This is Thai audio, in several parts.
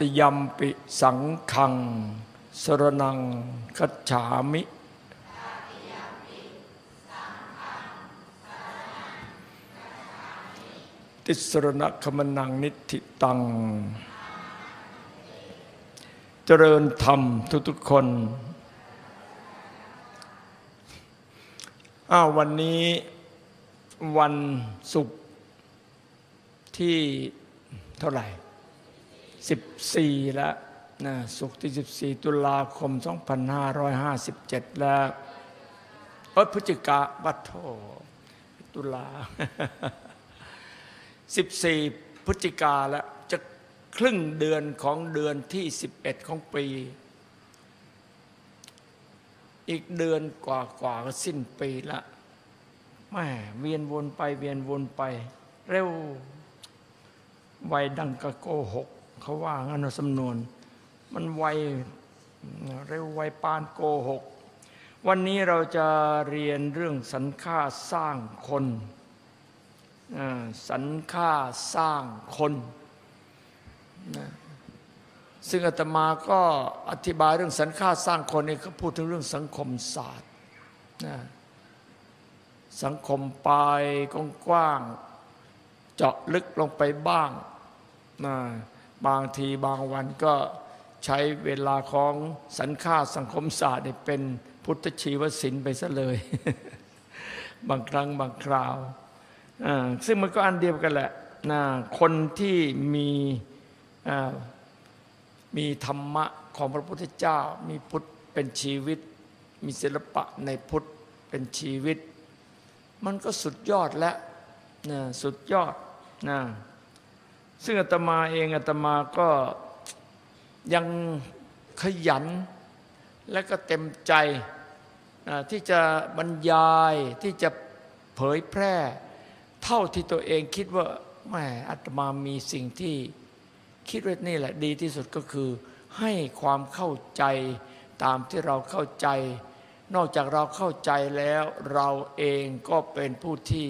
ติยมปิสังขัง สรนังคัจฉามิติสรณคมนังนิธิตัง เจริญธรรมทุกๆคนอ้าววันนี้วันศุกร์ที่เท่าไหร่ 14 แล้วนะศุกร์ที่ 14 ตุลาคม 2557 แล้วเอยพฤศจิกาวัดโทตุลา 14 พฤศจิกาแล้วจะครึ่งเดือนของเดือนที่ 11 ของปี อีกเดือนกว่ากว่าก็สิ้นปีละแม่เวียนวนไปเวียนวนไป เร็วไวดังกะโกหก เขาว่างันสำนวน มันไวเร็วไวปานโกหก วันนี้เราจะเรียนเรื่องสรรค่าสร้างคนสรรค่าสร้างคนนะซึ่งอาตมาก็อธิบายเรื่องสรรค่าสร้างคนนี่เขาพูดถึงเรื่องสังคมศาสตร์นะสังคมปลายกว้าง เจาะลึกลงไปบ้างนะ บางทีบางวันก็ใช้เวลาของสรรค่าสังคมศาสตร์เป็นพุทธชีวศิลป์ไปซะเลย บางครั้งบางคราว ซึ่งมันก็อันเดียวกันแหละนะคนที่มีมีธรรมะของพระพุทธเจ้า มีพุทธเป็นชีวิต มีศิลปะในพุทธเป็นชีวิต มันก็สุดยอดแล้วนะสุดยอดนะ ซึ่งอาตมาเองอาตมาก็ยังขยันและก็เต็มใจที่จะบรรยายที่จะเผยแพร่ เท่าที่ตัวเองคิดว่าแหมอาตมามีสิ่งที่คิดว่านี่แหละดีที่สุดก็คือ ให้ความเข้าใจตามที่เราเข้าใจ นอกจากเราเข้าใจแล้วเราเองก็เป็นผู้ที่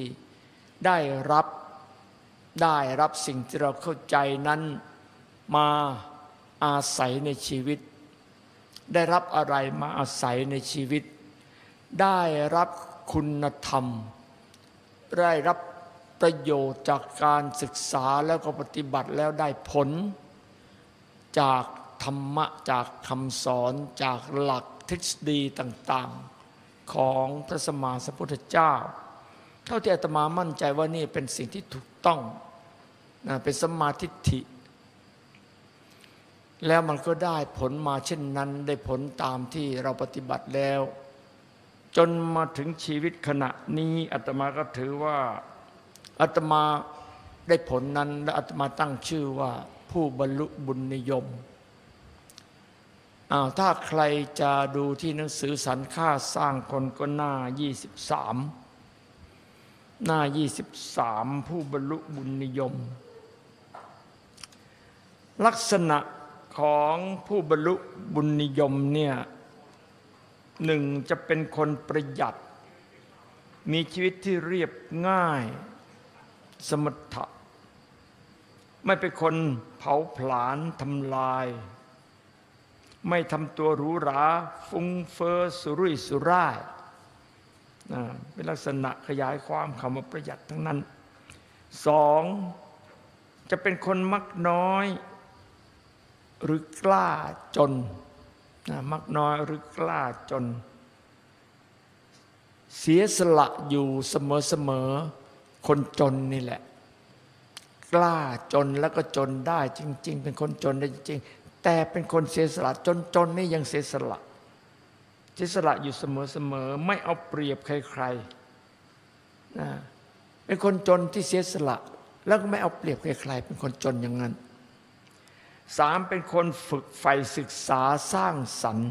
ได้รับ ได้รับสิ่งที่เราเข้าใจนั้นมาอาศัยในชีวิต ได้รับอะไรมาอาศัยในชีวิต ได้รับคุณธรรม ได้รับประโยชน์จากการศึกษาแล้วก็ปฏิบัติแล้วได้ผล จากธรรมะจากคำสอนจากหลักทฤษฎีต่างๆ ของพระสมมาสัพพุทธเจ้า ท่าที่อาตมามั่นใจว่านี่เป็นสิ่งที่ถูกต้องนะเป็นสมาธิฐิ แล้วมันก็ได้ผลมาเช่นนั้นได้ผลตามที่เราปฏิบัติแล้ว จนมาถึงชีวิตขณะนี้อาตมาก็ถือว่าอาตมาได้ผลนั้นและอาตมาตั้งชื่อว่าผู้บรรลุบุญนิยมอ้าวถ้าใครจะดูที่หนังสือสรรค่าสร้างคนก็หน้า 23 หน้า 23 ผู้บรรลุบุญนิยม ลักษณะของผู้บรรลุบุญนิยมเนี่ยหนึ่งจะเป็นคนประหยัด มีชีวิตที่เรียบง่าย สมถะ ไม่เป็นคนเผาผลาญทำลาย ไม่ทำตัวหรูหรา ฟุ้งเฟอ้อสุรุ่ยสุร่าย เป็นลักษณะขยายความคำว่าประหยัดทั้งนั้นสองจะเป็นคนมักน้อย หรือกล้าจนมักน้อยหรือกล้าจน เสียสละอยู่เสมอๆคนจนนี่แหละ กล้าจนแล้วก็จนได้จริง ๆ เป็นคนจนได้จริงๆแต่เป็นคนเสียสละจนจนนี่ยังเสียสละ เสียสละอยู่เสมอๆไม่เอาเปรียบใครๆนะเป็นคนจนที่เสียสละ แล้วก็ไม่เอาเปรียบใครๆเป็นคนจนอย่างนั้นสามเป็นคนฝึกใฝ่ศึกษาสร้างสรรค์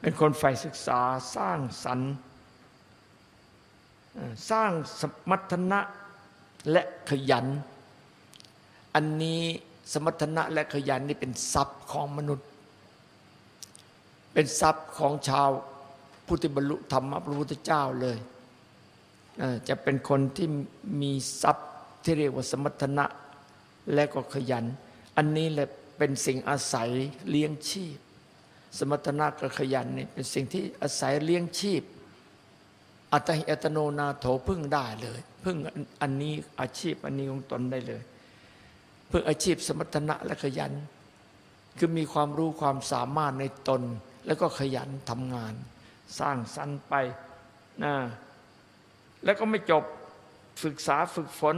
เป็นคนใฝ่ศึกษาสร้างสรรค์สร้างสมรรถนะและขยัน อันนี้สมรรถนะและขยันนี่เป็นทรัพย์ของมนุษย์ เป็นทรัพย์ของชาวพุทธิบรรลุธรรมพระพุทธเจ้าเลยจะเป็นคนที่มีทรัพย์ที่เรียกว่าสมรรถนะและก็ขยัน อันนี้แหละเป็นสิ่งอาศัยเลี้ยงชีพ สมรรถนะกับขยันนี่เป็นสิ่งที่อาศัยเลี้ยงชีพ อัตหิอัตโนนาโถพึ่งได้เลยพึ่งอันนี้อาชีพอันนี้ของตนได้เลยพึ่งอาชีพสมรรถนะและขยัน คือมีความรู้ความสามารถในตน แล้วก็ขยันทำงาน สร้างสรรค์ไปนะแล้วก็ไม่จบศึกษาฝึกฝน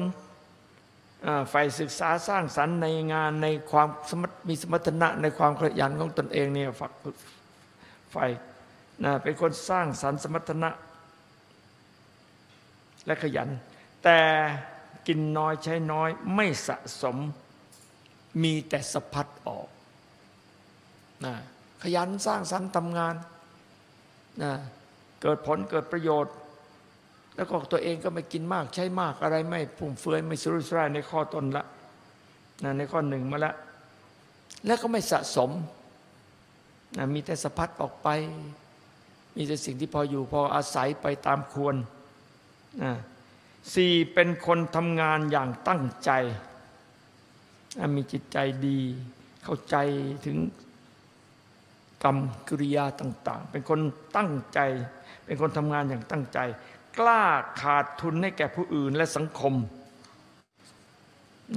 ฝ่ายศึกษาสร้างสรรค์ในงานในความสมมีสมรรถนะในความขยันของตนเองเนี่ยฝักฝ่ายนะเป็นคนสร้างสรรค์สมรรถนะ และขยัน แต่กินน้อยใช้น้อยไม่สะสมมีแต่สะพัดออกนะ ขยันสร้างสรรค์ทำงานนะเกิดผลเกิดประโยชน์ แล้วก็ตัวเองก็ไม่กินมากใช้มากอะไรไม่พุ่มเฟือยไม่สุรุ่ยสุร่ายในข้อตนละนะในข้อหนึ่งมาแล้วแล้วก็ไม่สะสมนะมีแต่สะพัดออกไป มีแต่สิ่งที่พออยู่พออาศัยไปตามควรสี่เป็นคนทำงานอย่างตั้งใจ มีจิตใจดี เข้าใจถึง กรรมกิริยาต่าง ๆ เป็นคนตั้งใจ เป็นคนทำงานอย่างตั้งใจ กล้าขาดทุนให้แก่ผู้อื่นและสังคม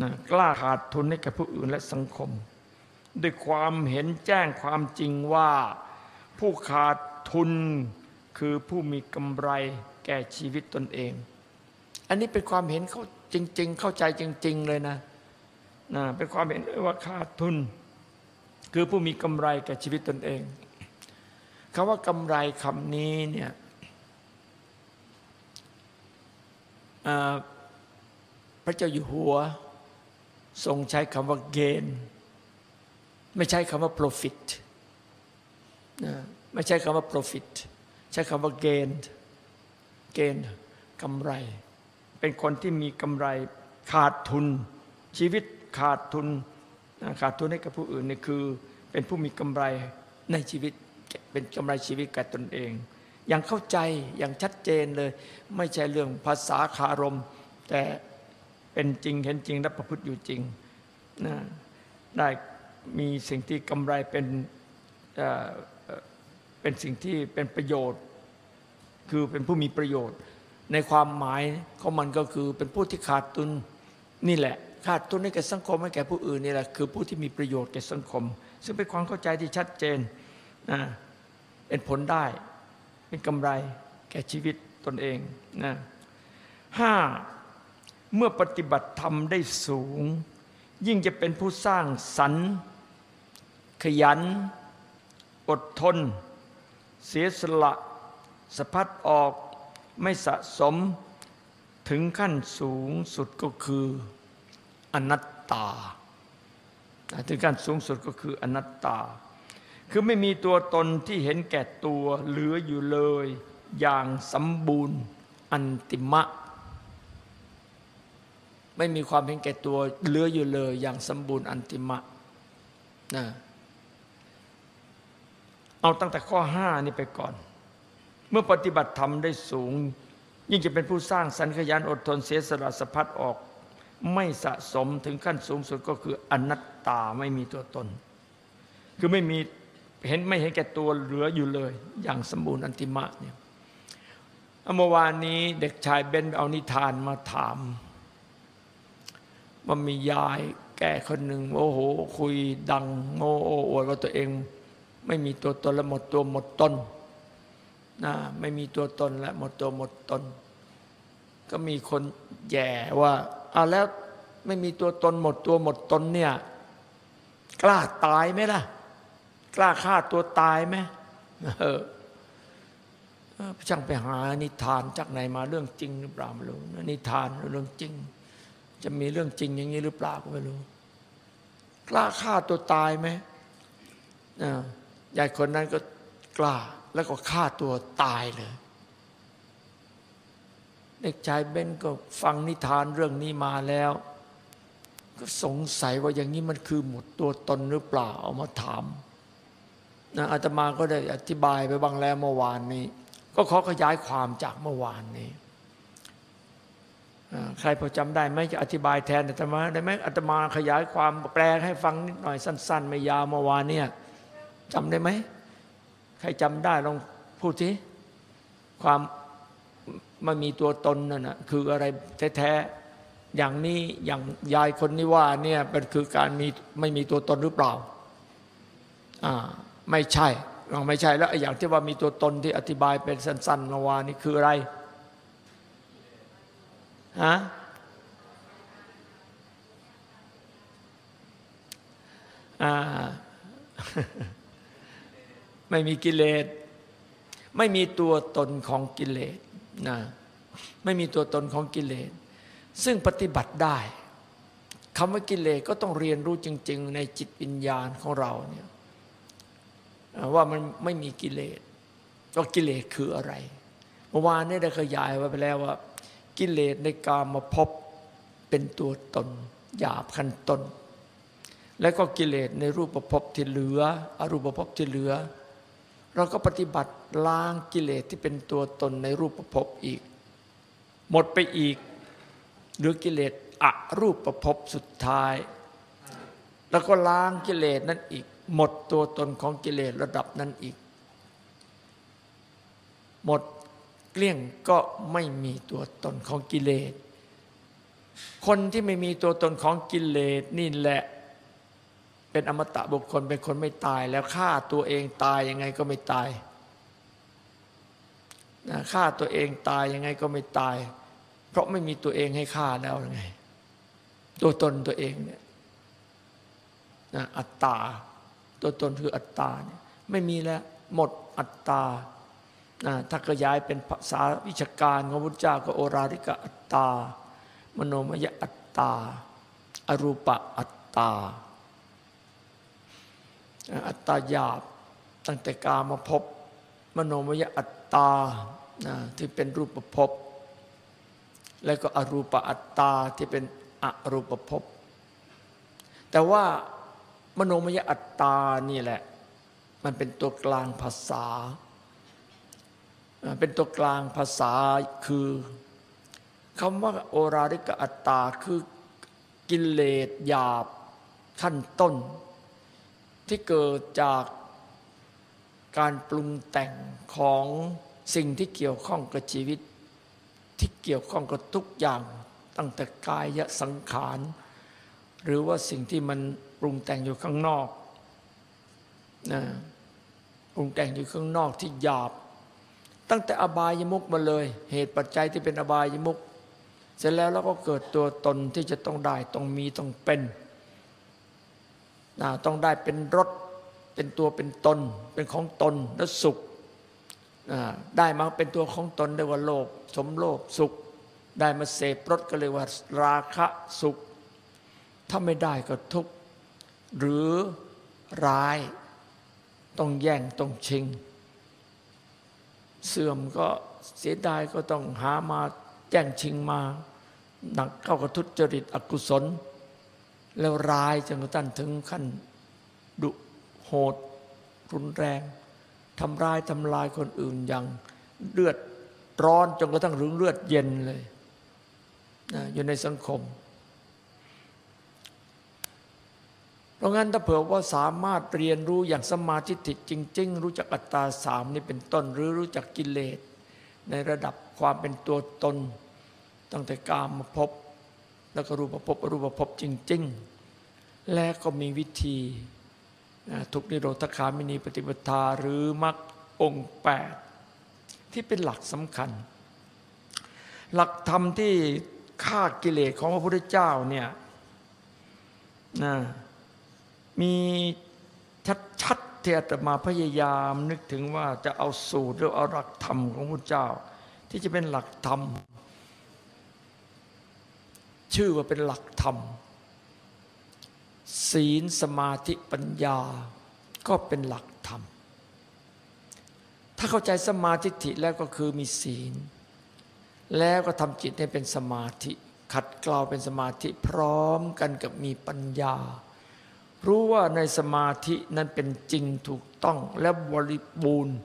นะกล้าขาดทุนให้แก่ผู้อื่นและสังคม ด้วยความเห็นแจ้งความจริงว่า ผู้ขาดทุนคือผู้มีกำไรแก่ชีวิตตนเอง อันนี้เป็นความเห็นเขาจริง ๆ เข้าใจจริง ๆ เลยนะนะเป็นความเห็นว่าขาดทุน คือผู้มีกำไรแก่ชีวิตตนเองคำว่ากำไรคำนี้เนี่ยพระเจ้าอยู่หัว ทรงใช้คำว่าเกณฑ์ไม่ใช้คำว่า profit ไม่ใช่คำว่า profit ใช้คำว่าเกณฑ์เกณฑ์กำไร เป็นคนที่มีกำไรขาดทุน ชีวิตขาดทุน ขาดทุนให้กับผู้อื่นนี่คือ เป็นผู้มีกำไรในชีวิตเป็นกำไรชีวิตกับตนเอง อย่างเข้าใจอย่างชัดเจนเลย ไม่ใช่เรื่องภาษาคารม แต่เป็นจริงเห็นจริงและประพฤติอยู่จริงนะได้มีสิ่งที่กำไรเป็นเป็นสิ่งที่เป็นประโยชน์ คือเป็นผู้มีประโยชน์ ในความหมายของมันก็คือเป็นผู้ที่ขาดทุนนี่แหละ ขาดทุนให้แก่สังคมให้แก่ผู้อื่นนี่แหละคือผู้ที่มีประโยชน์แก่สังคม ซึ่งเป็นความเข้าใจที่ชัดเจนนะเป็นผลได้เป็นกำไรแก่ชีวิตตนเองนะห้าเมื่อปฏิบัติธรรมได้สูง ยิ่งจะเป็นผู้สร้างสรรค์ขยัน อดทน เสียสละสะพัดออกไม่สะสมถึงขั้นสูงสุดก็คือ อนัตตาถึงขั้นสูงสุดก็คืออนัตตา คือไม่มีตัวตนที่เห็นแก่ตัวเหลืออยู่เลย อย่างสมบูรณ์อันติมะ ไม่มีความเห็นแก่ตัวเหลืออยู่เลย อย่างสมบูรณ์อันติมะนะเอาตั้งแต่ข้อห้านี่ไปก่อน เมื่อปฏิบัติธรรมได้สูง ยิ่งจะเป็นผู้สร้างสันขยันอดทนเสียสละสะพัดออก ไม่สะสมถึงขั้นสูงสุดก็คืออนัตตาไม่มีตัวตน คือไม่มีเห็นไม่เห็นแก่ตัวเหลืออยู่เลย อย่างสมบูรณ์อันติมะเนี่ยเมื่อวานนี้เด็กชายเบนเอานิทานมาถามว่ามียายแก่คนหนึ่งโอ้โห คุยดังโมโอ้อวดว่าตัวเอง ไม่มีตัวตนและหมดตัวหมดตนนะไม่มีตัวตนและหมดตัวหมดตน ก็มีคนแย่ว่า เอาแล้วไม่มีตัวตนหมดตัวหมดตนเนี่ย กล้าตายไหมล่ะ กล้าฆ่าตัวตายไหมเออช่างไปหานิทานจากไหนมาเรื่องจริงหรือเปล่าไม่รู้นิทานเรื่องจริง จะมีเรื่องจริงอย่างนี้หรือเปล่าก็ไม่รู้ กล้าฆ่าตัวตายไหมยายคนนั้นก็กล้าแล้วก็ฆ่าตัวตายเลย เด็กชายเบนก็ฟังนิทานเรื่องนี้มาแล้ว ก็สงสัยว่าอย่างนี้มันคือหมดตัวตนหรือเปล่าเอามาถามนะอาตมาก็ได้อธิบายไปบ้างแล้วเมื่อวานนี้ ก็ขอขยายความจากเมื่อวานนี้ใครพอจำได้ไหมจะอธิบายแทนอาตมาได้ไหมอาตมาขยายความแปลให้ฟังนิดหน่อยสั้น ๆ ไม่ยาวเมื่อวานเนี่ยจำได้ไหมใครจำได้ลองพูดสิความ มันมีตัวตนนั่นนะคืออะไรแท้ๆอย่างนี้อย่างยายคนนี้ว่าเนี่ยเป็นคือการมีไม่มีตัวตนหรือเปล่าอ่าไม่ใช่ลองไม่ใช่แล้วไอ้อย่างที่ว่ามีตัวตนที่อธิบายเป็นสั้นๆเมื่อวานนี่คืออะไรฮะอ่าไม่มีกิเลส ไม่มีตัวตนของกิเลส นะไม่มีตัวตนของกิเลส ซึ่งปฏิบัติได้คำว่ากิเลสก็ต้องเรียนรู้จริง ๆ ในจิตวิญญาณของเราเนี่ยว่ามันไม่มีกิเลสว่ากิเลสคืออะไรเมื่อวานนี้ได้ขยายไว้ไปแล้วว่า กิเลสในกามาพบเป็นตัวตนหยาบขั้นต้นแล้วก็กิเลสในรูปภพที่เหลือ อรูปภพที่เหลือ เราก็ปฏิบัติล้างกิเลสที่เป็นตัวตนในรูปภพอีก หมดไปอีกหรือกิเลสอรูปภพสุดท้าย แล้วก็ล้างกิเลสนั้นอีก หมดตัวตนของกิเลสระดับนั้นอีก หมดเกลี้ยงก็ไม่มีตัวตนของกิเลส คนที่ไม่มีตัวตนของกิเลสนี่แหละ เป็นอมตะบุคคลเป็นคนไม่ตาย แล้วฆ่าตัวเองตายยังไงก็ไม่ตายนะฆ่าตัวเองตายยังไงก็ไม่ตาย เพราะไม่มีตัวเองให้ฆ่าแล้วไง ตัวตนตัวเองเนี่ยนะอัตตา ตัวตนคืออัตตาเนี่ยไม่มีแล้วหมดอัตตานะถ้าขยายเป็นภาษาวิชาการของพุทธเจ้าก็โอราริกะอัตตา มโนมยอัตตา อรูปะอัตตา อัตตาหยาบตั้งแต่กามาพบมโนมยอัตตาที่เป็นรูปภพแล้วก็อรูปอัตตาที่เป็นอรูปภพแต่ว่ามโนมยอัตตานี่แหละ มันเป็นตัวกลางภาษา เป็นตัวกลางภาษาคือคำว่าโอราริกอัตตาคือกิเลสหยาบขั้นต้น ที่เกิดจากการปรุงแต่งของสิ่งที่เกี่ยวข้องกับชีวิต ที่เกี่ยวข้องกับทุกอย่าง ตั้งแต่กายสังขาร หรือว่าสิ่งที่มันปรุงแต่งอยู่ข้างนอกนะปรุงแต่งอยู่ข้างนอกที่หยาบ ตั้งแต่อบายมุกมาเลย เหตุปัจจัยที่เป็นอบายมุกเสร็จแล้วเราก็เกิดตัวตนที่จะต้องได้ต้องมีต้องเป็น ต้องได้เป็นรถเป็นตัวเป็นตน เป็นของตนและสุขได้มาเป็นตัวของตนเรียกว่าโลภสมโลภสุข ได้มาเสพรสก็เรียกว่าราคะสุข ถ้าไม่ได้ก็ทุกข์หรือร้ายต้องแย่งต้องชิง เสื่อมก็เสียดายก็ต้องหามาแย่งชิงมา หนักเข้ากับทุจริตอกุศล แล้วร้ายจนกระทั่งถึงขั้นดุโหด รุนแรงทำร้ายทำลายคนอื่นอย่างเลือดร้อนจนกระทั่งถึงเลือดเย็นเลยนะอยู่ในสังคม เพราะงั้นถ้าเผื่อว่าสามารถเรียนรู้อย่างสมาธิติจริง ๆ รู้จักอัตตาสามนี่เป็นต้นหรือรู้จักกิเลส ในระดับความเป็นตัวตน ตั้งแต่กามมาพบ แล้วก็รูปภพรูปภพจริง ๆ และก็มีวิธีทุกนิโรธคามินีปฏิปทาหรือมรรคองแปดที่เป็นหลักสำคัญ หลักธรรมที่ฆ่ากิเลสของพระพุทธเจ้าเนี่ยนะมีชัดๆที่อาตมาพยายามนึกถึงว่าจะเอาสูตรหรือเอาหลักธรรมของพระเจ้า ที่จะเป็นหลักธรรม ชื่อว่าเป็นหลักธรรม ศีลสมาธิปัญญาก็เป็นหลักธรรม ถ้าเข้าใจสมาธิิแล้วก็คือมีศีล แล้วก็ทำจิตให้เป็นสมาธิ ขัดเกลาเป็นสมาธิพร้อมกันกับมีปัญญา รู้ว่าในสมาธินั้นเป็นจริงถูกต้องและบริบูรณ์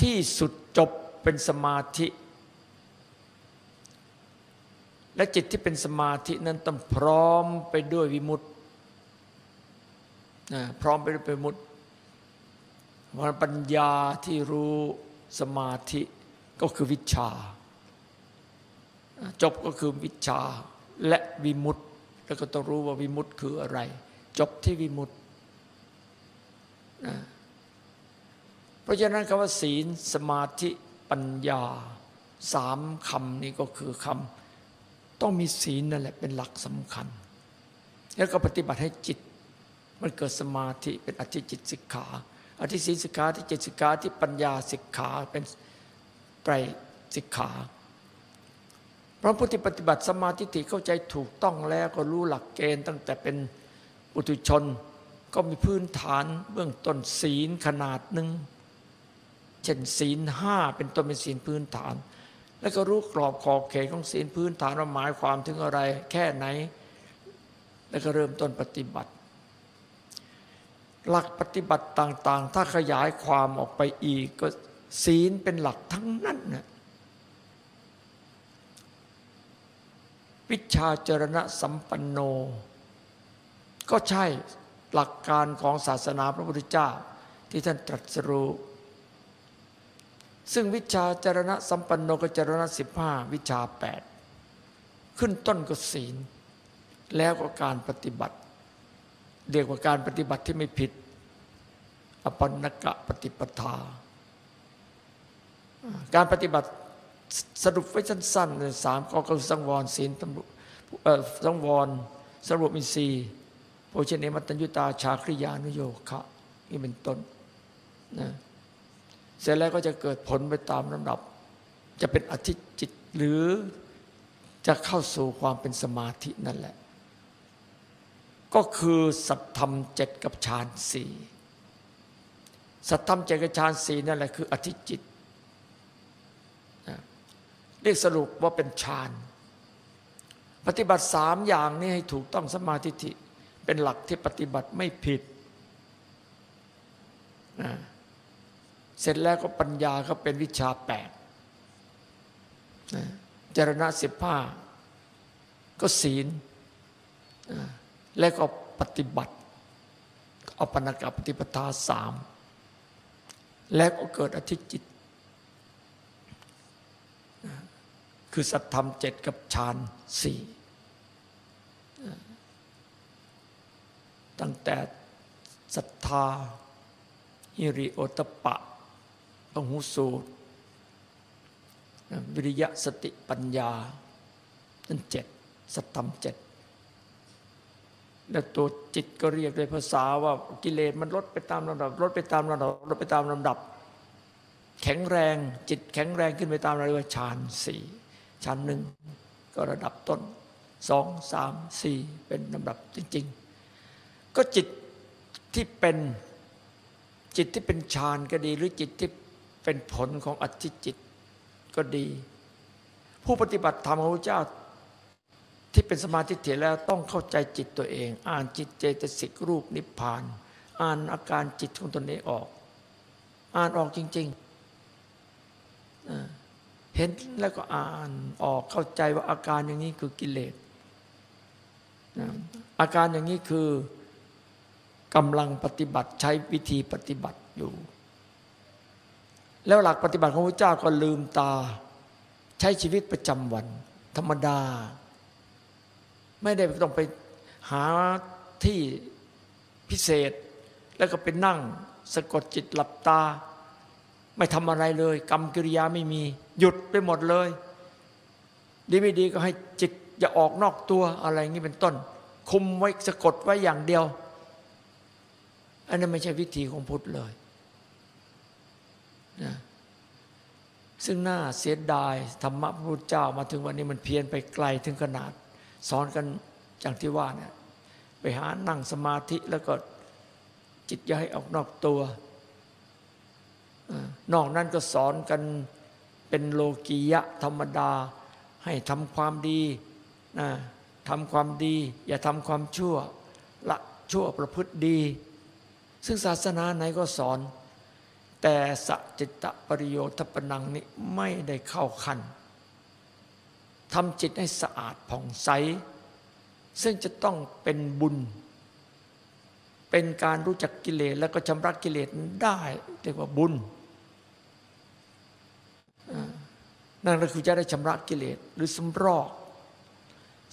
ที่สุดจบเป็นสมาธิ และจิตที่เป็นสมาธินั้นต้องพร้อมไปด้วยวิมุตตินะพร้อมไปด้วยวิมุตติวันปัญญาที่รู้สมาธิก็คือวิชา จบก็คือวิชาและวิมุตติแล้วก็ต้องรู้ว่าวิมุตติคืออะไร จบที่วิมุตตินะเพราะฉะนั้นคำว่าศีลสมาธิปัญญาสามคำนี้ก็คือคำ ต้องมีศีลนั่นแหละเป็นหลักสำคัญ แล้วก็ปฏิบัติให้จิต มันเกิดสมาธิเป็นอธิจิตสิกขาอธิศีลสิกขาที่จิตสิกขาที่ปัญญาสิกขาเป็นไตรสิกขาพระพุทธปฏิบัติสมาธิิเข้าใจถูกต้องแล้วก็รู้หลักเกณฑ์ตั้งแต่เป็นปุถุชนก็มีพื้นฐานเบื้องต้นศีลขนาดหนึ่งเช่นศีลห้าเป็นต้นเป็นศีลพื้นฐาน แล้วก็รู้กรอบขอบเขตของศีลพื้นฐานว่าหมายความถึงอะไรแค่ไหน แล้วก็เริ่มต้นปฏิบัติ หลักปฏิบัติต่าง ๆ ถ้าขยายความออกไปอีกก็ศีลเป็นหลักทั้งนั้นนะวิชาจรณะสัมปันโน ก็ใช่หลักการของศาสนาพระพุทธเจ้าที่ท่านตรัสรู้ ซึ่งวิชาจรณะสัมปันโนกับจรณะสิบห้าวิชาแปดขึ้นต้นก็ศีล แล้วก็การปฏิบัติ เรียกว่าการปฏิบัติที่ไม่ผิด อปันนกะปฏิปทา การปฏิบัติสรุปไว้สั้นๆสามข้อก็สังวรศีลสังวรสรุปมินีโภชเนมัตตัญญุตาชาคริยานุโยคะนี่เป็นต้นนะ เสร็จแล้วก็จะเกิดผลไปตามลำดับ จะเป็นอธิจิตหรือจะเข้าสู่ความเป็นสมาธินั่นแหละ ก็คือสัตธรรมเจ็ดกับฌานสี่สัตธรรมเจ็ดกับฌานสี่นั่นแหละคืออธิจิตเรียกสรุปว่าเป็นฌานปฏิบัติสามอย่างนี้ให้ถูกต้องสมาธิิเป็นหลักที่ปฏิบัติไม่ผิด เสร็จแล้วก็ปัญญาก็เป็นวิชาแปดจรณะสิบห้าก็ศีลและก็ปฏิบัติเอาปนกับปฏิปทาสามแล้วก็เกิดอธิจิต คือสัตธรรมเจ็ดกับฌานสี่ตั้งแต่ศรัทธาฮิริโอตปะ พหุสูตรวิริยะสติปัญญานั่นเจ็ดสตธรรมเจ็ดแล้วตัวจิตก็เรียกด้วยภาษาว่ากิเลสมันลดไปตามลำดับลดไปตามลำดับลดไปตามลำดับ แข็งแรงจิตแข็งแรงขึ้นไปตามระดับฌานสี่ชั้นหนึ่งก็ระดับต้นสองสามสี่เป็นลำดับจริง ๆ ก็จิตที่เป็นจิตที่เป็นฌานก็ดี หรือจิตที่ เป็นผลของอธิจิตก็ดี ผู้ปฏิบัติธรรมของพระเจ้า ที่เป็นสมาธิเถแล้วต้องเข้าใจจิตตัวเอง อ่านจิตเจตสิกรูปนิพพาน อ่านอาการจิตของตนเองออก อ่านออกจริงๆเห็นแล้วก็อ่านออกเข้าใจว่าอาการอย่างนี้คือกิเลสอาการอย่างนี้คือกำลังปฏิบัติใช้วิธีปฏิบัติอยู่ แล้วหลักปฏิบัติของพระเจ้าก็ลืมตา ใช้ชีวิตประจำวัน ธรรมดา ไม่ได้ต้องไปหาที่พิเศษ แล้วก็ไปนั่ง สะกดจิตหลับตา ไม่ทำอะไรเลย กรรมกิริยาไม่มี หยุดไปหมดเลย ดีไม่ดีก็ให้จิตอย่าออกนอกตัวอะไรอย่างนี้เป็นต้น คุมไว้สะกดไว้อย่างเดียว อันนั้นไม่ใช่วิธีของพุทธเลย นะซึ่งน่าเสียดายธรรมะพระพุทธเจ้ามาถึงวันนี้มันเพี้ยนไปไกลถึงขนาด สอนกันอย่างที่ว่าเนี่ยไปหานั่งสมาธิแล้วก็จิตย่าให้ออกนอกตัวนอกนั้นก็สอนกันเป็นโลกียะธรรมดา ให้ทำความดีนะทำความดี อย่าทำความชั่วละชั่วประพฤติดี ซึ่งศาสนาไหนก็สอน แต่สัจจิตปริโยทปนังนี้ไม่ได้เข้าขั้นทำจิตให้สะอาดผ่องใส ซึ่งจะต้องเป็นบุญ เป็นการรู้จักกิเลสแล้วก็ชำระกิเลสได้เรียกว่าบุญนั่นก็คือจะได้ชำระกิเลสหรือสำรอก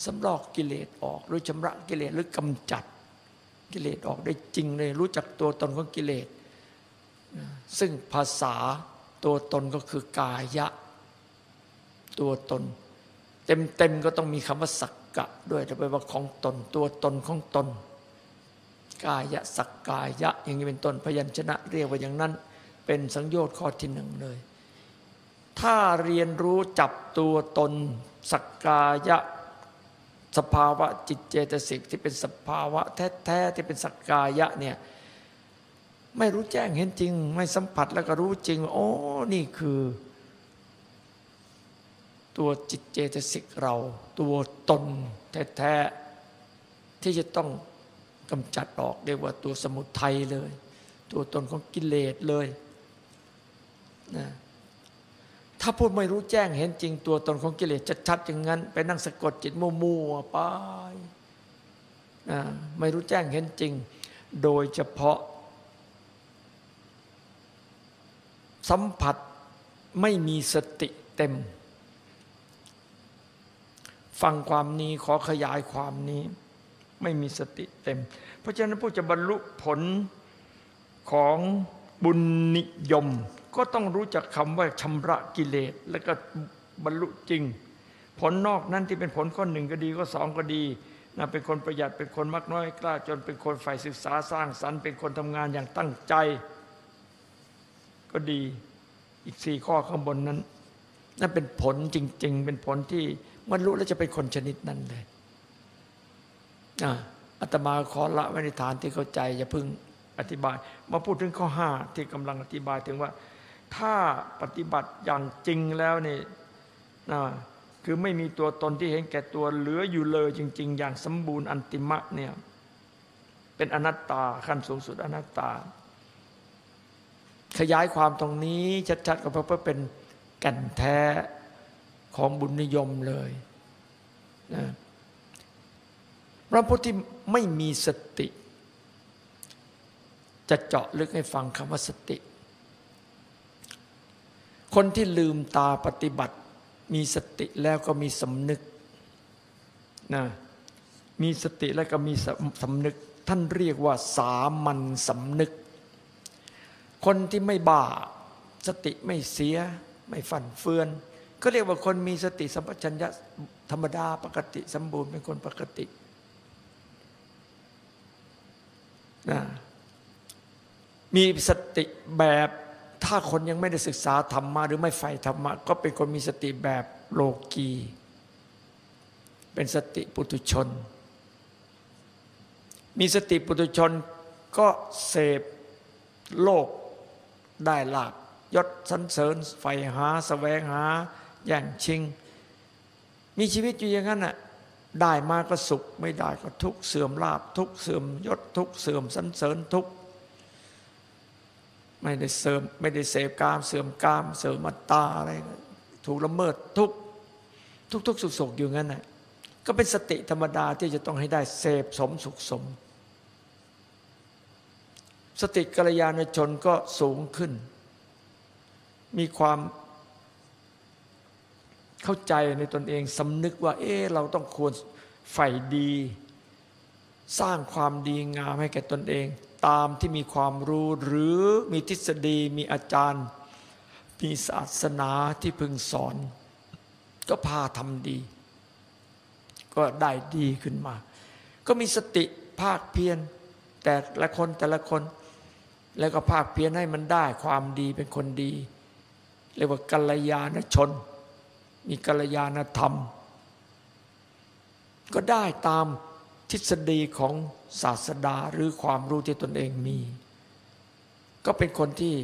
สำรอกกิเลสออก หรือชำระกิเลสหรือกำจัดกิเลสออกได้จริงเลยรู้จักตัวตนของกิเลส ซึ่งภาษาตัวตนก็คือกายะ ตัวตน เต็มเต็มก็ต้องมีคำว่าสักกะด้วยจะไปว่าของตน ตัวตนของตน กายะสักกายะ อย่างนี้เป็นต้นพยัญชนะเรียกว่าอย่างนั้น เป็นสังโยชน์ข้อที่หนึ่งเลย ถ้าเรียนรู้จับตัวตน สักกายะสภาวะจิตเจตสิกที่เป็นสภาวะแท้ๆที่เป็นสักกายะเนี่ย ไม่รู้แจ้งเห็นจริง ไม่สัมผัสแล้วก็รู้จริง โอ้ นี่คือ ตัวจิตเจตสิกเรา ตัวตนแท้ๆที่จะต้องกำจัดออกเรียกว่าตัวสมุทัยเลย ตัวตนของกิเลสเลยนะถ้าพูดไม่รู้แจ้งเห็นจริง ตัวตนของกิเลสชัดๆอย่างนั้น ไปนั่งสะกดจิตมั่วๆไปนะไม่รู้แจ้งเห็นจริง โดยเฉพาะ สัมผัสไม่มีสติเต็ม ฟังความนี้ขอขยายความนี้ ไม่มีสติเต็ม เพราะฉะนั้นผู้จะบรรลุผลของบุญนิยม ก็ต้องรู้จักคำว่าชำระกิเลส แล้วก็บรรลุจริง ผลนอกนั้นที่เป็นผลข้อหนึ่งก็ดีก็สองก็ดีนะเป็นคนประหยัดเป็นคนมักน้อยกล้าจนเป็นคนฝ่ายศึกษาสร้างสรรค์เป็นคนทำงานอย่างตั้งใจ ก็ดีอีกสี่ข้อข้างบนนั้น นั่นเป็นผลจริง ๆ เป็นผลที่บรรลุแล้วจะเป็นคนชนิดนั้นเลยอาตมาขอละไว้ในฐานที่เข้าใจอย่าพึ่งอธิบาย มาพูดถึงข้อห้าที่กำลังอธิบายถึงว่า ถ้าปฏิบัติอย่างจริงแล้วนี่นะคือไม่มีตัวตนที่เห็นแก่ตัวเหลืออยู่เลยจริง ๆ อย่างสมบูรณ์อันติมะเนี่ยเป็นอนัตตาขั้นสูงสุดอนัตตา ขยายความตรงนี้ชัดๆก็เพราะเป็นแก่นแท้ของบุญนิยมเลยนะพระพุทธที่ไม่มีสติ จะเจาะลึกให้ฟังคำว่าสติ คนที่ลืมตาปฏิบัติ มีสติแล้วก็มีสำนึกนะมีสติแล้วก็มีสำนึก ท่านเรียกว่าสามัญสำนึก คนที่ไม่บ้า สติไม่เสีย ไม่ฝันเฟือนก็เรียกว่าคนมีสติสัมปชัญญะธรรมดาปกติสมบูรณ์เป็นคนปกตินะมีสติแบบถ้าคนยังไม่ได้ศึกษาธรรมะหรือไม่ใฝ่ธรรมะก็เป็นคนมีสติแบบโลกี เป็นสติปุถุชน มีสติปุถุชนก็เสพโลก ได้ลาบยศสันเสริญใฝ่หาสแสวงหาแย่างชิง มีชีวิตอยู่อย่างนั้นน่ะได้มาก็สุขไม่ได้ก็ทุกเสื่อมลาบทุกเสื่อมยศทุกเสื่อมสันเสริญทุกไม่ได้เสริมไม่ได้เสพกามเสื่อมกาม เสริมมัตตาอะไรถูกละเมิดทุกทุกทุกสุขสุขอยู่งั้นน่ะก็เป็นสติธรรมดาที่จะต้องให้ได้เสพสมสุขสมส สติกัลยาณชนก็สูงขึ้น มีความเข้าใจในตนเองสำนึกว่า เอ๊เราต้องควรใฝ่ดี สร้างความดีงามให้แก่ตนเอง ตามที่มีความรู้หรือมีทฤษฎีมีอาจารย์ มีศาสนาที่พึงสอน ก็พาทำดี ก็ได้ดีขึ้นมา ก็มีสติภาคเพียรแต่ละคนแต่ละคน แล้วก็ภาคเพียรให้มันได้ความดีเป็นคนดี เรียกว่ากัลยาณชน มีกัลยาณธรรม ก็ได้ตามทฤษฎีของศาสดาหรือความรู้ที่ตนเองมี ก็เป็นคนที่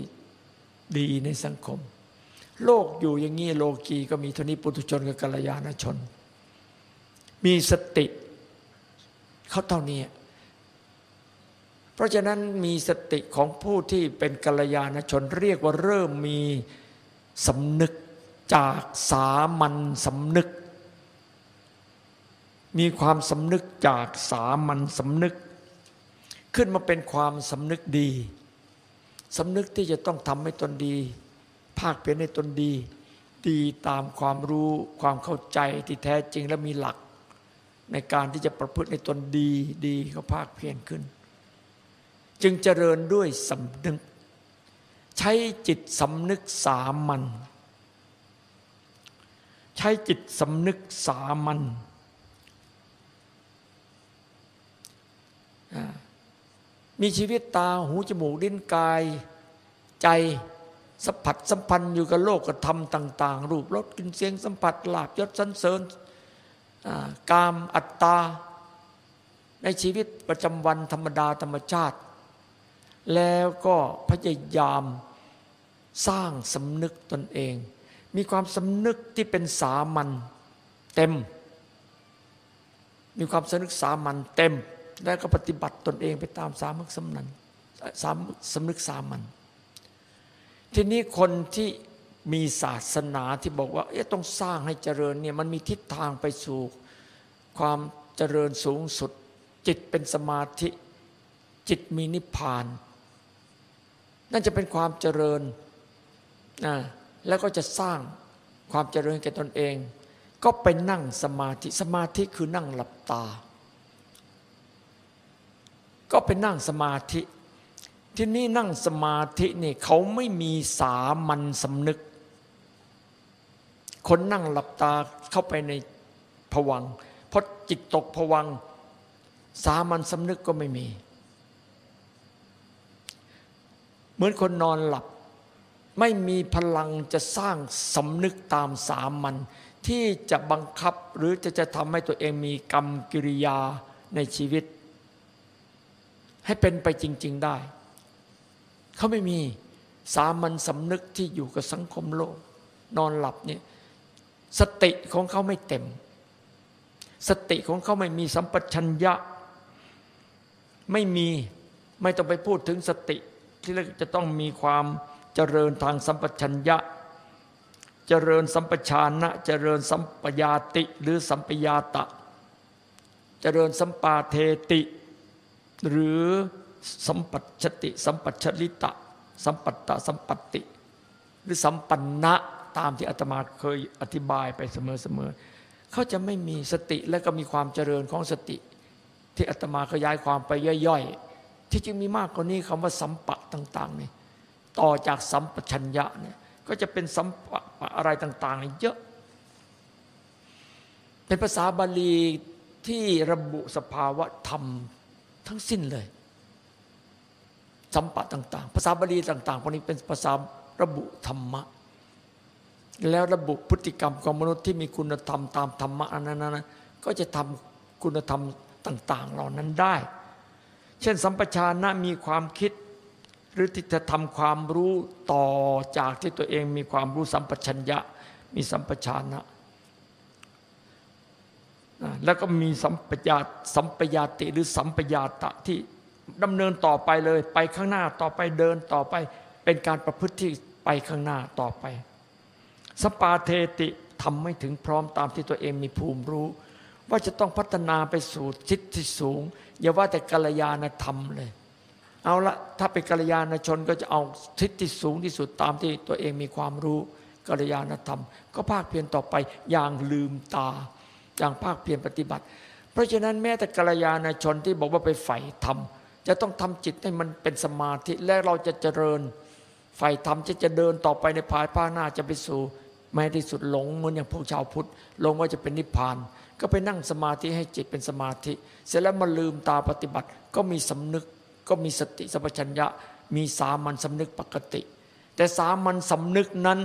ดีในสังคม โลกอยู่อย่างนี้โลกีก็มีทนี้ปุถุชนกับกัลยาณชน มีสติเขาเท่านี้ เพราะฉะนั้นมีสติของผู้ที่เป็นกัลยาณชนเรียกว่าเริ่มมีสำนึกจากสามัญสำนึก มีความสำนึกจากสามัญสำนึก ขึ้นมาเป็นความสำนึกดีสำนึกที่จะต้องทำให้ตนดี ภาคเพียรในตนดี ดีตามความรู้ความเข้าใจที่แท้จริงและมีหลัก ในการที่จะประพฤติในตนดีดีก็ภาคเพียรขึ้น จึงเจริญด้วยสำนึก ใช้จิตสำนึกสามัญใช้จิตสำนึกสามัญมีชีวิตตาหูจมูกลิ้นกาย ใจสัมผัสสัมพันธ์อยู่กับโลกธรรมต่าง ๆ รูปรสกลิ่นเสียงสัมผัสลาบยศสันเสริญกามอัตตา ในชีวิตประจำวันธรรมดาธรรมชาติ แล้วก็พยายามสร้างสำนึกตนเอง มีความสำนึกที่เป็นสามัญเต็ม มีความสำนึกสามัญเต็ม แล้วก็ปฏิบัติตนเองไปตามสามักสำนันสามสำนึกสามัญทีนี้คนที่มีศาสนาที่บอกว่าเอ๊ะต้องสร้างให้เจริญเนี่ยมันมีทิศทางไปสู่ ความเจริญสูงสุด จิตเป็นสมาธิ จิตมีนิพพาน นั่นจะเป็นความเจริญนะแล้วก็จะสร้างความเจริญแก่ตนเอง ก็ไปนั่งสมาธิสมาธิคือนั่งหลับตา ก็ไปนั่งสมาธิ ที่นี่นั่งสมาธินี่เขาไม่มีสามัญสำนึก คนนั่งหลับตาเข้าไปในผวังพอจิตตกผวัง สามัญสำนึกก็ไม่มี เหมือนคนนอนหลับ ไม่มีพลังจะสร้างสำนึกตามสามัญที่จะบังคับหรือจะจะทำให้ตัวเองมีกรรมกิริยาในชีวิต ให้เป็นไปจริง ๆได้ เขาไม่มีสามัญสำนึกที่อยู่กับสังคมโลก นอนหลับเนี่ยสติของเขาไม่เต็ม สติของเขาไม่มีสัมปชัญญะ ไม่มีไม่ต้องไปพูดถึงสติ ที่เราจะต้องมีความเจริญทางสัมปชัญญะ เจริญสัมปชานะ เจริญสัมปยาติหรือสัมปยาตะ เจริญสัมปาเทติ หรือสัมปัชติ สัมปัชลิตะ สัมปัตตะสัมปติ หรือสัมปันนะตามที่อาตมาเคยอธิบายไปเสมอๆเขาจะไม่มีสติและก็มีความเจริญของสติ ที่อาตมาขยายความไปย่อยๆ ที่จึงมีมากกว่านี้คำว่าสัมปะต่างๆนี่ต่อจากสัมปชัญญะเนี่ยก็จะเป็นสัมปะอะไรต่างๆเยอะ เป็นภาษาบาลีที่ระบุสภาวะธรรมทั้งสิ้นเลย สัมปะต่าง ๆ ภาษาบาลีต่างๆพวกนี้เป็นภาษาระบุธรรมะ แล้วระบุพฤติกรรมของมนุษย์ที่มีคุณธรรมตามธรรมะอันนั้นนะก็จะทำคุณธรรมต่าง ๆ เหล่านั้นได้ เช่น สัมปชานะมีความคิด หรือที่จะทำความรู้ต่อจากที่ตัวเองมีความรู้สัมปชัญญะ มีสัมปชานะแล้วก็มีสัมปยาสัมปยาติหรือสัมปยาตะที่ดำเนินต่อไปเลย ไปข้างหน้าต่อไปเดินต่อไป เป็นการประพฤติที่ไปข้างหน้าต่อไป สปาเทติทำไม่ถึงพร้อมตามที่ตัวเองมีภูมิรู้ ว่าจะต้องพัฒนาไปสู่ชิดที่สูง อย่าว่าแต่กัลยาณธรรมเลย เอาละถ้าเป็นกัลยาณชนก็จะเอาทิศที่สูงที่สุดตามที่ตัวเองมีความรู้กัลยาณธรรม ก็ภาคเพียรต่อไปอย่างลืมตา อย่างภาคเพียรปฏิบัติ เพราะฉะนั้นแม้แต่กัลยาณชนที่บอกว่าไปใฝ่ธรรมจะต้องทำจิตให้มันเป็นสมาธิและเราจะเจริญใฝ่ธรรมจะจะเดินต่อไปในภายภาคหน้าจะไปสู่แม้ที่สุดหลงเหมือนอย่างพวกชาวพุทธลงว่าจะเป็นนิพพาน ก็ไปนั่งสมาธิให้จิตเป็นสมาธิ เสร็จแล้วมาลืมตาปฏิบัติ ก็มีสำนึกก็มีสติสัพชัญญะ มีสามัญสำนึกปกติ แต่สามัญสำนึกนั้น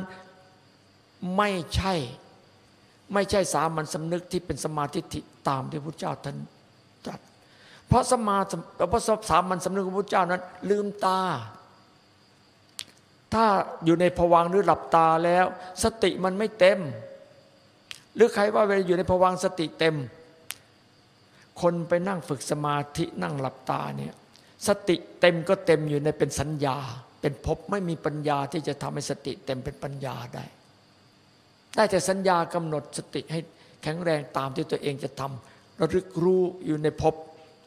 ไม่ใช่ ไม่ใช่สามัญสำนึกที่เป็นสมาธิตามที่พระเจ้าท่านตรัส เพราะสมาเพราะสามัญสำนึกของพระเจ้านั้น ลืมตา ถ้าอยู่ในผวังหรือหลับตาแล้ว สติมันไม่เต็ม หรือใครว่าเวลาอยู่ในผวังสติเต็ม คนไปนั่งฝึกสมาธินั่งหลับตาเนี่ยสติเต็มก็เต็มอยู่ในเป็นสัญญา เป็นภพไม่มีปัญญาที่จะทำให้สติเต็มเป็นปัญญาได้ ได้แต่สัญญากำหนดสติให้แข็งแรงตามที่ตัวเองจะทำระลึกรู้อยู่ในภพ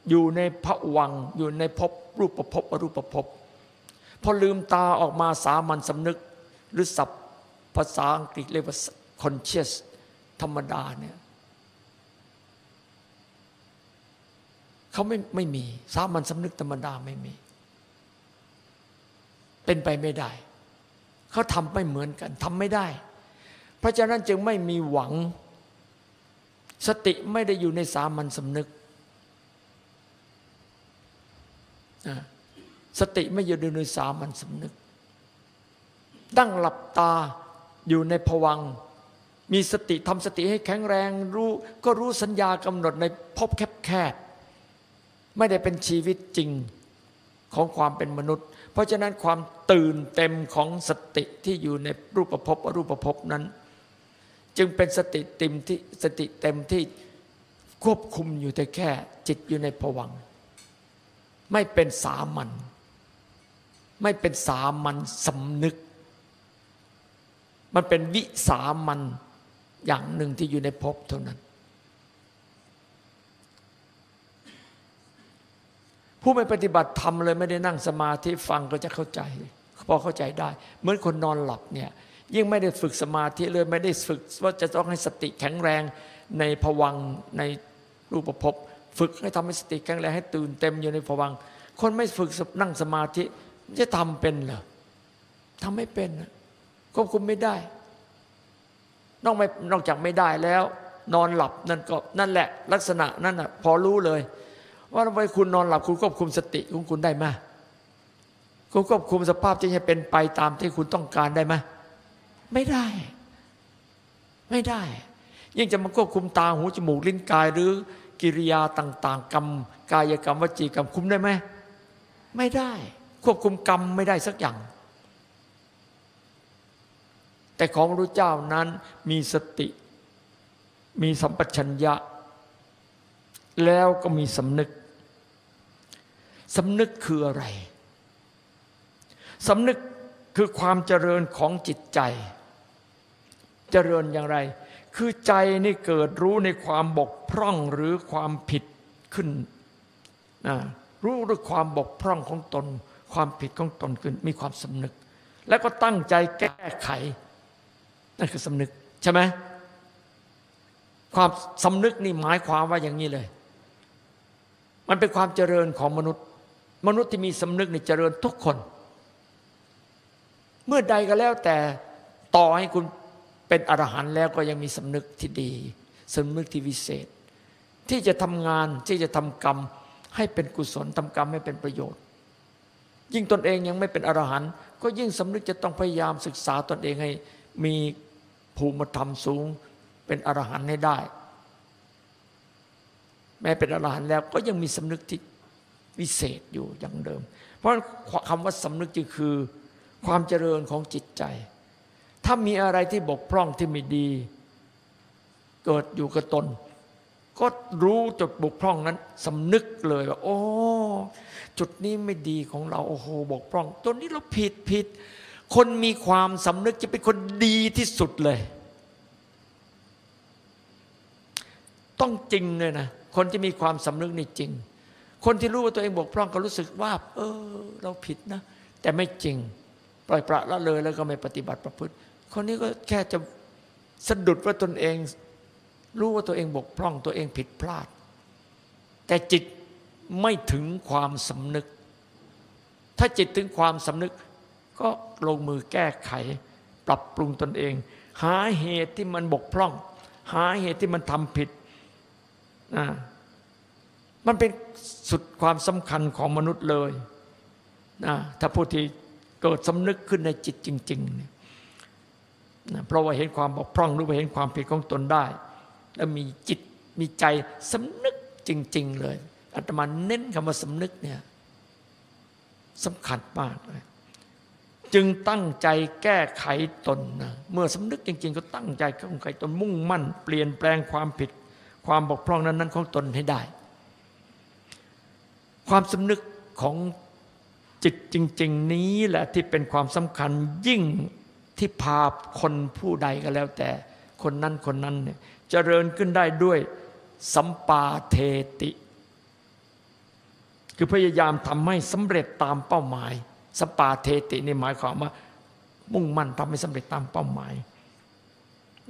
อยู่ในพระวังอยู่ในภพรูปภพอรูปภพพอลืมตาออกมาสามัญสำนึก หรือศัพท์ภาษาอังกฤษเรียกว่า conscious ธรรมดาเนี่ยเขาไม่ไม่มี สามัญสำนึกธรรมดาไม่มี เป็นไปไม่ได้ เขาทำไม่เหมือนกันทำไม่ได้ เพราะฉะนั้นจึงไม่มีหวัง สติไม่ได้อยู่ในสามัญสำนึก สติไม่อยู่ในสามัญสำนึกตั้งหลับตาอยู่ในผวัง มีสติทำสติให้แข็งแรงรู้ก็รู้สัญญากำหนดในพบแคบๆไม่ได้เป็นชีวิตจริงของความเป็นมนุษย์ เพราะฉะนั้นความตื่นเต็มของสติที่อยู่ในรูปภพอรูปภพนั้น จึงเป็นสติเต็มที่สติเต็มที่ควบคุมอยู่แต่แค่ จิตอยู่ในผวัง ไม่เป็นสามัญไม่เป็นสามัญสำนึก มันเป็นวิสามัญ อย่างหนึ่งที่อยู่ในภพเท่านั้น ผู้ไม่ปฏิบัติธรรมเลยไม่ได้นั่งสมาธิฟังก็จะเข้าใจพอเข้าใจได้ เหมือนคนนอนหลับเนี่ยยิ่งไม่ได้ฝึกสมาธิเลยไม่ได้ฝึกว่าจะต้องให้สติแข็งแรงในผวังในรูปภพฝึกให้ทำให้สติแข็งแรงให้ตื่นเต็มอยู่ในผวัง คนไม่ฝึกนั่งสมาธิจะทำเป็นเหรอทำไม่เป็นควบคุมไม่ได้ นอกไม่นอกจากไม่ได้แล้ว นอนหลับนั่นก็นั่นแหละ ลักษณะนั่นน่ะพอรู้เลย ว่าทำไมคุณนอนหลับคุณควบคุมสติของคุณได้ไหมคุณควบคุมสภาพที่จะเป็นไปตามที่คุณต้องการได้ไหมไม่ได้ ไม่ได้ ยิ่งจะมาควบคุมตาหูจมูกลิ้นกายหรือกิริยาต่าง ๆ กรรม กายกรรมวจีกรรมคุมได้ไหมไม่ได้ ควบคุมกรรมไม่ได้สักอย่าง แต่ของพระพุทธเจ้านั้นมีสติ มีสัมปชัญญะ แล้วก็มีสำนึกสำนึกคืออะไรสำนึกคือความเจริญของจิตใจ เจริญอย่างไร คือใจนี่เกิดรู้ในความบกพร่องหรือความผิดขึ้นรู้ด้วยความบกพร่องของตน ความผิดของตนขึ้น มีความสำนึก แล้วก็ตั้งใจแก้ไข นั่นคือสำนึกใช่ไหมความสำนึกนี่หมายความว่าอย่างนี้เลย มันเป็นความเจริญของมนุษย์ มนุษย์ที่มีสำนึกนี่เจริญทุกคน เมื่อใดก็แล้วแต่ต่อให้คุณเป็นอรหันต์แล้วก็ยังมีสำนึกที่ดีสำนึกที่วิเศษ ที่จะทำงานที่จะทำกรรม ให้เป็นกุศลทำกรรมให้เป็นประโยชน์ ยิ่งตนเองยังไม่เป็นอรหันต์ก็ยิ่งสำนึกจะต้องพยายามศึกษาตนเองให้มี ภูมิธรรมสูง เป็นอรหันต์ให้ได้ แม้เป็นอรหันต์แล้วก็ยังมีสำนึกที่วิเศษอยู่อย่างเดิม เพราะคำว่าสำนึกจึงคือความเจริญของจิตใจ ถ้ามีอะไรที่บกพร่องที่ไม่ดี เกิดอยู่กับตน ก็รู้จุดบกพร่องนั้นสำนึกเลยว่าโอ้จุดนี้ไม่ดีของเราโอ้โหบกพร่องตัวนี้เราผิดผิด คนมีความสำนึกจะเป็นคนดีที่สุดเลย ต้องจริงเลยนะ คนที่มีความสำนึกนี่จริง คนที่รู้ว่าตัวเองบกพร่องก็รู้สึกว่า เออ เราผิดนะ แต่ไม่จริง ปล่อยประละเลยแล้วก็ไม่ปฏิบัติประพฤติ คนนี้ก็แค่จะสะดุดว่าตนเอง รู้ว่าตัวเองบกพร่อง ตัวเองผิดพลาด แต่จิตไม่ถึงความสำนึก ถ้าจิตถึงความสำนึก ก็ลงมือแก้ไข ปรับปรุงตนเอง หาเหตุที่มันบกพร่อง หาเหตุที่มันทำผิดนะมันเป็นสุดความสำคัญของมนุษย์เลยนะถ้าผู้ที่เกิดสำนึกขึ้นในจิตจริงๆเนี่ยนะเพราะว่าเห็นความบกพร่องรู้ว่าเห็นความผิดของตนได้ แล้วมีจิตมีใจสำนึกจริง ๆ เลยอาตมาเน้นคำว่าสำนึกเนี่ยสำคัญมากเลย จึงตั้งใจแก้ไขตนนะเมื่อสำนึกจริง ๆ ก็ตั้งใจแก้ไขตนมุ่งมั่น เปลี่ยนแปลงความผิด ความบกพร่องนั้นๆของตนให้ได้ ความสำนึกของจิตจริง ๆ นี้แหละที่เป็นความสำคัญยิ่งที่พาคนผู้ใดก็แล้วแต่คนนั้นคนนั้นเนี่ยจเจริญขึ้นได้ด้วยสัมปาเทติ คือพยายามทำให้สำเร็จตามเป้าหมาย สัมปาเทตินี่หมายความว่า มุ่งมั่นทำให้สำเร็จตามเป้าหมาย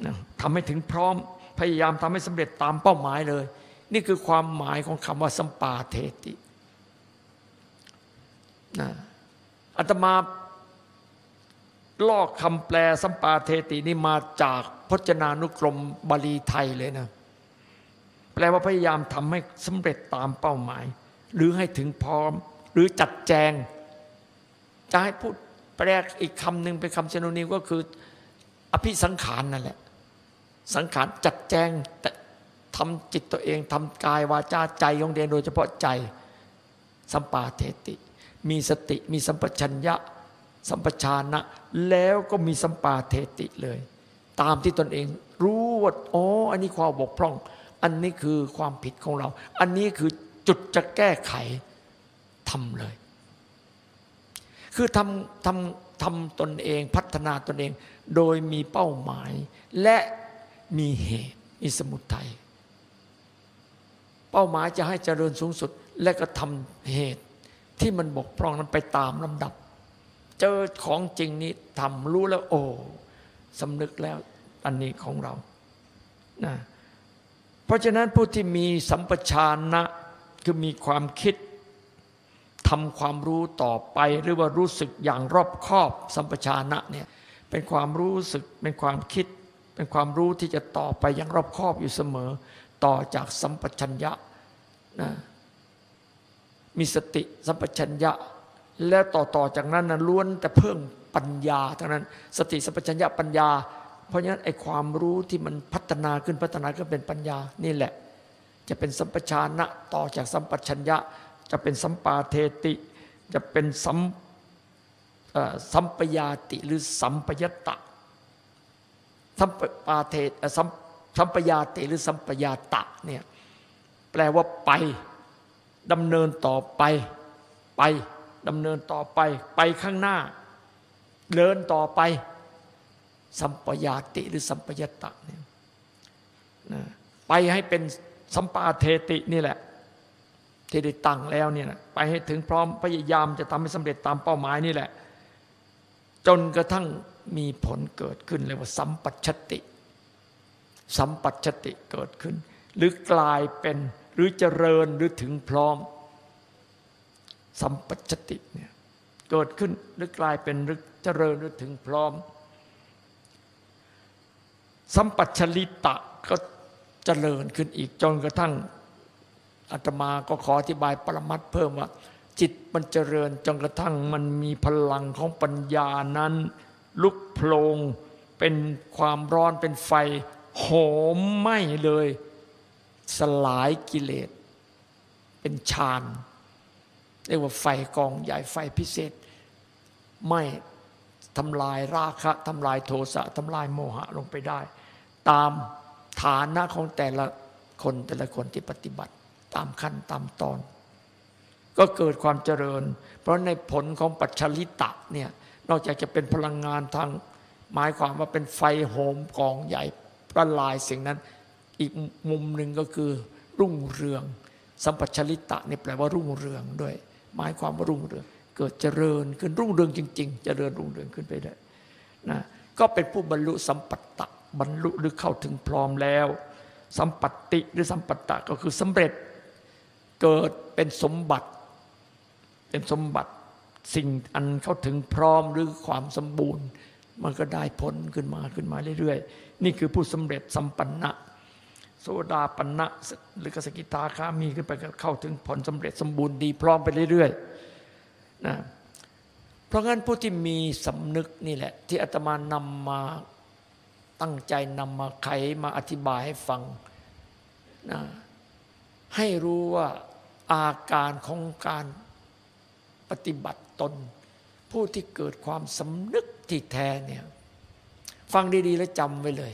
นะทำให้ถึงพร้อมพยายามทำให้สำเร็จตามเป้าหมายเลย นี่คือความหมายของคำว่าสัมปาเทตินะอาตมาลอกคำแปลสัมปาเทตินี่มาจากพจนานุกรมบาลีไทยเลยนะ แปลว่าพยายามทำให้สำเร็จตามเป้าหมาย หรือให้ถึงพร้อม หรือจัดแจง จะให้พูดแปลอีกคำหนึ่งเป็นคำชนุนีก็คือ อภิสังขารนั่นแหละ สังขารจัดแจงแทำจิตตัวเองทำกายวาจาใจของเดนโดยเฉพาะใจ สัมปาเทติ มีสติมีสัมปชัญญะ สัมปชานะ แล้วก็มีสัมปาเทติเลย ตามที่ตนเองรู้ว่าอ๋ออันนี้ความบกพร่อง อันนี้คือความผิดของเรา อันนี้คือจุดจะแก้ไขทำเลย คือทำทำทำตนเองพัฒนาตนเอง โดยมีเป้าหมาย และมีเหตุมีสมุทัยเป้าหมายจะให้เจริญสูงสุด และก็ทำเหตุที่มันบกพร่องนั้นไปตามลำดับ เจอของจริงนี้ทำรู้แล้วโอ้สำนึกแล้วอันนี้ของเรานะเพราะฉะนั้นผู้ที่มีสัมปชานะคือมีความคิด ทำความรู้ต่อไปหรือว่ารู้สึกอย่างรอบคอบสัมปชานะเนี่ยเป็นความรู้สึกเป็นความคิด เป็นความรู้ที่จะต่อไปอย่างรอบคอบอยู่เสมอ ต่อจากสัมปชัญญะนะมีสติสัมปชัญญะ แล้วต่อต่อจากนั้นนะล้วนแต่เพิ่มปัญญาทั้งนั้น สติสัมปชัญญะปัญญา เพราะฉะนั้นไอ้ความรู้ที่มันพัฒนาขึ้นพัฒนาขึ้นเป็นปัญญานี่แหละ จะเป็นสัมปชานะต่อจากสัมปชัญญะ จะเป็นสัมปาเทติ จะเป็นสัมสัมปยาติหรือสัมปยตะ สัมปาเทสัมสัมปยาติหรือสัมปยาตะเนี่ยแปลว่าไปดำเนินต่อไปไปดำเนินต่อไปไปข้างหน้า เดินต่อไป สัมปยาติหรือสัมปยตะเนี่ยไปให้เป็นสัมปาเทตินี่แหละ ที่ได้ตั้งแล้วเนี่ยไปให้ถึงพร้อมพยายามจะทำให้สำเร็จตามเป้าหมายนี่แหละ จนกระทั่งมีผลเกิดขึ้นเรียว่าสัมปัชติ สัมปัชติเกิดขึ้น หรือกลายเป็นหรือเจริญหรือถึงพร้อม สัมปัชติเนี่ยเกิดขึ้นหรือกลายเป็นหรือเจริญหรือถึงพร้อม สัมปัชลิตะก็เจริญขึ้นอีกจนกระทั่ง อาตมาก็ขออธิบายปรมัตเพิ่มว่า จิตมันเจริญจนกระทั่งมันมีพลังของปัญญานั้น ลุกโพลงเป็นความร้อนเป็นไฟโหมไหม้เลย สลายกิเลส เป็นฌานเรียกว่าไฟกองใหญ่ไฟพิเศษไม่ทำลายราคะทำลายโทสะทำลายโมหะลงไปได้ ตามฐานะของแต่ละคนแต่ละคนที่ปฏิบัติ ตามขั้นตามตอน ก็เกิดความเจริญ เพราะในผลของปัจฉลิตะเนี่ยนอกจากจะเป็นพลังงานทางหมายความว่าเป็นไฟโหมกองใหญ่ประลายสิ่งนั้น อีกมุมหนึ่งก็คือรุ่งเรือง สัมปัชลิตะนี่แปลว่ารุ่งเรืองด้วย หมายความว่ารุ่งเรือง เกิดเจริญขึ้นรุ่งเรืองจริง ๆ เจริญรุ่งเรืองขึ้นไปได้นะก็เป็นผู้บรรลุสัมปัตตะบรรลุหรือเข้าถึงพร้อมแล้ว สัมปัตติหรือสัมปัตตะก็คือสำเร็จ เกิดเป็นสมบัติ เป็นสมบัติสิ่งอันเข้าถึงพร้อมหรือความสมบูรณ์ มันก็ได้ผลขึ้นมาขึ้นมาเรื่อยๆ นี่คือผู้สำเร็จสัมปันนะโสดาปันนะหรือกสกิตาคามีขึ้นไปเข้าถึงผลสำเร็จสมบูรณ์ดีพร้อมไปเรื่อยๆนะเพราะงั้นผู้ที่มีสำนึกนี่แหละ ที่อาตมานำมาตั้งใจนำมาไขมาอธิบายให้ฟังนะให้รู้ว่า อาการของการปฏิบัติตน ผู้ที่เกิดความสำนึกที่แท้เนี่ยฟังดี ๆ แล้วจำไว้เลย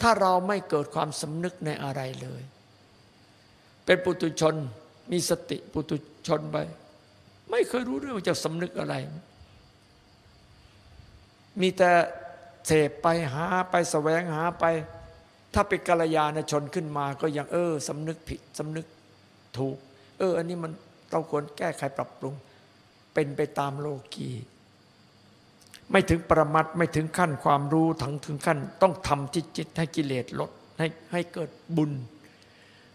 ถ้าเราไม่เกิดความสำนึกในอะไรเลย เป็นปุตุชนมีสติปุตุชนไป ไม่เคยรู้เรื่องจะสำนึกอะไร มีแต่เสพไปหาไปแสวงหาไป ถ้าเป็นกัลยาณชนขึ้นมาก็ยังเออสำนึกผิดสำนึกถูก เออ อันนี้มันเราควรแก้ไขปรับปรุง เป็นไปตามโลกีไม่ถึงประมัดไม่ถึงขั้นความรู้ถึงถึงขั้น ต้องทำที่จิตให้กิเลสลดให้ให้เกิดบุญ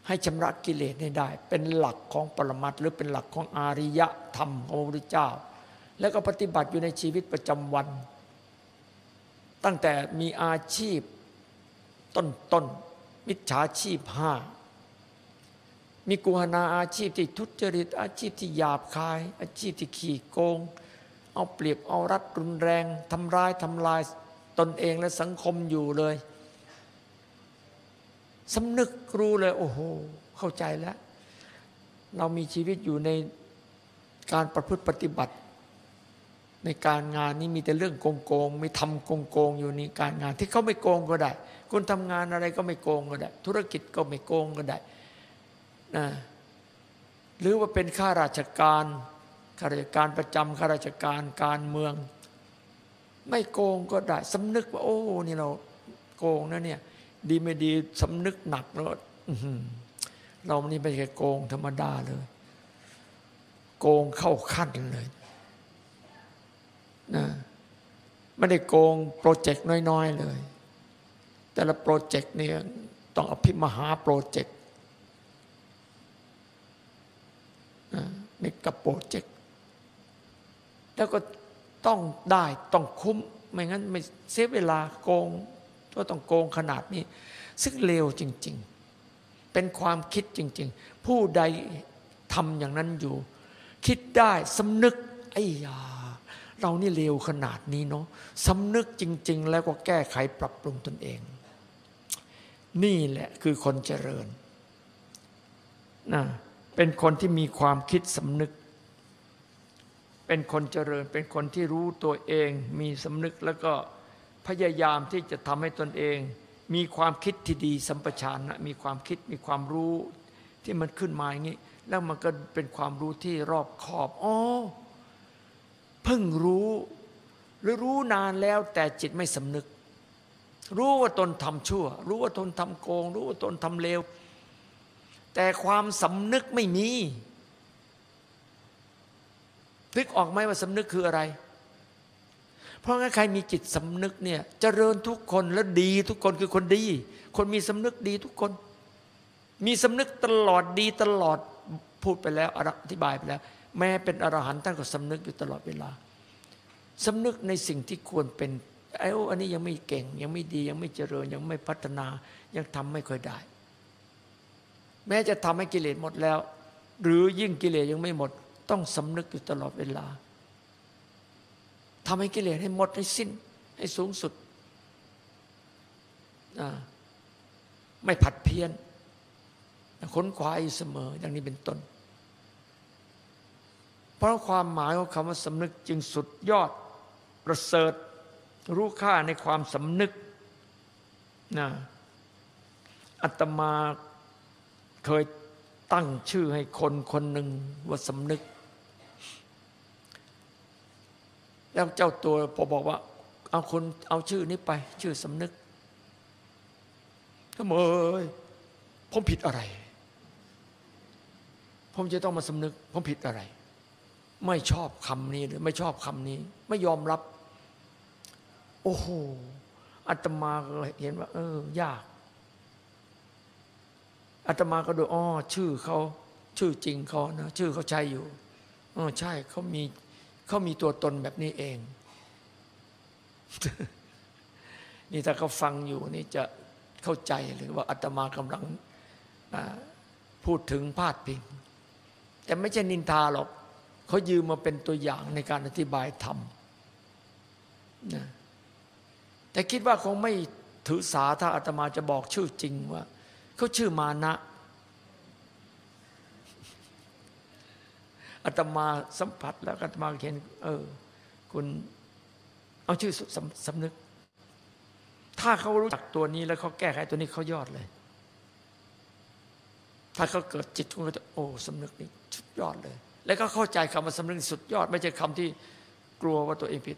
ให้ชำระกิเลสให้ได้ เป็นหลักของปรมัตหรือเป็นหลักของอาริยธรรมของพระพุทธเจ้า แล้วก็ปฏิบัติอยู่ในชีวิตประจำวัน ตั้งแต่มีอาชีพ ต้นต้นมิจฉาชีพห้า มีกุหนาอาชีพที่ทุจริต อาชีพที่หยาบคาย อาชีพที่ขี่โกง เอาเปรียบเอารัดรุนแรงทำร้ายทำลายตนเองและสังคมอยู่เลยสำนึกรู้เลย โอ้โห เข้าใจแล้ว เรามีชีวิตอยู่ในการประพฤติปฏิบัติ ในการงานนี้มีแต่เรื่องโกงโกงไม่ทำโกงโกงอยู่ในการงาน ที่เขาไม่โกงก็ได้ คุณทำงานอะไรก็ไม่โกงก็ได้ ธุรกิจก็ไม่โกงก็ได้ นะหรือว่าเป็นข้าราชการข้าราชการประจำข้าราชการการเมือง ไม่โกงก็ได้สำนึกว่า โอ้นี่เราโกงนะเนี่ย ดีไม่ดีสำนึกหนักแล้วเรานี่ไม่ใช่โกงธรรมดาเลย โกงเข้าขั้นเลยนะไม่ได้โกงโปรเจกต์น้อย ๆ เลย แต่ละโปรเจกต์เนี่ยต้องอภิมหาโปรเจกต์ นี่กับโปรเจกต์แล้วก็ต้องได้ต้องคุ้ม ไม่งั้นไม่เสียเวลาโกงก็ต้องโกงขนาดนี้ ซึ่งเลวจริง ๆ เป็นความคิดจริง ๆ ผู้ใดทำอย่างนั้นอยู่ คิดได้สำนึกไอ้ยาเรานี่เลวขนาดนี้เนาะสำนึกจริง ๆ แล้วก็แก้ไขปรับปรุงตนเอง นี่แหละคือคนเจริญนะ เป็นคนที่มีความคิดสำนึก เป็นคนเจริญ เป็นคนที่รู้ตัวเอง มีสำนึกแล้วก็พยายามที่จะทำให้ตนเอง มีความคิดที่ดีสัมปชัญญะมีความคิดมีความรู้ที่มันขึ้นมาอย่างนี้ แล้วมันก็เป็นความรู้ที่รอบขอบอ๋อเพิ่งรู้ หรือรู้นานแล้วแต่จิตไม่สำนึก รู้ว่าตนทำชั่ว รู้ว่าตนทำโกง รู้ว่าตนทำเลว แต่ความสำนึกไม่มี นึกออกไหมว่าสำนึกคืออะไร เพราะงั้นใครมีจิตสำนึกเนี่ยจเจริญทุกคนและดีทุกคนคือคนดี คนมีสำนึกดีทุกคน มีสำนึกตลอดดีตลอดพูดไปแล้วอธิบายไปแล้ว แม้เป็นอรหันต์ท่านก็สำนึกอยู่ตลอดเวลาสำนึกในสิ่งที่ควรเป็นไอ้อันนี้ยังไม่เก่ง ยังไม่ดียังไม่เจริญยังไม่พัฒนายังทำไม่ค่อยได้ แม้จะทำให้กิเลสหมดแล้ว หรือยิ่งกิเลสยังไม่หมด ต้องสำนึกอยู่ตลอดเวลาทำให้กิเลสให้หมดให้สิ้น ให้สูงสุด ไม่ผัดเพี้ยนค้นคว้าอยู่เสมออย่างนี้เป็นต้น เพราะความหมายของคำว่าสำนึกจึงสุดยอดประเสริฐรู้ค่าในความสำนึกนะอัตมา เคยตั้งชื่อให้คนคนหนึ่งว่าสำนึก แล้วเจ้าตัวพอบอกว่า เอาคนเอาชื่อนี้ไป ชื่อสำนึกทำไมผมผิดอะไร ผมจะต้องมาสำนึก ผมผิดอะไร ไม่ชอบคำนี้หรือไม่ชอบคำนี้ ไม่ยอมรับ โอ้โหอาตมาเห็นว่า เออ ยาก อาตมาก็ดูอ๋อชื่อเขาชื่อจริงเขานะชื่อเขาใช้อยู่อ๋อใช่เขามีเขามีตัวตนแบบนี้เอง นี่ถ้าเขาฟังอยู่นี่จะเข้าใจหรือว่าอาตมากำลังพูดถึงพาดพิง แต่ไม่ใช่นินทาหรอกเขายืมมาเป็นตัวอย่างในการอธิบายธรรมนะแต่คิดว่าคงไม่ถือสาถ้าอาตมาจะบอกชื่อจริงว่า เขาชื่อมานะอาตมาสัมผัสแล้วอาตมาเห็นเออ คุณเอาชื่อสำสำนึก ถ้าเขารู้จักตัวนี้แล้วเขาแก้ไขตัวนี้เขายอดเลย ถ้าเขาเกิดจิตเขาจะโอ้สำนึกนี่สุดยอดเลย แล้วก็เข้าใจคำว่าสำนึกสุดยอด ไม่ใช่คำที่กลัวว่าตัวเองผิด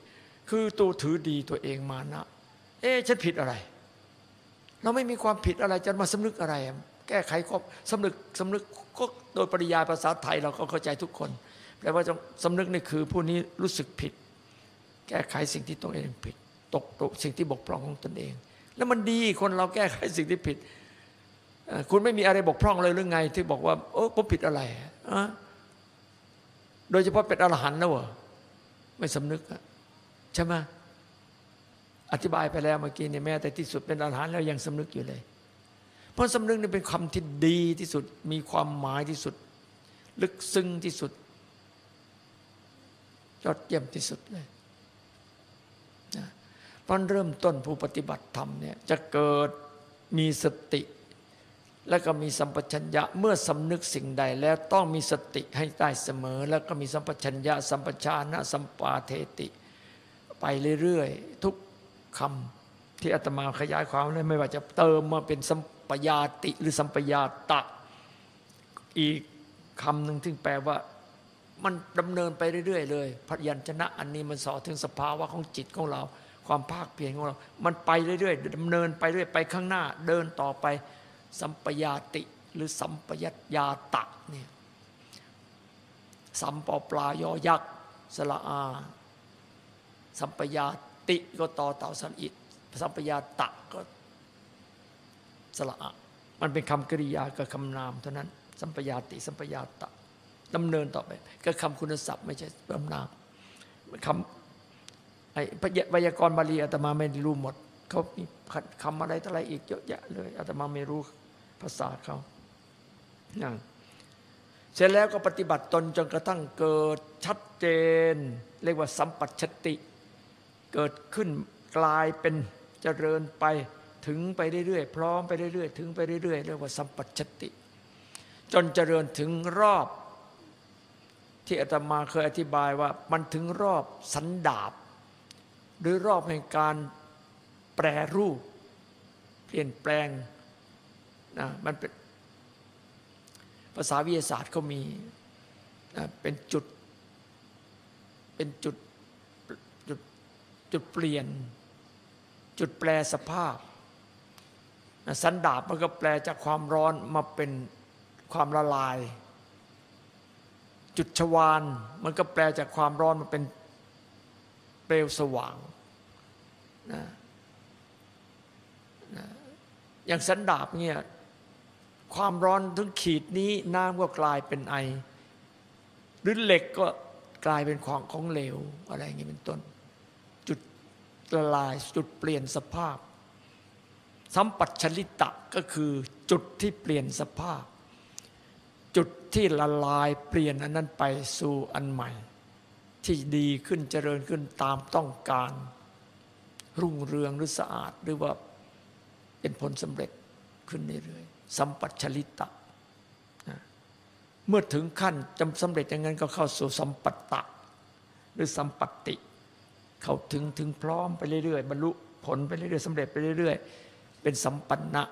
คือตัวถือดีตัวเองมานะ เอ๊ะฉันผิดอะไร เราไม่มีความผิดอะไรจะมาสำนึกอะไร แก้ไขข้อสำนึกสำนึกก็โดยปริยายภาษาไทยเราก็เข้าใจทุกคนแปลว่าสำนึกนี่คือผู้นี้รู้สึกผิด แก้ไขสิ่งที่ตัวเองผิด ตกตกสิ่งที่บกพร่องของตนเอง แล้วมันดีคนเราแก้ไขสิ่งที่ผิด คุณไม่มีอะไรบกพร่องเลยหรือไง ที่บอกว่าโอ้ผมผิดอะไรอะโดยเฉพาะเป็นอรหันต์นะวะไม่สำนึกใช่ไหม อธิบายไปแล้วเมื่อกี้เนี่ยแม้แต่ที่สุดเป็นอรหันต์แล้วยังสำนึกอยู่เลย เพราะสำนึกนี่เป็นคำที่ดีที่สุดมีความหมายที่สุด ลึกซึ้งที่สุดยอดเยี่ยมที่สุดเลยนะเพราะเริ่มต้นผู้ปฏิบัติธรรมเนี่ยจะเกิดมีสติ แล้วก็มีสัมปชัญญะเมื่อสำนึกสิ่งใดแล้วต้องมีสติให้ได้เสมอ แล้วก็มีสัมปชัญญะ สัมปชานะสัมปาเทติ ไปเรื่อยๆทุก คำที่อาตมาขยายความเลยไม่ว่าจะเติมมาเป็นสัมปยาติหรือสัมปยาตะ อีกคำหนึ่งที่แปลว่ามันดำเนินไปเรื่อยๆเลยพยัญชนะอันนี้มันสอถึงสภาวะของจิตของเรา ความภาคเพียรของเรา มันไปเรื่อยๆดำเนินไปเรื่อยไปข้างหน้า เดินต่อไป สัมปยาติหรือสัมปยัตยาตะเนี่ยสัมปปลายอยักษ์สละอา สัมปยา ติก็ต่อเต่าสันอิดสัมปยาตะก็สละอะมันเป็นคำกริยากับคำนามเท่านั้น สัมปยาติสัมปยาตะดำเนินต่อไป ก็คำคุณศัพท์ไม่ใช่คำนามคำไอ้ไวยากรณ์บาลีอาตมาไม่รู้หมดเขามีคำอะไรต่ออะไรอีกเยอะแยะเลยอาตมาไม่รู้ภาษาเขาเสร็จแล้วก็ปฏิบัติตนจนกระทั่งเกิดชัดเจน เรียกว่าสัมปัชติ เกิดขึ้นกลายเป็นเจริญไปถึงไปเรื่อยๆพร้อมไปเรื่อยๆถึงไปเรื่อยๆเรียกว่าสัมปัชติ จนเจริญถึงรอบ ที่อาตมาเคยอธิบายว่ามันถึงรอบสันดาบ หรือรอบแห่งการแปรรูป เปลี่ยนแปลงนะมันเป็นภาษาวิทยาศาสตร์เขามีนะเป็นจุด เป็นจุดจุด จุดเปลี่ยน จุดแปลสภาพ สันดาบมันก็แปลจากความร้อนมาเป็นความละลาย จุดชวานมันก็แปลจากความร้อนมาเป็นเปลวสว่างนะนะอย่างสันดาบเนี่ยความร้อนถึงขีดนี้น้ำก็กลายเป็นไอ หรือเหล็กก็กลายเป็นของของเหลวอะไรอย่างนี้เป็นต้น ละลายจุดเปลี่ยนสภาพ สัมปัชลิตะก็คือจุดที่เปลี่ยนสภาพ จุดที่ละลายเปลี่ยนอันนั้นไปสู่อันใหม่ ที่ดีขึ้นเจริญขึ้นตามต้องการ รุ่งเรืองหรือสะอาดหรือว่าเป็นผลสำเร็จขึ้นเรื่อยๆสัมปัชลิตะเมื่อถึงขั้นจำสำเร็จอย่างนั้นก็เข้าสู่สัมปัตตะ หรือสัมปัตติ เขาถึงถึงพร้อมไปเรื่อยๆบรรลุผลไปเรื่อยๆสำเร็จไปเรื่อยๆ เป็นสัมปันนะ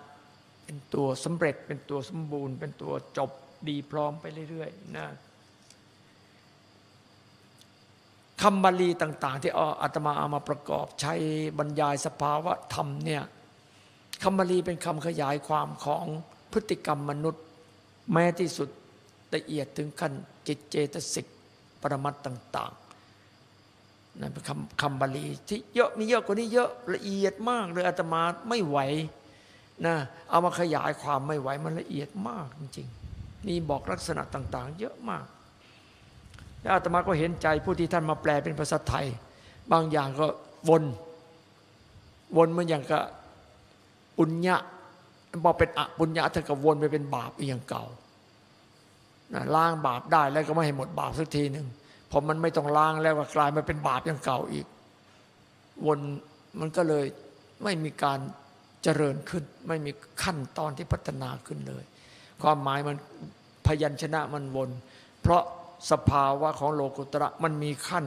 เป็นตัวสำเร็จเป็นตัวสมบูรณ์ เป็นตัวจบดีพร้อมไปเรื่อยๆนะคำบาลีต่าง ๆ ที่อาตมาเอามาประกอบใช้บรรยายสภาวะธรรมเนี่ยคำบาลีเป็นคำขยายความของพฤติกรรมมนุษย์ แม้ที่สุดละเอียดถึงขั้นจิตเจตสิกปรมัตต่างๆ นั่นเป็นคำคำบาลีที่เยอะมีเยอะกว่านี้เยอะละเอียดมากเลยอาตมาไม่ไหวนะเอามาขยายความไม่ไหวมันละเอียดมากจริงๆมีบอกลักษณะต่าง ๆ เยอะมากแล้วอาตมาก็เห็นใจผู้ที่ท่านมาแปลเป็นภาษาไทย บางอย่างก็วนวนมันอย่างกับปุญญะบอกเป็นอปุญญะถ้ากับวนไปเป็นบาปอย่างเก่าล้างบาปได้แล้วก็ไม่ให้หมดบาปสักทีหนึ่ง พอมันไม่ต้องล้างแล้วก็กลายมาเป็นบาปอย่างเก่าอีก วนมันก็เลยไม่มีการเจริญขึ้น ไม่มีขั้นตอนที่พัฒนาขึ้นเลย ความหมายมันพยัญชนะมันวน เพราะสภาวะของโลกุตระมันมีขั้น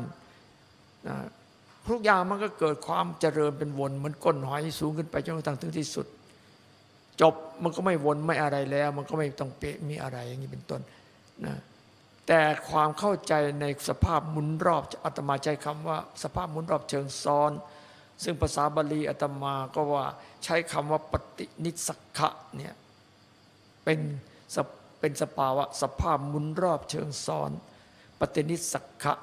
ทุกอย่างมันก็เกิดความเจริญเป็นวนเหมือนก้นหอยสูงขึ้นไปจนกระทั่งถึงที่สุด จบมันก็ไม่วนไม่อะไรแล้ว มันก็ไม่ต้องเปะมีอะไรอย่างนี้เป็นต้นนะ แต่ความเข้าใจในสภาพหมุนรอบอาตมาใจคำว่า สภาพหมุนรอบเชิงซ้อน ซึ่งภาษาบาลีอาตมาก็ว่าใช้คำว่าปฏินิสักะเนี่ยเป็นเป็นสภาวะสภาพหมุนรอบเชิงซ้อน ปฏินิสักะ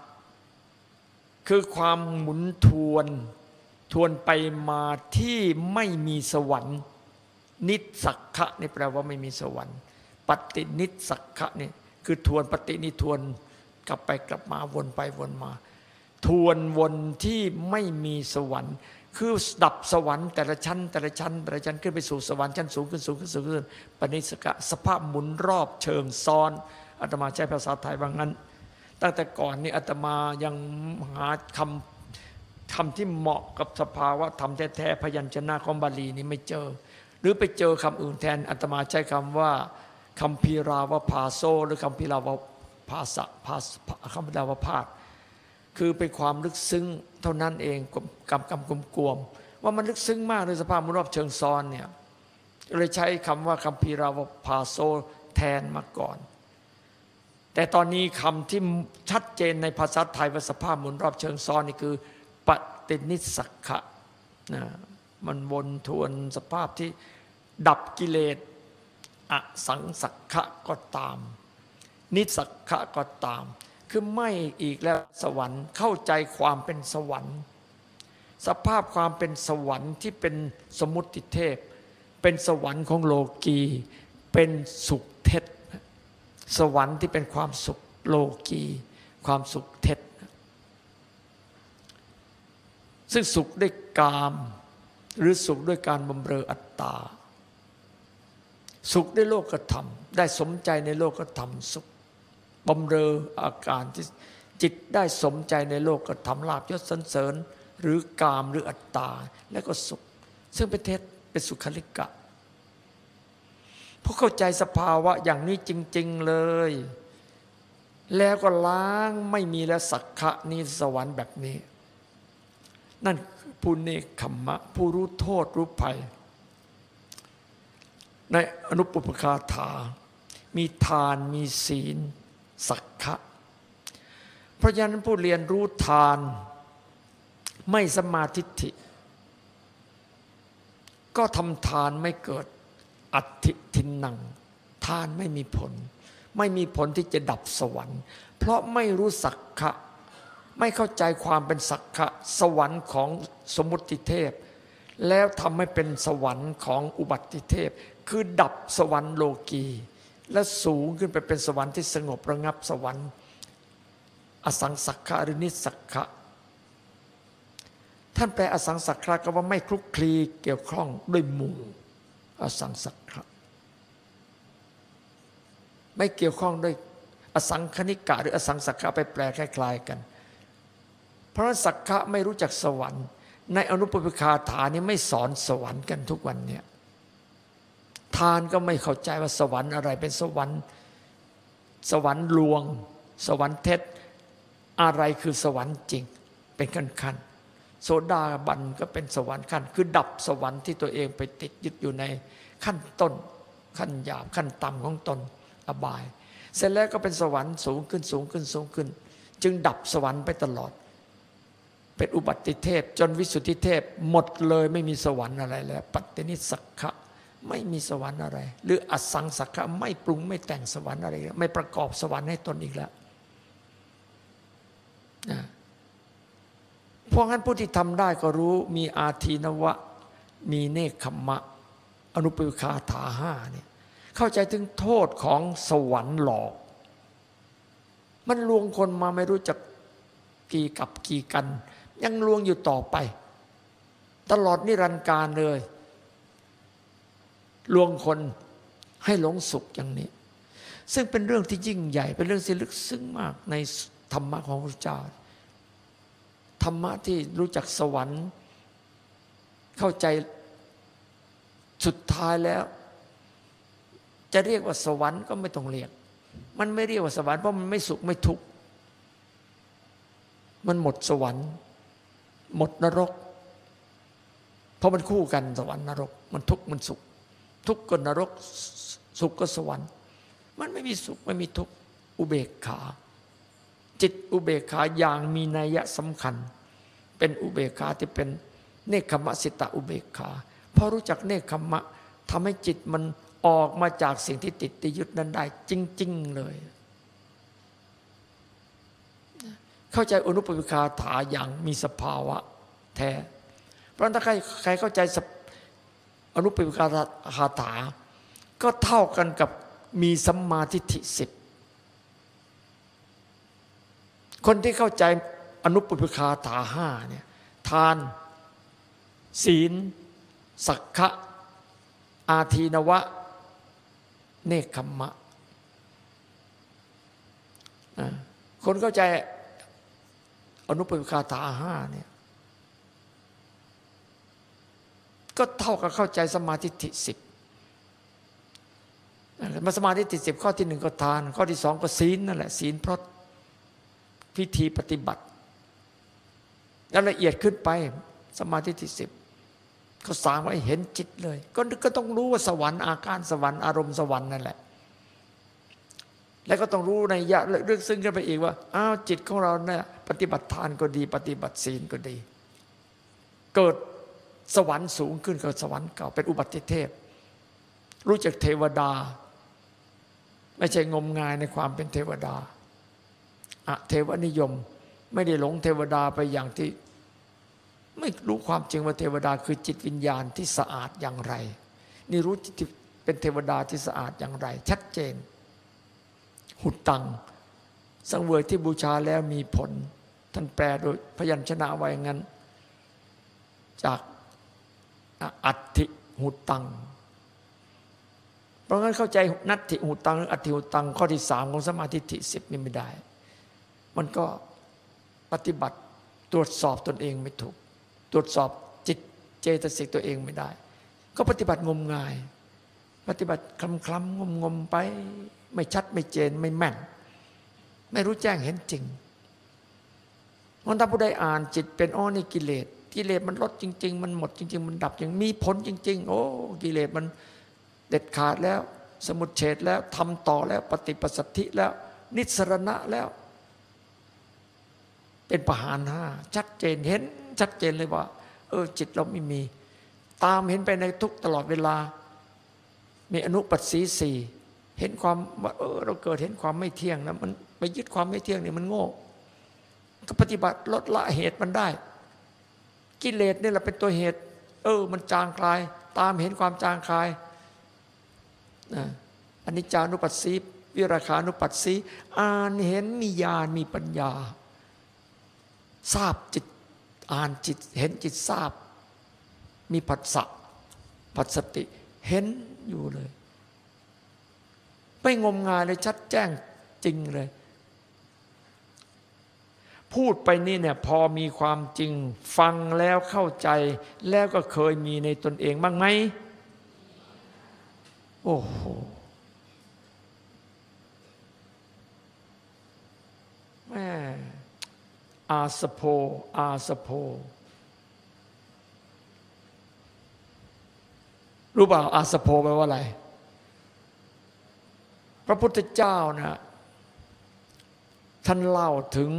คือความหมุนทวนทวนไปมาที่ไม่มีสวรรค์ นิสักะนี่แปลว่าไม่มีสวรรค์ ปฏินิสักะนี่ คือทวนปฏินิทวนกลับไปกลับมาวนไปวนมา ทวนวนที่ไม่มีสวรรค์ คือดับสวรรค์แต่ละชั้น แต่ละชั้นแต่ละชั้นขึ้นไปสู่สวรรค์ชั้นสูงขึ้นสูงขึ้นสูงขึ้นปณิสกะสภาพหมุนรอบเชิงซ้อนอาตมาใช้ภาษาไทยว่างั้น ตั้งแต่ก่อนนี่อาตมายังหาคำคำที่เหมาะกับสภาวะธรรมแท้ๆพยัญชนะของบาลีนี่ไม่เจอ หรือไปเจอคำอื่นแทนอาตมาใช้คำว่า คำพีราวพาโซหรือคำพีราวภาษะภาคำพีราวพาสคือเป็นความลึกซึ้งเท่านั้นเองกำกำกลมกวมว่ามันลึกซึ้งมากในสภาพมุรอบเชิงซ้อนเนี่ยเลยใช้คำว่าคำพีราวพาโซแทนมาก่อน แต่ตอนนี้คำที่ชัดเจนในภาษาไทยว่าสภาพหมุนรอบเชิงซ้อนนี่คือปฏินิสักขะนะมันวนทวนสภาพที่ดับกิเลส อสังสักขะก็ตาม นิสักขะก็ตาม คือไม่อีกแล้วสวรรค์เข้าใจความเป็นสวรรค์ สภาพความเป็นสวรรค์ที่เป็นสมุติเทพ เป็นสวรรค์ของโลกี เป็นสุขเท็จ สวรรค์ที่เป็นความสุขโลกี ความสุขเท็จ ซึ่งสุขด้วยกาม หรือสุขด้วยการบำเรออัตตา สุขได้โลกธรรม ได้สมใจในโลกธรรมสุขบำเรออาการที่จิตได้สมใจในโลกธรรมลาบยศสันเสริญ หรือกามหรืออัตตา และก็สุข ซึ่งเป็นเทศเป็นสุขลิกะพราเข้าใจสภาวะอย่างนี้จริง ๆเลย แล้วก็ล้างไม่มีแล้วสักขะนิสวรรค์แบบนี้ นั่นผู้เนคขมมะ ผู้รู้โทษรู้ภัย ในอนุปปคาถา มีทานมีศีล สักขะเพราะฉะนั้นผู้เรียนรู้ทานไม่สมาธิิก็ทำทานไม่เกิดอัติทินนัง ทานไม่มีผล ไม่มีผลที่จะดับสวรรค์ เพราะไม่รู้สักขะไม่เข้าใจความเป็นสักขะสวรรค์ของสมุติเทพ แล้วทำให้เป็นสวรรค์ของอุบัติเทพ คือดับสวรรค์โลกี และสูงขึ้นไปเป็นสวรรค์ที่สงบระงับสวรรค์อสังสักขะหรือนิสักขะท่านแปลอสังสักขะก็ว่าไม่คลุกคลีเกี่ยวข้องด้วยหมู่อสังสักขะไม่เกี่ยวข้องด้วยอสังคณิกะหรืออสังสักขะไปแปลคล้ายๆกัน เพราะสักขะไม่รู้จักสวรรค์ ในอนุปปิคาฐานนี้ไม่สอนสวรรค์กันทุกวันเนี่ย ทานก็ไม่เข้าใจว่าสวรรค์อะไรเป็นสวรรค์ สวรรค์ลวง สวรรค์เท็จอะไรคือสวรรค์จริง เป็นขั้นขั้นโสดาบันก็เป็นสวรรค์ขั้น คือดับสวรรค์ที่ตัวเองไปติดยึดอยู่ในขั้นต้น ขั้นหยาบขั้นต่ำของตนอบาย เสร็จแล้วก็เป็นสวรรค์สูงขึ้นสูงขึ้นสูงขึ้น จึงดับสวรรค์ไปตลอด เป็นอุบัติเทพจนวิสุทธิเทพหมดเลยไม่มีสวรรค์อะไรแล้ว ปัตตินิสักขะ ไม่มีสวรรค์อะไร หรืออสังสักขะไม่ปรุงไม่แต่งสวรรค์อะไร ไม่ประกอบสวรรค์ให้ตนอีกแล้วนะเพราะงั้นผู้ที่ทำได้ก็รู้มีอาทีนวะ มีเนคขมมะอนุปิคาถาห้าเนี่ยเข้าใจถึงโทษของสวรรค์หลอก มันลวงคนมาไม่รู้จักกี่กับกี่กัน ยังลวงอยู่ต่อไป ตลอดนิรันดร์การเลย ลวงคนให้หลงสุขอย่างนี้ ซึ่งเป็นเรื่องที่ยิ่งใหญ่ เป็นเรื่องที่ลึกซึ้งมากในธรรมะของพระเจ้าธรรมะที่รู้จักสวรรค์ เข้าใจสุดท้ายแล้ว จะเรียกว่าสวรรค์ก็ไม่ต้องเรียก มันไม่เรียกว่าสวรรค์เพราะมันไม่สุขไม่ทุกข์มันหมดสวรรค์ หมดนรก เพราะมันคู่กันสวรรค์นรก มันทุกข์มันสุข ทุกข์ก็นรกสุขก็สวรรค์ มันไม่มีสุขไม่มีทุกข์อุเบกขา จิตอุเบกขาอย่างมีนัยสำคัญ เป็นอุเบกขาที่เป็นเนคขมะสิตะอุเบกขาพอรู้จักเนคขมะทำให้จิตมันออกมาจากสิ่งที่ติดติยึดนั้นได้ จริง ๆ เลย เข้าใจอนุปปิคาถาอย่างมีสภาวะแท้เพราะถ้าใครใครเข้าใจ อนุปปิคาถา ก็เท่ากันกับมีสัมมาทิฏฐิสิบคนที่เข้าใจอนุปปิคาถาห้าเนี่ยทาน ศีล สักขะ อาทีนวะ เนคขมมะคนเข้าใจอนุปปิคาถาห้าเนี่ย ก็เท่ากับเข้าใจสมาธิิสิบมาสมาธิิสิบข้อที่หนึ่งก็ทาน ข้อที่สองก็ศีลนั่นแหละศีลเพราะพิธีปฏิบัติ แล้วละเอียดขึ้นไปสมาธิที่สิบก็สางไว้เห็นจิตเลย ก็ก็ต้องรู้ว่าสวรรค์อาการสวรรค์อารมณ์สวรรค์นั่นแหละ แล้วก็ต้องรู้ในยะเรื่องซึ่งกันไปอีกว่าอ้าวจิตของเราเนี่ยปฏิบัติทานก็ดี ปฏิบัติศีลก็ดี เกิด สวรรค์สูงขึ้นกับสวรรค์เก่าเป็นอุบัติเทพ รู้จักเทวดา ไม่ใช่งมงายในความเป็นเทวดาอะเทวนิยมไม่ได้หลงเทวดาไปอย่างที่ ไม่รู้ความจริงว่าเทวดาคือจิตวิญญาณที่สะอาดอย่างไร นี่รู้จิตเป็นเทวดาที่สะอาดอย่างไร ชัดเจน หุดตัง สังเวยที่บูชาแล้วมีผล ท่านแปลโดยพยัญชนะไว้งั้น จาก อัติหุตัง เพราะงั้นเข้าใจนัตถิหุตังหรืออัติหุตัง ข้อที่สามของสมาธิิสิบนี่ไม่ได้ มันก็ปฏิบัติตรวจสอบตนเองไม่ถูก ตรวจสอบจิตเจตสิกตัวเองไม่ได้ ก็ปฏิบัติงมงาย ปฏิบัติคลำคลำงมงมไป ไม่ชัดไม่เจนไม่แม่น ไม่รู้แจ้งเห็นจริงมันถ้าผู้ใดอ่านจิตเป็นอ้อนี่กิเลส กิเลสมันลดจริง ๆ มันหมดจริง ๆ มันดับอย่างมีผลจริง ๆ โอ้กิเลสมันเด็ดขาดแล้ว สมุดเฉดแล้วทำต่อแล้วปฏิปสัตธิแล้ว นิสรณะแล้ว เป็นปหานห้าชัดเจนเห็นชัดเจนเลยว่า เออจิตเราไม่มี ตามเห็นไปในทุกตลอดเวลา มีอนุปัสสีสี่เห็นความว่าเออเราเกิดเห็นความไม่เที่ยงนะมันไปยึดความไม่เที่ยงเนี่ยมันโง่ ก็ปฏิบัติลดละเหตุมันได้ กิเลสนี่แหละเป็นตัวเหตุ เออ มันจางคลาย ตามเห็นความจางคลายนะอันนี้จานุปัสสีวิราคานุปัสสีอ่านเห็นมีญาณมีปัญญา ทราบจิตอ่านจิตเห็นจิตทราบ มีปัสสะปัสสติเห็นอยู่เลย ไม่งมงายเลยชัดแจ้งจริงเลย พูดไปนี่เนี่ยพอมีความจริงฟังแล้วเข้าใจ แล้วก็เคยมีในตนเองบ้างไหมโอ้โหแม่อาสโพอาสโพรู้เปล่าอาสโพแปลว่าอะไร พระพุทธเจ้านะท่านเล่าถึง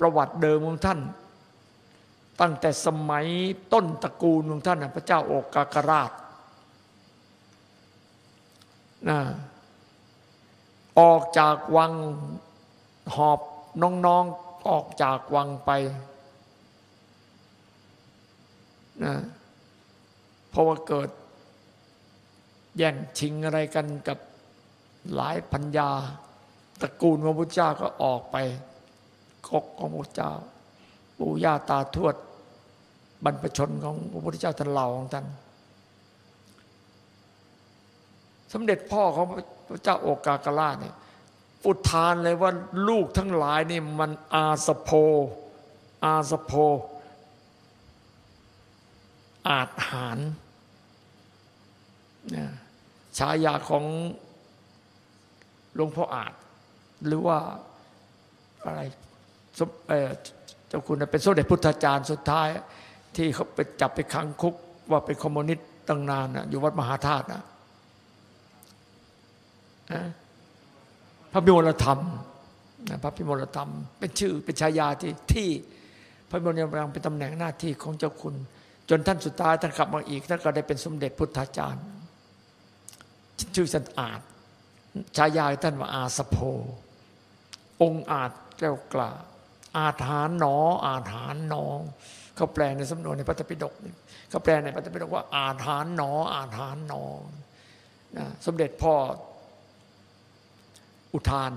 ประวัติเดิมของท่าน ตั้งแต่สมัยต้นตระกูลของท่านพระเจ้าโอกากราชนะออกจากวังหอบน้องๆออกจากวังไปนะเพราะว่าเกิดแย่งชิงอะไรกันกับหลายพันยาตระกูลของพระเจ้าก็ออกไป กกของพระเจ้า ปู่ย่าตาทวด บรรพชนของพระพุทธเจ้าท่านเหล่าของท่านสมเด็จพ่อของพระเจ้าโอกากราเนี่ยอุทานเลยว่าลูกทั้งหลายนี่มันอาสโพ อาสโพ อาจหารฉายาของหลวงพ่ออาจ หรือว่าอะไร เจ้าคุณเป็นสมเด็จพุทธาจารย์สุดท้าย ที่เขาไปจับไปขังคุกว่าเป็นคอมมิวนิสต์ตั้งนานนะอยู่วัดมหาธาตุนะพระพิมลธรรมพระพิมลธรรม เป็นชื่อเป็นชายาที่ที่พระบรมราชวังเป็นตำแหน่งหน้าที่ของเจ้าคุณ จนท่านสุดท้ายท่านกลับมาอีกท่านก็ได้เป็นสมเด็จพุทธาจารย์ ชื่อท่านอาจชายาท่านว่าอาสโพองค์อาจแก้วกล้า อาถานหนอ อาถานนองเขาแปลในสำนวนในพระธปิฎกเขาแปลในพระธปิฎกว่า อาถานหนอ อาถานนองนะสมเด็จพ่ออุทาน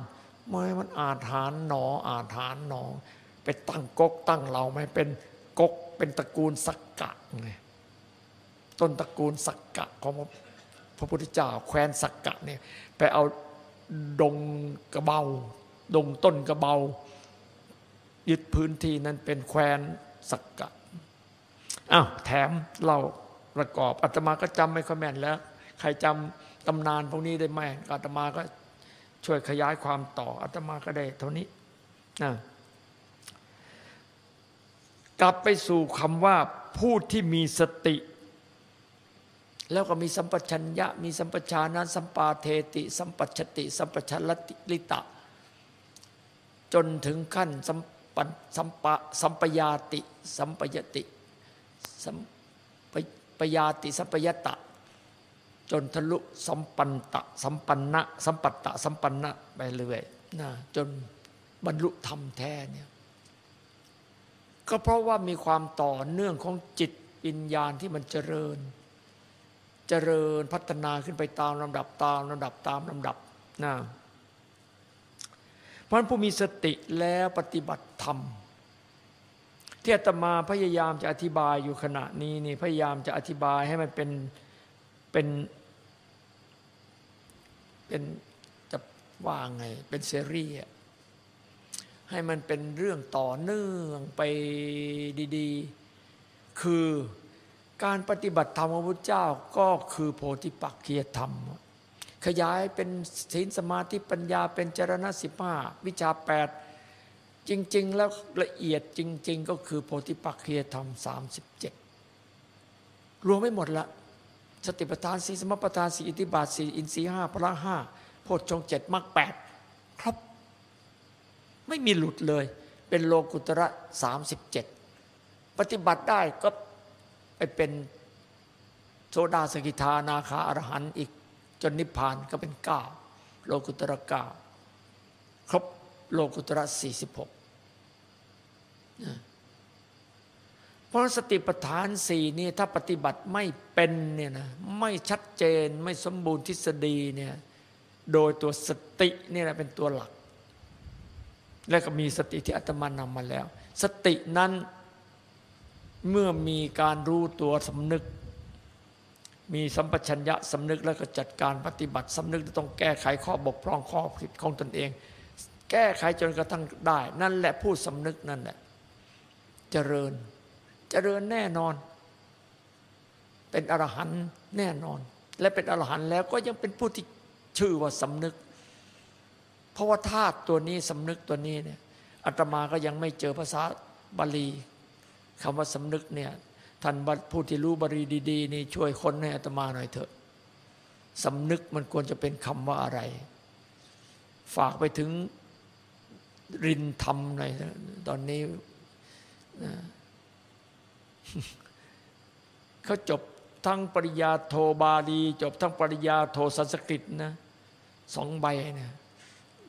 เมื่อมันอาถานหนอ อาถานนองไปตั้งกกตั้งเราไม่เป็นกกเป็นตระกูลสักกะไงต้นตระกูลสักกะของพระพุทธเจ้าแคว้นสักกะเนี่ยไปเอาดงกระเบา ดงต้นกระเบา ยึดพื้นที่นั้นเป็นแคว้นสักกะอ้าวแถมเราประกอบอาตมาก็จำไม่ค่อยแม่นแล้ว ใครจำตำนานพวกนี้ได้ไหมอาตมาก็ช่วยขยายความต่ออาตมาก็ได้เท่านี้นะกลับไปสู่คำว่าผู้ที่มีสติ แล้วก็มีสัมปชัญญะ มีสัมปชานะสัมปาเทติ สัมปัชติ สัมปชัลลิตะ จนถึงขั้นสัมปั สัมปะสัมปยาติ สัมปยติสัมปยาติ สัมปยตะ จนทะลุสัมปันตะ สัมปันนะสัมปัตตะ สัมปันนะไปเรื่อยนะจนบรรลุธรรมแท้เนี่ยก็เพราะว่ามีความต่อเนื่องของจิตวิญญาณที่มันเจริญ เจริญพัฒนาขึ้นไปตามลำดับตามลำดับตามลำดับนะ ราะผู้มีสติแล้วปฏิบัติธรรมที่อาตมาพยายามจะอธิบายอยู่ขณะนี้นี่พยายามจะอธิบายให้มันเป็นเป็นเป็นจะว่าไงเป็นเซรีส์ให้มันเป็นเรื่องต่อเนื่องไปดีๆ คือการปฏิบัติธรรมของพระพุทธเจ้าก็คือโพธิปักขียธรรม ขยายเป็นศีลสมาธิปัญญาเป็นจรณะสิบห้าวิชาแปดจริง ๆ แล้วละเอียดจริง ๆ ก็คือโพธิปักขียธรรมสามสิบเจ็ดรวมไม่หมดละสติปัฏฐานสีสมปัฏฐานสีอิทธิบาทสีอินทรีห้าพละห้าโพชฌงเจ็ดมรรคแปดครับ ไม่มีหลุดเลย เป็นโลกุตระสามสิบเจ็ดปฏิบัติได้ก็ไปเป็นโสดาสกิทานาคาอรหันต์อีก จนนิพพานก็เป็นเก้าโลกุตระเก้าครบโลกุตระสี่สิบหกเพราะสติปัฏฐานสี่นี่ถ้าปฏิบัติไม่เป็นเนี่ยนะไม่ชัดเจนไม่สมบูรณ์ทฤษฎีเนี่ยโดยตัวสตินี่แหละเป็นตัวหลัก และก็มีสติที่อาตมานำมาแล้ว สตินั้นเมื่อมีการรู้ตัวสำนึก มีสัมปชัญญะสำนึกแล้วก็จัดการปฏิบัติสำนึกต้องแก้ไขข้อบกพร่องข้อผิดของตนเอง แก้ไขจนกระทั่งได้ นั่นแหละผู้สำนึกนั่นแหละเจริญ เจริญแน่นอน เป็นอรหันต์แน่นอน และเป็นอรหันต์แล้วก็ยังเป็นผู้ที่ชื่อว่าสำนึก เพราะว่าธาตุตัวนี้สำนึกตัวนี้เนี่ยอาตมาก็ยังไม่เจอภาษาบาลีคำว่าสำนึกเนี่ย ท่านผู้ที่รู้บาลีดี ๆ นี่ช่วยคนให้อาตมาหน่อยเถอะสำนึกมันควรจะเป็นคำว่าอะไร ฝากไปถึงรินธรรมหน่อยตอนนี้เขาจบทั้งปริญญาโทบาลี จบทั้งปริญญาโทสันสกฤตนะสองใบเนี่ย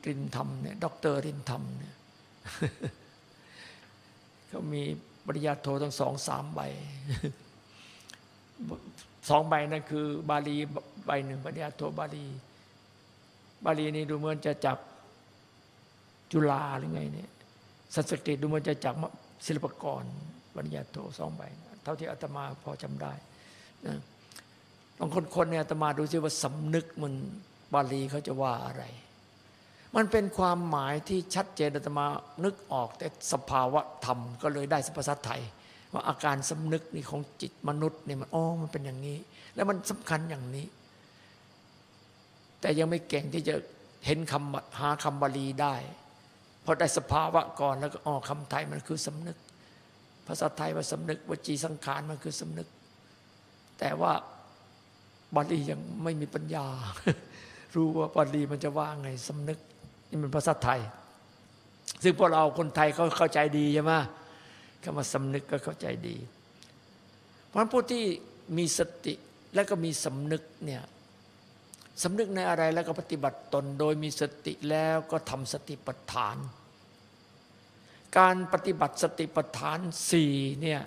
รินธรรมเนี่ยด็อกเตอร์รินธรรมเนี่ยเขามี ปริญญาโททั้งสองสามใบสองใบนั่นคือ บาลีใบหนึ่งปริญญาโทบาลี บาลีนี่ดูเหมือนจะจากจุฬาหรือไงเนี่ยสันสกฤตดูเหมือนจะจากศิลปกรปริญาโทสองใบ เท่าที่อาตมาพอจำได้นะลองคนๆเนี่ยอาตมาดูซิว่าสำนึกมันบาลีเขาจะว่าอะไร มันเป็นความหมายที่ชัดเจนอาตมานึกออกแต่สภาวะธรรมก็เลยได้สภาษาไทย ว่าอาการสำนึกนี่ของจิตมนุษย์เนี่ยมันอ๋อมันเป็นอย่างนี้ แล้วมันสำคัญอย่างนี้ แต่ยังไม่เก่งที่จะเห็นคำหาคำบาลีได้พอได้สภาวะก่อนแล้วก็อ๋อคำไทยมันคือสำนึก ภาษาไทยว่าสำนึกวจีสังขารมันคือสำนึก แต่ว่าบาลียังไม่มีปัญญา รู้ว่าบาลีมันจะว่าไงสำนึก นี่มันภาษาไทย ซึ่งพวกเราคนไทยเขาเข้าใจดีใช่ไหมคำว่าสำนึกก็เข้าใจดี เพราะฉะนั้นผู้ที่มีสติและก็มีสำนึกเนี่ยสำนึกในอะไรแล้วก็ปฏิบัติตนโดยมีสติแล้วก็ทำสติปัฏฐาน การปฏิบัติสติปัฏฐานสี่เนี่ย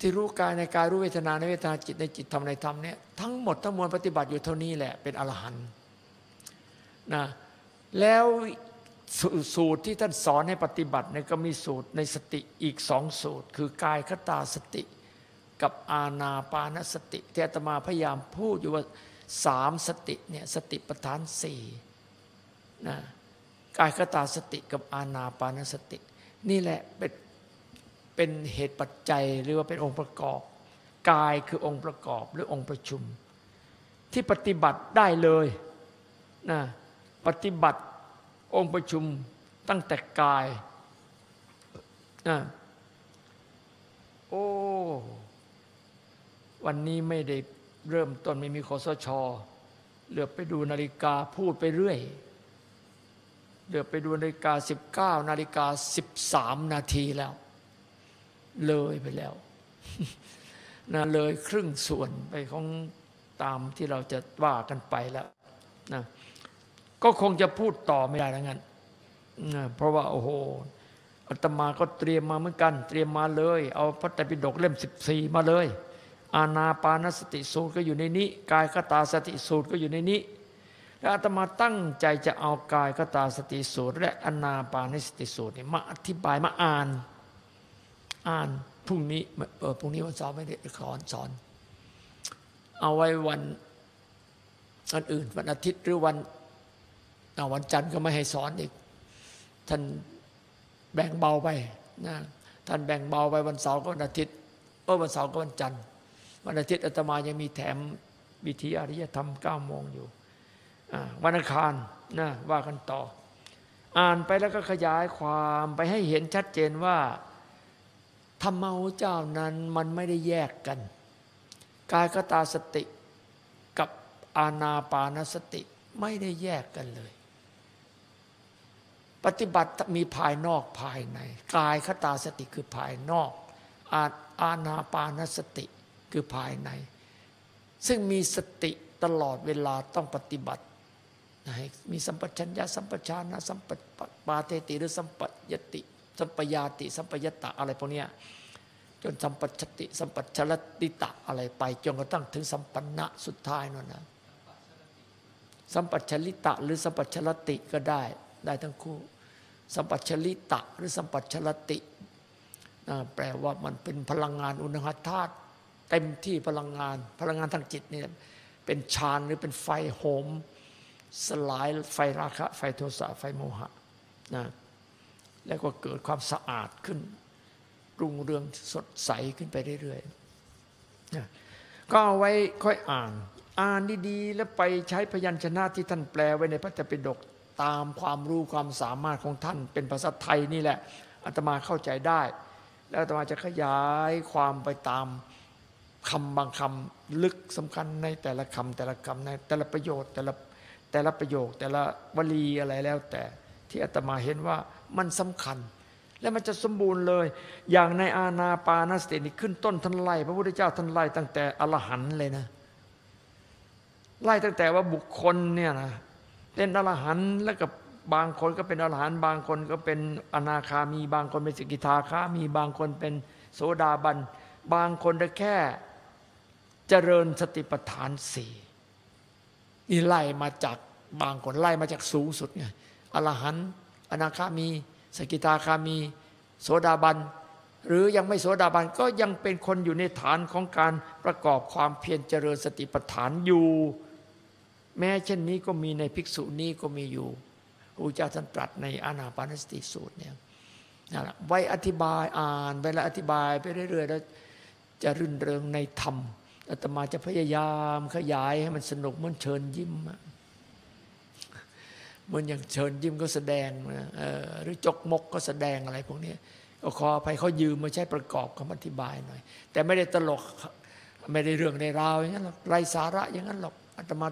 ที่รู้กายในกายรู้เวทนาในเวทนาจิตในจิตทำในธรรมเนี่ยทั้งหมดทั้งมวลปฏิบัติอยู่เท่านี้แหละเป็นอรหันต์ นะแล้วสสูตรที่ท่านสอนให้ปฏิบัติเนี่ยก็มีสูตรในสติอีกสองสูตร คือกายคตาสติ กับอาณาปานสติที่อาตมาพยายามพูดอยู่ว่าสามสติเนี่ยสติปัฏฐานสี่นะกายคตาสติกับอาณาปานสติ นี่แหละเป็นเป็นเหตุปัจจัยหรือว่าเป็นองค์ประกอบ กายคือองค์ประกอบหรือองค์ประชุม ที่ปฏิบัติได้เลยนะ ปฏิบัติองค์ประชุมตั้งแต่กายนะโอ้วันนี้ไม่ได้เริ่มต้นไม่มีคอสชเหลือไปดูนาฬิกาพูดไปเรื่อยเหลือไปดูนาฬิกา 19 นาฬิกา 13 นาทีแล้ว เลยไปแล้วนะเลยครึ่งส่วนไปของตามที่เราจะว่ากันไปแล้วนะ ก็คงจะพูดต่อไม่ได้แล้วงั้นเพราะว่าโอ้โหอาตมาก็เตรียมมาเหมือนกัน เตรียมมาเลย เอาพระไตรปิฎกเล่ม 14 มาเลย อาณาปานสติสูตรก็อยู่ในนี้ กายคตาสติสูตรก็อยู่ในนี้ แล้วอาตมาตั้งใจจะเอากายคตาสติสูตร และอนาปานสติสูตรนี่มาอธิบายมาอ่าน อ่านพรุ่งนี้เออพรุ่งนี้วันเสาร์ไม่ได้สอนสอน เอาไว้วันอันอื่นวันอาทิตย์หรือวัน เอาวันจันทร์ก็ไม่ให้สอนอีก ท่านแบ่งเบาไปนะท่านแบ่งเบาไปวันเสาร์ก็วันอาทิตย์เออวันเสาร์ก็วันจันทร์วันอาทิตย์อาตมายังมีแถมวิธีอริยธรรมเก้าโมงอยู่วันอังคารนะว่ากันต่อ อ่านไปแล้วก็ขยายความไปให้เห็นชัดเจนว่าธรรมะเจ้านั้นมันไม่ได้แยกกันกายกตาสติกับอาณาปานสติไม่ได้แยกกันเลย ปฏิบัติมีภายนอกภายใน กายคตาสติคือภายนอก อาอาณาปานสติคือภายใน ซึ่งมีสติตลอดเวลาต้องปฏิบัติให้มีสัมปชัญญะสัมปชานะสัมปปาเตติหรือสัมปยติ สัมปยาติ สัมปยตะอะไรพวกนี้จนสัมปชติ สัมปชลติตะอะไรไปจนกระทั่งถึงสัมปันนะสุดท้ายนั่นนะสัมปชลิตะหรือสัมปชลติก็ได้ได้ทั้งคู่ สัมปัชลิตะหรือสัมปัชลติ แปลว่ามันเป็นพลังงานอุณหธาตุเต็มที่พลังงาน พลังงานทางจิตเนี่ยเป็นฌานหรือเป็นไฟโหม สลายไฟราคะ ไฟโทสะไฟโมหะนะแล้วก็เกิดความสะอาดขึ้นรุ่งเรืองสดใสขึ้นไปเรื่อยๆนะก็เอาไว้ค่อยอ่าน อ่านดีๆ แล้วไปใช้พยัญชนะที่ท่านแปลไว้ในพระเจ้าปิฎก ตามความรู้ความสามารถของท่าน เป็นภาษาไทยนี่แหละอาตมาเข้าใจได้ แล้วอาตมาจะขยายความไปตามคำบางคำลึกสำคัญในแต่ละคำแต่ละคำในแต่ละประโยชน์แต่ละแต่ละประโยค แต่ละวลีอะไรแล้ว แต่ที่อาตมาเห็นว่ามันสำคัญ และมันจะสมบูรณ์เลย อย่างในอาณาปานสตินี่ขึ้นต้นท่านไล่พระพุทธเจ้าท่านไล่ตั้งแต่อรหันเลยนะไล่ตั้งแต่ว่าบุคคลเนี่ยนะ เป็นอรหันต์แล้วกับบางคนก็เป็นอรหันต์บางคนก็เป็นอนาคามี บางคนเป็นสกิทาคามีบางคนเป็นโสดาบัน บางคนได้แค่เจริญสติปัฏฐานสี่นี่ไล่มาจากบางคนไล่มาจากสูงสุดไงอรหันต์อนาคามี สกิทาคามี โสดาบัน หรือยังไม่โสดาบันก็ยังเป็นคนอยู่ในฐานของการประกอบความเพียรเจริญสติปัฏฐานอยู่ แม้เช่นนี้ก็มีในภิกษุนี้ก็มีอยู่พระเจ้าท่านตรัสในอานาปานสติสูตรเนี่ยนั่นแหละไว้อธิบายอ่านไปแล้วอธิบายไปเรื่อยๆ แล้วจะรื่นเริงในธรรมอาตมาจะพยายามขยายให้มันสนุกเหมือนเชิญยิ้มเหมือนอย่างเชิญยิ้มก็แสดงนะหรือจกมกก็แสดงอะไรพวกนี้ก็ขอไปเขายืมมาใช้ประกอบคำอธิบายหน่อย แต่ไม่ได้ตลกไม่ได้เรื่องในราวอย่างนั้นหรอกไรสาระอย่างนั้นหรอกอาตมา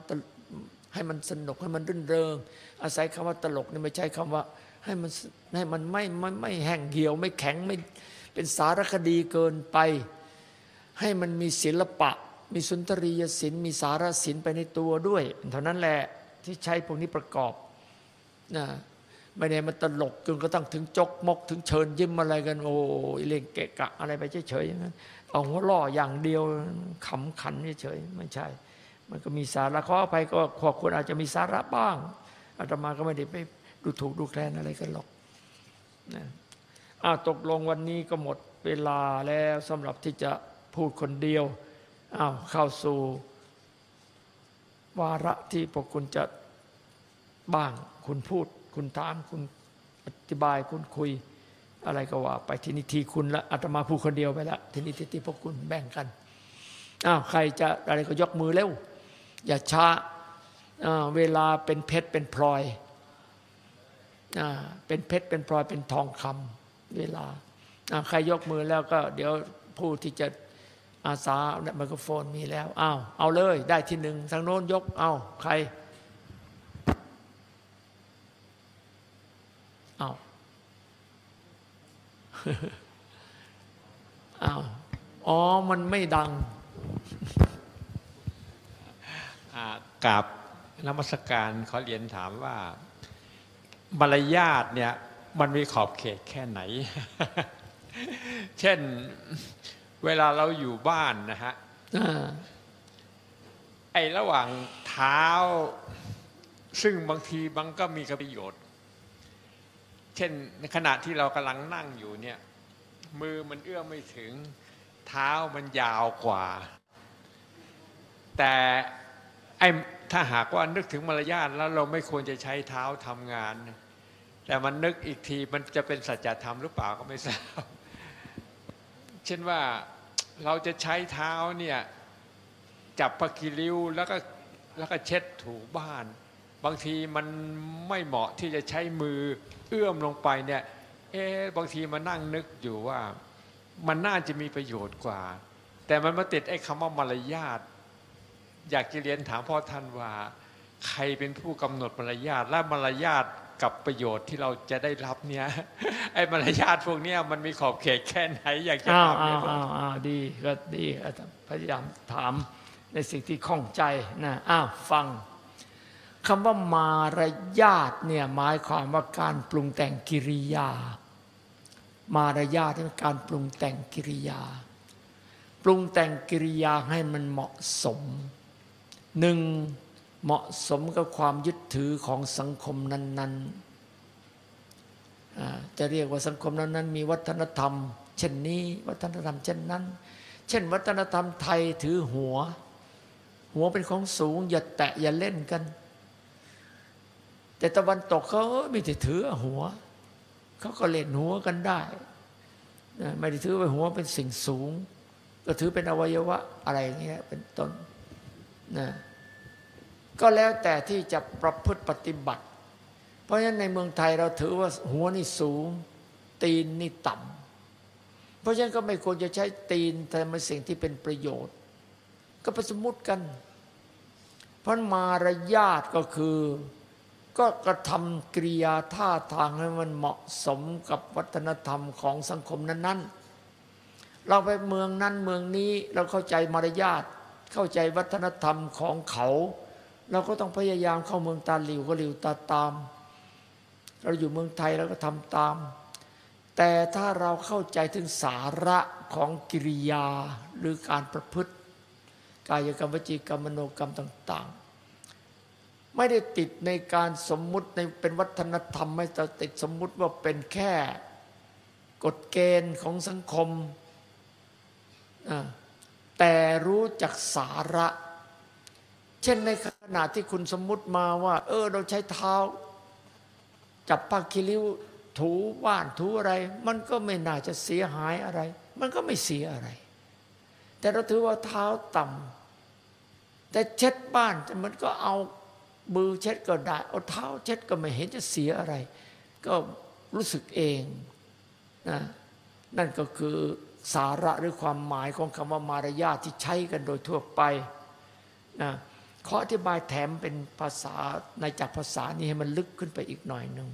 ให้มันสนุกให้มันรื่นเริง อาศัยคำว่าตลกนี่ไม่ใช่คำว่า ให้มันให้มันไม่ไม่ไม่แห้งเหี่ยว ไม่แข็งไม่เป็นสารคดีเกินไป ให้มันมีศิลปะ มีสุนทรียศิลป์มีสารศิลป์ไปในตัวด้วย เท่านั้นแหละที่ใช้พวกนี้ประกอบนะไม่ได้มันตลกจนก็ต้องถึงจกมกถึงเชิญยิ้มอะไรกัน โอ้ยเล่งเกะกะอะไรไปเฉยๆอย่างนั้นเอาหัวล่ออย่างเดียวขำขันเฉยๆไม่ใช่ มันก็มีสาระขออภัยก็ขอคุณอาจจะมีสาระบ้างอาตมาก็ไม่ได้ไปดูถูกดูแคลนอะไรกันหรอกนะอ้าตกลงวันนี้ก็หมดเวลาแล้วสำหรับที่จะพูดคนเดียวอ้าวเข้าสู่วาระที่พวกคุณจะบ้าง คุณพูด คุณถามคุณอธิบายคุณคุยอะไรก็ว่า ไปที่นี่ทีคุณละอาตมาพูดคนเดียวไปละทีนี้ทีที่พวกคุณแบ่งกันอ้าวใครจะอะไรก็ยกมือเร็ว อย่าช้าเวลาเป็นเพชรเป็นพลอยเป็นเพชรเป็นพลอยเป็นทองคำเวลาใครยกมือแล้วก็เดี๋ยวผู้ที่จะอาสาไมโครโฟนมีแล้วอ้าวเอาเลยได้ที่หนึ่งทางโน้นยกเอาใครเอาเอาอ๋อมันไม่ดัง กับนมัสการขอเรียนถามว่ามารยาทเนี่ยมันมีขอบเขตแค่ไหน เช่นเวลาเราอยู่บ้านนะฮะไอ้ระหว่างเท้า ซึ่งบางทีมันก็มีประโยชน์ เช่นในขณะที่เรากำลังนั่งอยู่เนี่ย มือมันเอื้อมไม่ถึง เท้ามันยาวกว่า แต่ ไอ้ถ้าหากว่านึกถึงมารยาทแล้วเราไม่ควรจะใช้เท้าทำงาน แต่มันนึกอีกทีมันจะเป็นสัจธรรมหรือเปล่าก็ไม่ทราบ เช่นว่าเราจะใช้เท้าเนี่ยจับปะกิริ้วแล้วก็แล้วก็เช็ดถูบ้าน บางทีมันไม่เหมาะที่จะใช้มือเอื้อมลงไปเนี่ยเอ๊บางทีมานั่งนึกอยู่ว่ามันน่าจะมีประโยชน์กว่า แต่มันมาติดไอ้คำว่ามารยาท อยากจะเรียนถามพ่อท่านว่า ใครเป็นผู้กำหนดมารยาทและมารยาทกับประโยชน์ที่เราจะได้รับเนี่ยไอ้มารยาทพวกนี้มันมีขอบเขตแค่ไหนอยากจะถามเนี่ยอ้าวอ้าวดีก็ดีพยายามถามในสิ่งที่ข้องใจนะอ้าวฟังคำว่ามารยาทเนี่ยหมายความว่าการปรุงแต่งกิริยา มารยาทเป็นการปรุงแต่งกิริยา ปรุงแต่งกิริยาให้มันเหมาะสม หนึ่งเหมาะสมกับความยึดถือของสังคมนั้นๆจะเรียกว่าสังคมนั้นๆมีวัฒนธรรม เช่นนี้วัฒนธรรมเช่นนั้น เช่น วัฒนธรรมไทยถือหัว หัวเป็นของสูง อย่าแตะอย่าเล่นกัน แต่ตะวันตกเขาไม่ได้ถือหัวเขาก็เล่นหัวกันได้ไม่ได้ถือว่าหัวเป็นสิ่งสูง ก็ถือเป็นอวัยวะอะไรอย่างเงี้ยเป็นต้น นะก็แล้วแต่ที่จะประพฤติปฏิบัติ เพราะฉะนั้นในเมืองไทยเราถือว่าหัวนี่สูง ตีนนี่ต่ำเพราะฉะนั้นก็ไม่ควรจะใช้ตีนแต่เป็นสิ่งที่เป็นประโยชน์ ก็ไปสมมติกัน เพราะมารยาทก็คือก็กระทำกริยาท่าทางให้มันเหมาะสมกับวัฒนธรรมของสังคมนั้น ๆ เราไปเมืองนั้นเมืองนี้เราเข้าใจมารยาท เข้าใจวัฒนธรรมของเขา เราก็ต้องพยายามเข้าเมืองตาหลิวก็หลิวตาตาม เราอยู่เมืองไทยเราก็ทำตาม แต่ถ้าเราเข้าใจถึงสาระของกิริยาหรือการประพฤติ กายกรรมวจีกรรมมโนกรรมต่าง ๆ ไม่ได้ติดในการสมมุติในเป็นวัฒนธรรมไม่ติดสมมุติว่าเป็นแค่กฎเกณฑ์ของสังคมอ่า แต่รู้จักสาระ เช่นในขณะที่คุณสมมุติมาว่า เออ เราใช้เท้า จับผ้าคิริ้วถูบ้านถูอะไร มันก็ไม่น่าจะเสียหายอะไร มันก็ไม่เสียอะไร แต่เราถือว่าเท้าต่ำแต่เช็ดบ้านมันก็เอามือเช็ดก็ได้เอาเท้าเช็ดก็ไม่เห็นจะเสียอะไร ก็รู้สึกเองนะนั่นก็คือ สาระหรือความหมายของคำว่ามารยาทที่ใช้กันโดยทั่วไปนะขออธิบายแถมเป็นภาษาในจากภาษานี้ให้มันลึกขึ้นไปอีกหน่อยหนึ่ง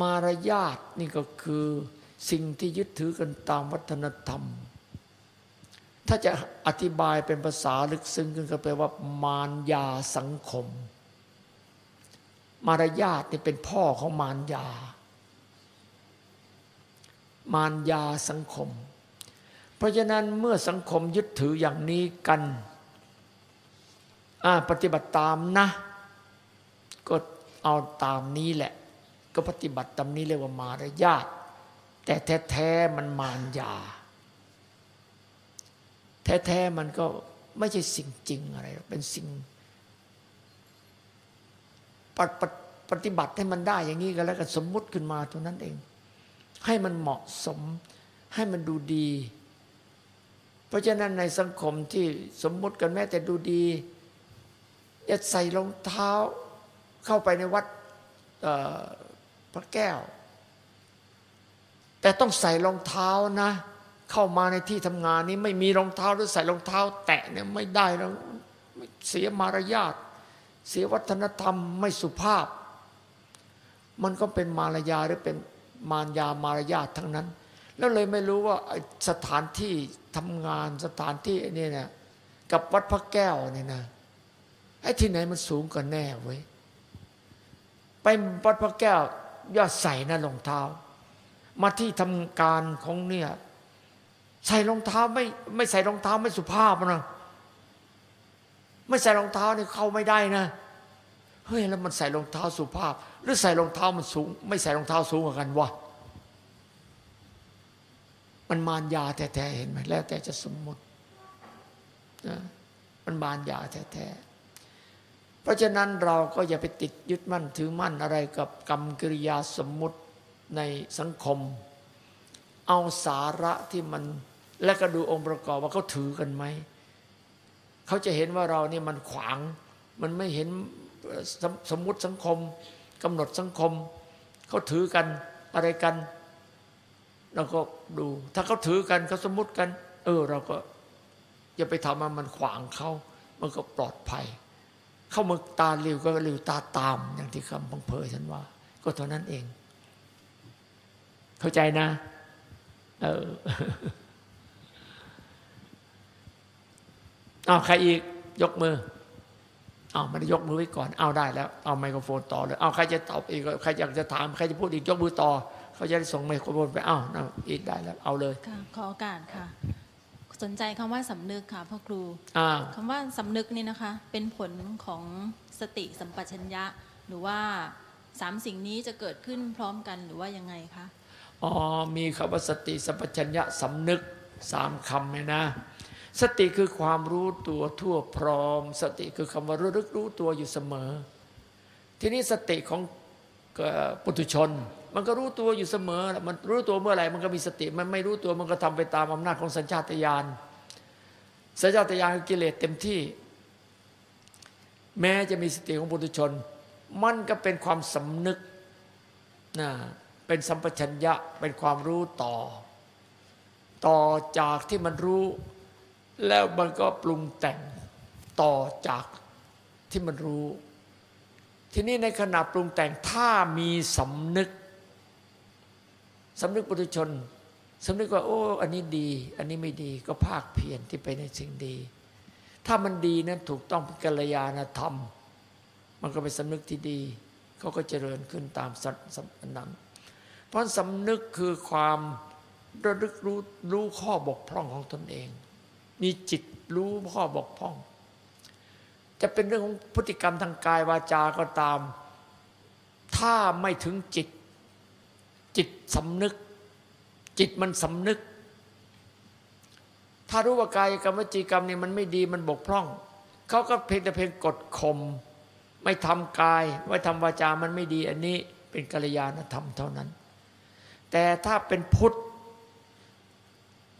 มารยาทนี่ก็คือสิ่งที่ยึดถือกันตามวัฒนธรรม ถ้าจะอธิบายเป็นภาษาลึกซึ้งขึ้นก็แปลว่ามารยาสังคม มารยาทนี่เป็นพ่อของมารยา มารยาสังคม เพราะฉะนั้นเมื่อสังคมยึดถืออย่างนี้กันปฏิบัติตามนะ ก็เอาตามนี้แหละ ก็ปฏิบัติตามนี้เรียกว่ามารยาทแต่แท้ๆมันมารยา แท้ๆมันก็ไม่ใช่สิ่งจริงอะไร เป็นสิ่งปปปฏิบัติให้มันได้อย่างนี้ก็แล้วกันสมมุติขึ้นมาตัวนั้นเอง ให้มันเหมาะสม ให้มันดูดี เพราะฉะนั้นในสังคมที่สมมติกันแม้แต่ดูดีอย่าใส่รองเท้าเข้าไปในวัดพระแก้ว แต่ต้องใส่รองเท้านะ เข้ามาในที่ทำงานนี้ไม่มีรองเท้าหรือใส่รองเท้า แตะเนี่ยไม่ได้แล้วเสียมารยาทเสียวัฒนธรรมไม่สุภาพ มันก็เป็นมารยาหรือเป็น มารยามารยาททั้งนั้น แล้วเลยไม่รู้ว่าสถานที่ทำงานสถานที่นี่เนี่ยกับวัดพระแก้วเนี่ยนะไอ้ที่ไหนมันสูงกว่าแน่เว้ยไปวัดพระแก้วยอดใส่นะรองเท้า มาที่ทำการของเนี่ยใส่รองเท้าไม่ไม่ใส่รองเท้าไม่สุภาพนะไม่ใส่รองเท้านี่เข้าไม่ได้นะเฮ้ยแล้วมันใส่รองเท้าสุภาพ หรือใส่รองเท้ามันสูง ไม่ใส่รองเท้าสูงกว่ากันวะมันมารยาแท้ๆเห็นไหมแล้วแต่จะสมมตินะมันมารยาแท้ๆเพราะฉะนั้นเราก็อย่าไปติดยึดมั่นถือมั่นอะไรกับกรรมกิริยาสมมติในสังคม เอาสาระที่มันและก็ดูองค์ประกอบว่าเขาถือกันไหมเขาจะเห็นว่าเราเนี่ยมันขวาง มันไม่เห็นสสมมติสังคม กำหนดสังคม เขาถือกันอะไรกัน เราก็ดู ถ้าเขาถือกันเขาสมมติกัน เออ เราก็อย่าไปทำมันมันขวางเขามันก็ปลอดภัย เข้ามือตาลิวก็ลิวตาตาม อย่างที่คำพังเพยฉันว่า ก็เท่านั้นเอง เข้าใจนะ เออเอาใครอีก ยกมือ เอาไม่ได้ยกมือไว้ก่อนเอาได้แล้ว เอาไมโครโฟนต่อเลยเอาใครจะตอบอีกใครอยากจะถามใครจะพูดอีกยกมือต่อ เขาจะได้ส่งไมโครโฟนไปเอานะอีกได้แล้วเอาเลยค่ะขอโอกาสค่ะ สนใจคำว่าสำนึกค่ะพ่อครูคำว่าสำนึกนี่นะคะ เป็นผลของสติสัมปชัญญะ หรือว่าสามสิ่งนี้จะเกิดขึ้นพร้อมกันหรือว่ายังไงคะอ๋อมีคำว่าสติสัมปชัญญะสำนึกสามคำเลยนะ สติคือความรู้ตัวทั่วพร้อม สติคือคำว่ารู้ลึกรู้ตัวอยู่เสมอ ทีนี้สติของปุถุชน มันก็รู้ตัวอยู่เสมอ มันรู้ตัวเมื่อไหร่มันก็มีสติ มันไม่รู้ตัวมันก็ทำไปตามอำนาจของสัญชาตญาณสัญชาตญาณคือกิเลสเต็มที่ แม้จะมีสติของปุถุชน มันก็เป็นความสำนึกนะเป็นสัมปชัญญะเป็นความรู้ต่อ ต่อจากที่มันรู้ แล้วมันก็ปรุงแต่งต่อจากที่มันรู้ ทีนี้ในขณะปรุงแต่งถ้ามีสำนึกสำนึกปุถุชนสำนึกว่า โอ้ อันนี้ดี อันนี้ไม่ดีก็ภาคเพียรที่ไปในสิ่งดี ถ้ามันดีนั้นถูกต้องเป็นกัลยาณธรรม มันก็เป็นสำนึกที่ดีเขาก็เจริญขึ้นตามสัตนั้นเพราะสำนึกคือความระลึกรู้รู้ข้อบกพร่องของตนเอง มีจิตรู้ข้อบกพร่อง จะเป็นเรื่องของพฤติกรรมทางกายวาจาก็ตาม ถ้าไม่ถึงจิต จิตสำนึก จิตมันสำนึก ถ้ารู้ว่ากายกรรมวจีกรรมนี่มันไม่ดีมันบกพร่อง เขาก็เพียงแต่เพียงกดข่มไม่ทำกายไม่ทำวาจามันไม่ดีอันนี้เป็นกัลยาณธรรมเท่านั้น แต่ถ้าเป็นพุทธ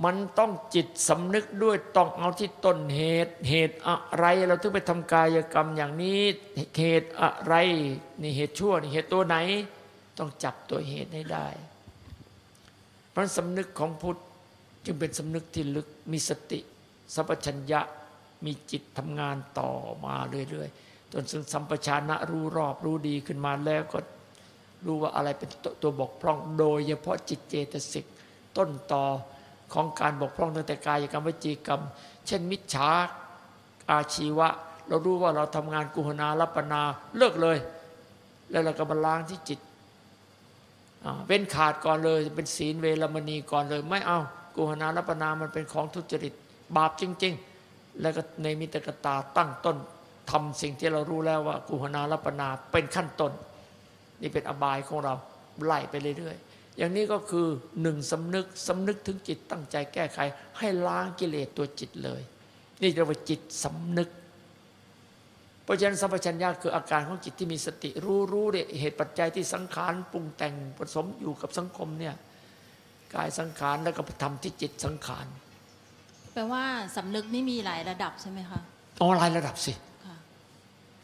มันต้องจิตสำนึกด้วยต้องเอาที่ต้นเหตุ เหตุอะไรเราถึงไปทำกายกรรมอย่างนี้ เหตุอะไรนี่เหตุชั่วนี่เหตุตัวไหน ต้องจับตัวเหตุให้ได้ เพราะสำนึกของพุทธจึงเป็นสำนึกที่ลึกมีสติสัพชัญญะมีจิตทำงานต่อมาเรื่อยๆจนถึงสัมปชานะรู้รอบรู้ดีขึ้นมาแล้วก็รู้ว่าอะไรเป็นตตัวบกพร่อง โดยเฉพาะจิตเจตสิกต้นต่อ ของการบกพร่องตั้งแต่กายกรรมวจีกรรม เช่น มิจฉาอาชีวะ เรารู้ว่าเราทำงานกุหนารัปนาเลิกเลย แล้วเราก็มาล้างที่จิตเว้นขาดก่อนเลย เป็นศีลเวรมณีก่อนเลย ไม่เอากุหนารัปนามันเป็นของทุจริตบาปจริง ๆ แล้วก็ในมิตรกตาตั้งต้นทำสิ่งที่เรารู้แล้วว่ากุหนารัปนาเป็นขั้นต้น นี่เป็นอบายของเราไล่ไปเรื่อยๆ อย่างนี้ก็คือหนึ่งสำนึกสำนึกถึงจิตตั้งใจแก้ไข ให้ล้างกิเลสตัวจิตเลย นี่เรียกว่าจิตสำนึก เพราะฉะนั้นสัมปชัญญะคืออาการของจิตที่มีสติรู้รู้เนี่ยเหตุปัจจัยที่สังขารปรุงแต่งผสมอยู่กับสังคมเนี่ยกายสังขารแล้วก็ทำที่จิตสังขารแปลว่าสำนึกนี่มีหลายระดับใช่ไหมคะอ๋อหลายระดับสิค่ะ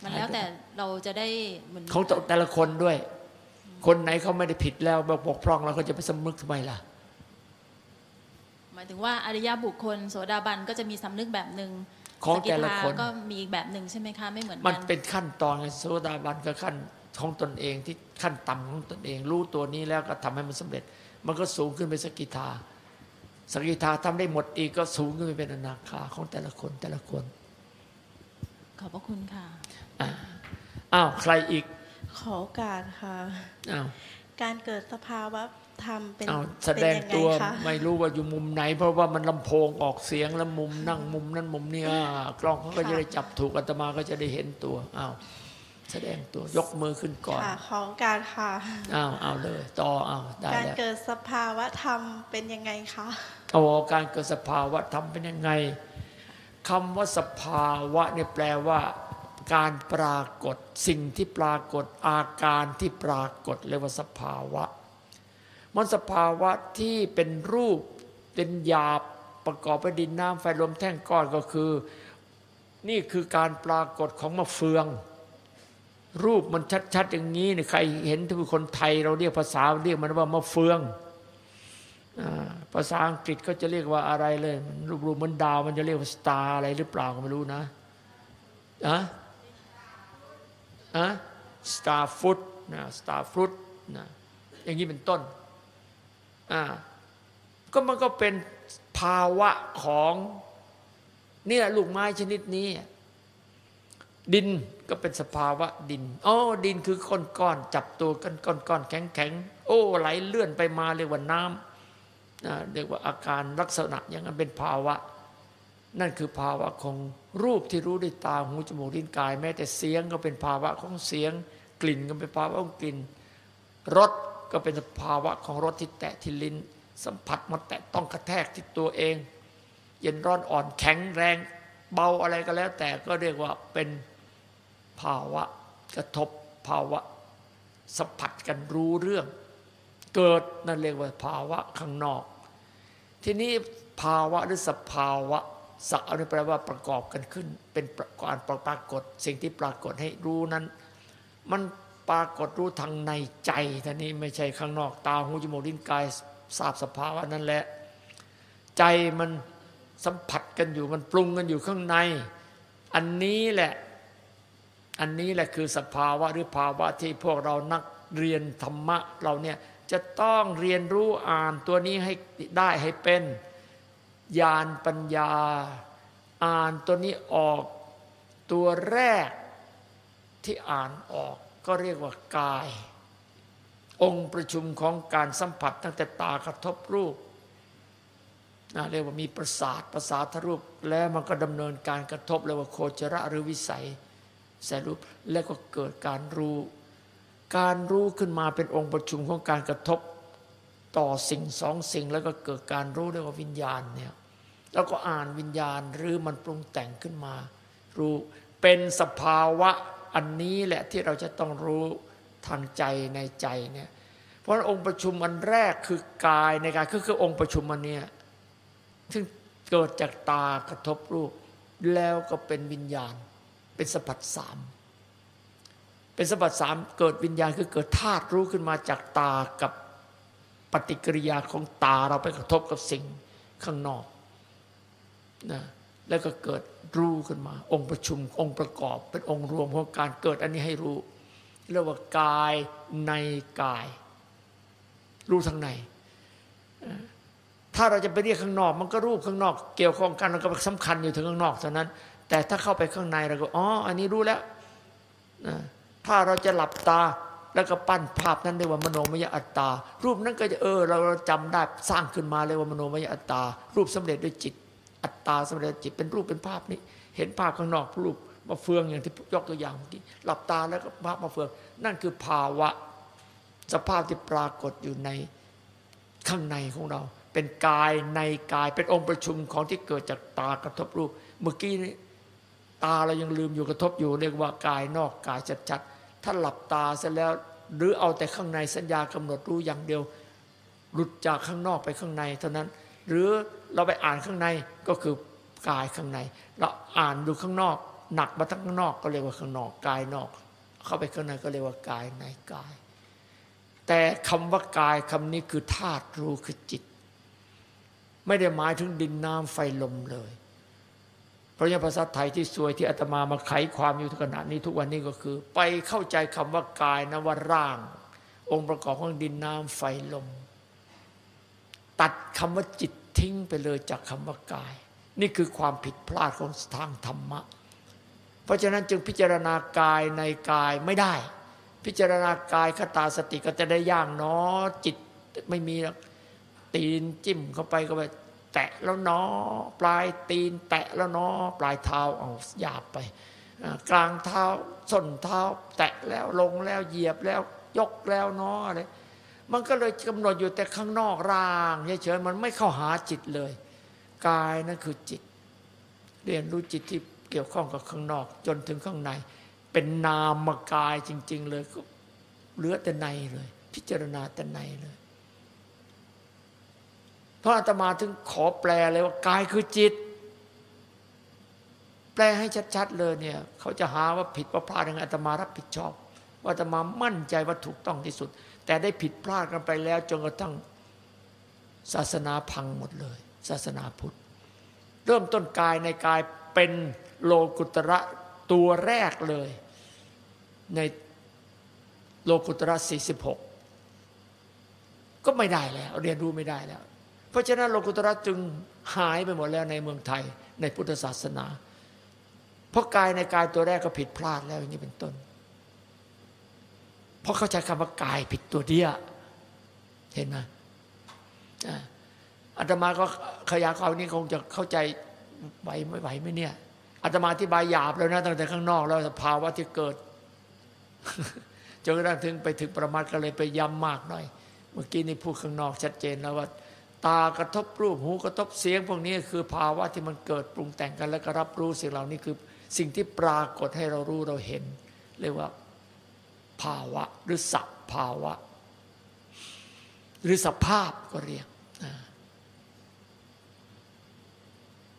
มันแล้วแต่เราจะได้เหมือนของแต่ละคนด้วย คนไหนเขาไม่ได้ผิดแล้วบกพร่องเราก็จะไปสำนึกทำไมล่ะ หมายถึงว่าอริยบุคคล โสดาบันก็จะมีสำนึกแบบหนึ่งของสกิแต่ละทาคนก็มีอีกแบบหนึ่งใช่ไหมคะไม่เหมือนมันกันเป็นขั้นตอนไงโซดาบันก็ขั้นของตนเองที่ขั้นต่ำของตนเอง รู้ตัวนี้แล้วก็ทำให้มันสำเร็จ มันก็สูงขึ้นไปสกิทาสกิทาทำได้หมดอีกก็สูงขึ้นไปเป็นอนาคาของแต่ละคนแต่ละคน ขอบพระคุณค่ะอ้าวใครอีก ขอโอกาสค่ะอ้าวการเกิดสภาวะธรรมเป็นอ้าวแสดงเป็นยัไตัวคะไม่รู้ว่าอยู่มุมไหน เพราะว่ามันลำโพงออกเสียงแล้วมุมนั่งมุมนั้นมุมนี้อ่ากล้องเขาก็จะได้จับถูกอาตมาก็จะได้เห็นตัวอ้าวแสดงตัวยกมือขึ้นก่อนค่ะขอโอกาสค่ะอ้าวเอาเลยต่ออ้าวได้การแล้วเกิดสภาวะธรรมเป็นยังไงคะโอ้การเกิดสภาวะธรรมเป็นยังไงคำว่าสภาวะเนี่ยแปลว่า การปรากฏสิ่งที่ปรากฏอาการที่ปรากฏเรียกว่าสภาวะ มันสภาวะที่เป็นรูปเป็นหยาบประกอบไปดินน้ำไฟลมแท่งก้อนก็คือ นี่คือการปรากฏของมะเฟือง รูปมันชัดๆอย่างนี้เนี่ยใครเห็นทุกคนไทย เราเรียกภาษาเรียกมันว่ามะเฟืองภาษาอังกฤษก็จะเรียกว่าอะไรเลยมันรูปเหมือนดาวมันจะเรียกว่าสตาร์อะไรหรือเปล่าก็ไม่รู้นะอะ อะสตาร์ฟุตนะสตาร์ฟุตนะอย่างนี้เป็นต้นอ่าก็มันก็เป็นภาวะของเนี่ยลูกไม้ชนิดนี้ ดินก็เป็นสภาวะดินอ๋อดินคือก้อนก้อนจับตัวกันก้อนก้อนแข็งแข็งโอ้ไหลเลื่อนไปมาเรียกว่าน้ำเรียกว่าอาการลักษณะอย่างนั้นเป็นภาวะ นั่นคือภาวะของรูปที่รู้ด้วยตาหูจมูกลิ้นกาย แม้แต่เสียงก็เป็นภาวะของเสียง กลิ่นก็เป็นภาวะของกลิ่นรสก็เป็นภาวะของรสที่แตะที่ลิ้น สัมผัสมาแตะต้องกระแทกที่ตัวเอง เย็นร้อนอ่อนแข็งแรง เบาอะไรก็แล้ว แต่ก็เรียกว่าเป็นภาวะกระทบภาวะสัมผัสกันรู้เรื่อง เกิดนั่นเรียกว่าภาวะข้างนอก ทีนี้ภาวะหรือสภาวะ สักอนี่แปลว่าประกอบกันขึ้น เป็นการปรากฏ สิ่งที่ปรากฏให้รู้นั้น มันปรากฏรู้ทางในใจท่านี้ไม่ใช่ข้างนอกตาหูจมูกลิ้นกายทราบสภาวะนั้นแหละ ใจมันสัมผัสกันอยู่มันปรุงกันอยู่ข้างใน อันนี้แหละ อันนี้แหละคือสภาวะหรือภาวะที่พวกเรานักเรียนธรรมะเราเนี่ยจะต้องเรียนรู้อ่านตัวนี้ให้ได้ให้เป็น ญาณปัญญา อ่านตัวนี้ออกตัวแรกที่อ่านออกก็เรียกว่ากาย องค์ประชุมของการสัมผัสตั้งแต่ตากระทบรูปนะเรียกว่ามีประสาทประสาทรูป แล้วมันก็ดำเนินการกระทบเรียกว่าโคจระหรือวิสัยสายรูปแล้วก็เกิดการรู้ การรู้ขึ้นมาเป็นองค์ประชุมของการกระทบ ต่อสิ่งสองสิ่งแล้วก็เกิดการรู้เรียกว่าวิญญาณเนี่ย แล้วก็อ่านวิญญาณหรือมันปรุงแต่งขึ้นมา รู้เป็นสภาวะอันนี้แหละที่เราจะต้องรู้ทางใจในใจเนี่ยเพราะองค์ประชุมอันแรกคือกายในกายก็คือองค์ประชุมอันเนี้ยซึ่งเกิดจากตากระทบรูป แล้วก็เป็นวิญญาณ เป็นสัมผัสสามเป็นสัมผัสสามเกิดวิญญาณคือเกิดธาตุรู้ขึ้นมาจากตากับปฏิกิริยาของตาเราไปกระทบกับสิ่งข้างนอก นะแล้วก็เกิดรู้ขึ้นมา องค์ประชุมองค์ประกอบ เป็นองค์รวมของการเกิดอันนี้ให้รู้เรียกว่ากายในกาย รู้ทางในถ้าเราจะไปเรียกข้างนอก มันก็รูปข้างนอก เกี่ยวข้องกันมันก็สำคัญอยู่ถึงข้างนอกเท่านั้น แต่ถ้าเข้าไปข้างในเราก็อ๋ออันนี้รู้แล้วถ้าเราจะหลับตาแล้วก็ปั้นภาพนั้นเรียกว่ามโนมยอัตตา รูปนั้นก็จะเออ เราเราจำได้สร้างขึ้นมาเรียกว่ามโนมยอัตตา รูปสำเร็จด้วยจิต อัตตาสำเร็จจิตเป็นรูปเป็นภาพนี้ เห็นภาพข้างนอกรูปมาเฟืองอย่างที่ยกตัวอย่างเมื่อกี้หลับตาแล้วก็ภาพมาเฟือง นั่นคือภาวะ สภาพที่ปรากฏอยู่ในข้างในของเรา เป็นกายในกายเป็นองค์ประชุมของที่เกิดจากตากระทบรูป เมื่อกี้นี้ตาเรายังลืมอยู่กระทบอยู่เรียกว่ากายนอกกายชัดๆถ้าหลับตาเสร็จแล้ว หรือเอาแต่ข้างในสัญญากำหนดรู้อย่างเดียว หลุดจากข้างนอกไปข้างในเท่านั้น หรือเราไปอ่านข้างในก็คือกายข้างใน เราอ่านดูข้างนอก หนักมาทั้งข้างนอกก็เรียกว่าข้างนอกกายนอก เข้าไปข้างในก็เรียกว่ากายในกาย แต่คำว่ากายคำนี้คือธาตุรู้คือจิต ไม่ได้หมายถึงดินน้ำไฟลมเลย เพราะยังภาษาไทยที่สวยที่อาตมามาไขความอยู่ขณะนี้ทุกวันนี้ก็คือ ไปเข้าใจคำว่ากายนะว่าร่าง องค์ประกอบของดินน้ำไฟลม ตัดคำว่าจิตทิ้งไปเลยจากคำว่ากาย นี่คือความผิดพลาดของทางธรรมะ เพราะฉะนั้นจึงพิจารณากายในกายไม่ได้ พิจารณากายคตาสติก็จะได้ย่างเนาะจิตไม่มีหรอกตีนจิ้มเข้าไปก็ไปแตะแล้วเนาะปลายตีน แตะแล้วเนาะปลายเท้าเอาหยาบไป กลางเท้าส้นเท้า แตะแล้วลงแล้วเหยียบแล้วยกแล้วเนาะอะไร มันก็เลยกำหนดอยู่แต่ข้างนอกร่างเฉยๆมันไม่เข้าหาจิตเลย กายนั่นคือจิต เรียนรู้จิตที่เกี่ยวข้องกับข้างนอก จนถึงข้างใน เป็นนามกายจริง ๆ เลยก็เหลือแต่ในเลย พิจารณาแต่ในเลยพระอาตมาถึงขอแปลเลยว่ากายคือจิต แปลให้ชัดๆเลยเนี่ย เขาจะหาว่าผิดว่าพลาดยังไงอาตมารับผิดชอบ ว่าอาตมามั่นใจว่าถูกต้องที่สุด แต่ได้ผิดพลาดกันไปแล้วจนกระทั่งศาสนาพังหมดเลย ศาสนาพุทธ เริ่มต้นกายในกายเป็นโลกุตระตัวแรกเลย ในโลกุตระ 46 ก็ไม่ได้แล้ว เรียนรู้ไม่ได้แล้ว เพราะฉะนั้นโลกุตระจึงหายไปหมดแล้วในเมืองไทยในพุทธศาสนา เพราะกายในกายตัวแรกก็ผิดพลาดแล้วอย่างนี้เป็นต้น เพราะเข้าใจคำว่ากายผิดตัวเดียเห็นไหมอ่าอาตมาก็ขยายความนี้คงจะเข้าใจไหวไม่ไหวไหมเนี่ยอาตมาอธิบายหยาบแล้วนะตั้งแต่ข้างนอกแล้วสภาวะที่เกิดจนกระทั่งถึงไปถึงประมาทก็เลยไปย้ำมากหน่อย เมื่อกี้นี่พูดข้างนอกชัดเจนแล้วว่า ตากระทบรูปหูกระทบเสียง พวกนี้คือภาวะที่มันเกิดปรุงแต่งกันแล้วก็รับรู้สิ่งเหล่านี้คือ สิ่งที่ปรากฏให้เรารู้เราเห็น เรียกว่า ภาวะ หรือสัพภาวะ หรือสภาพก็เรียกอ่า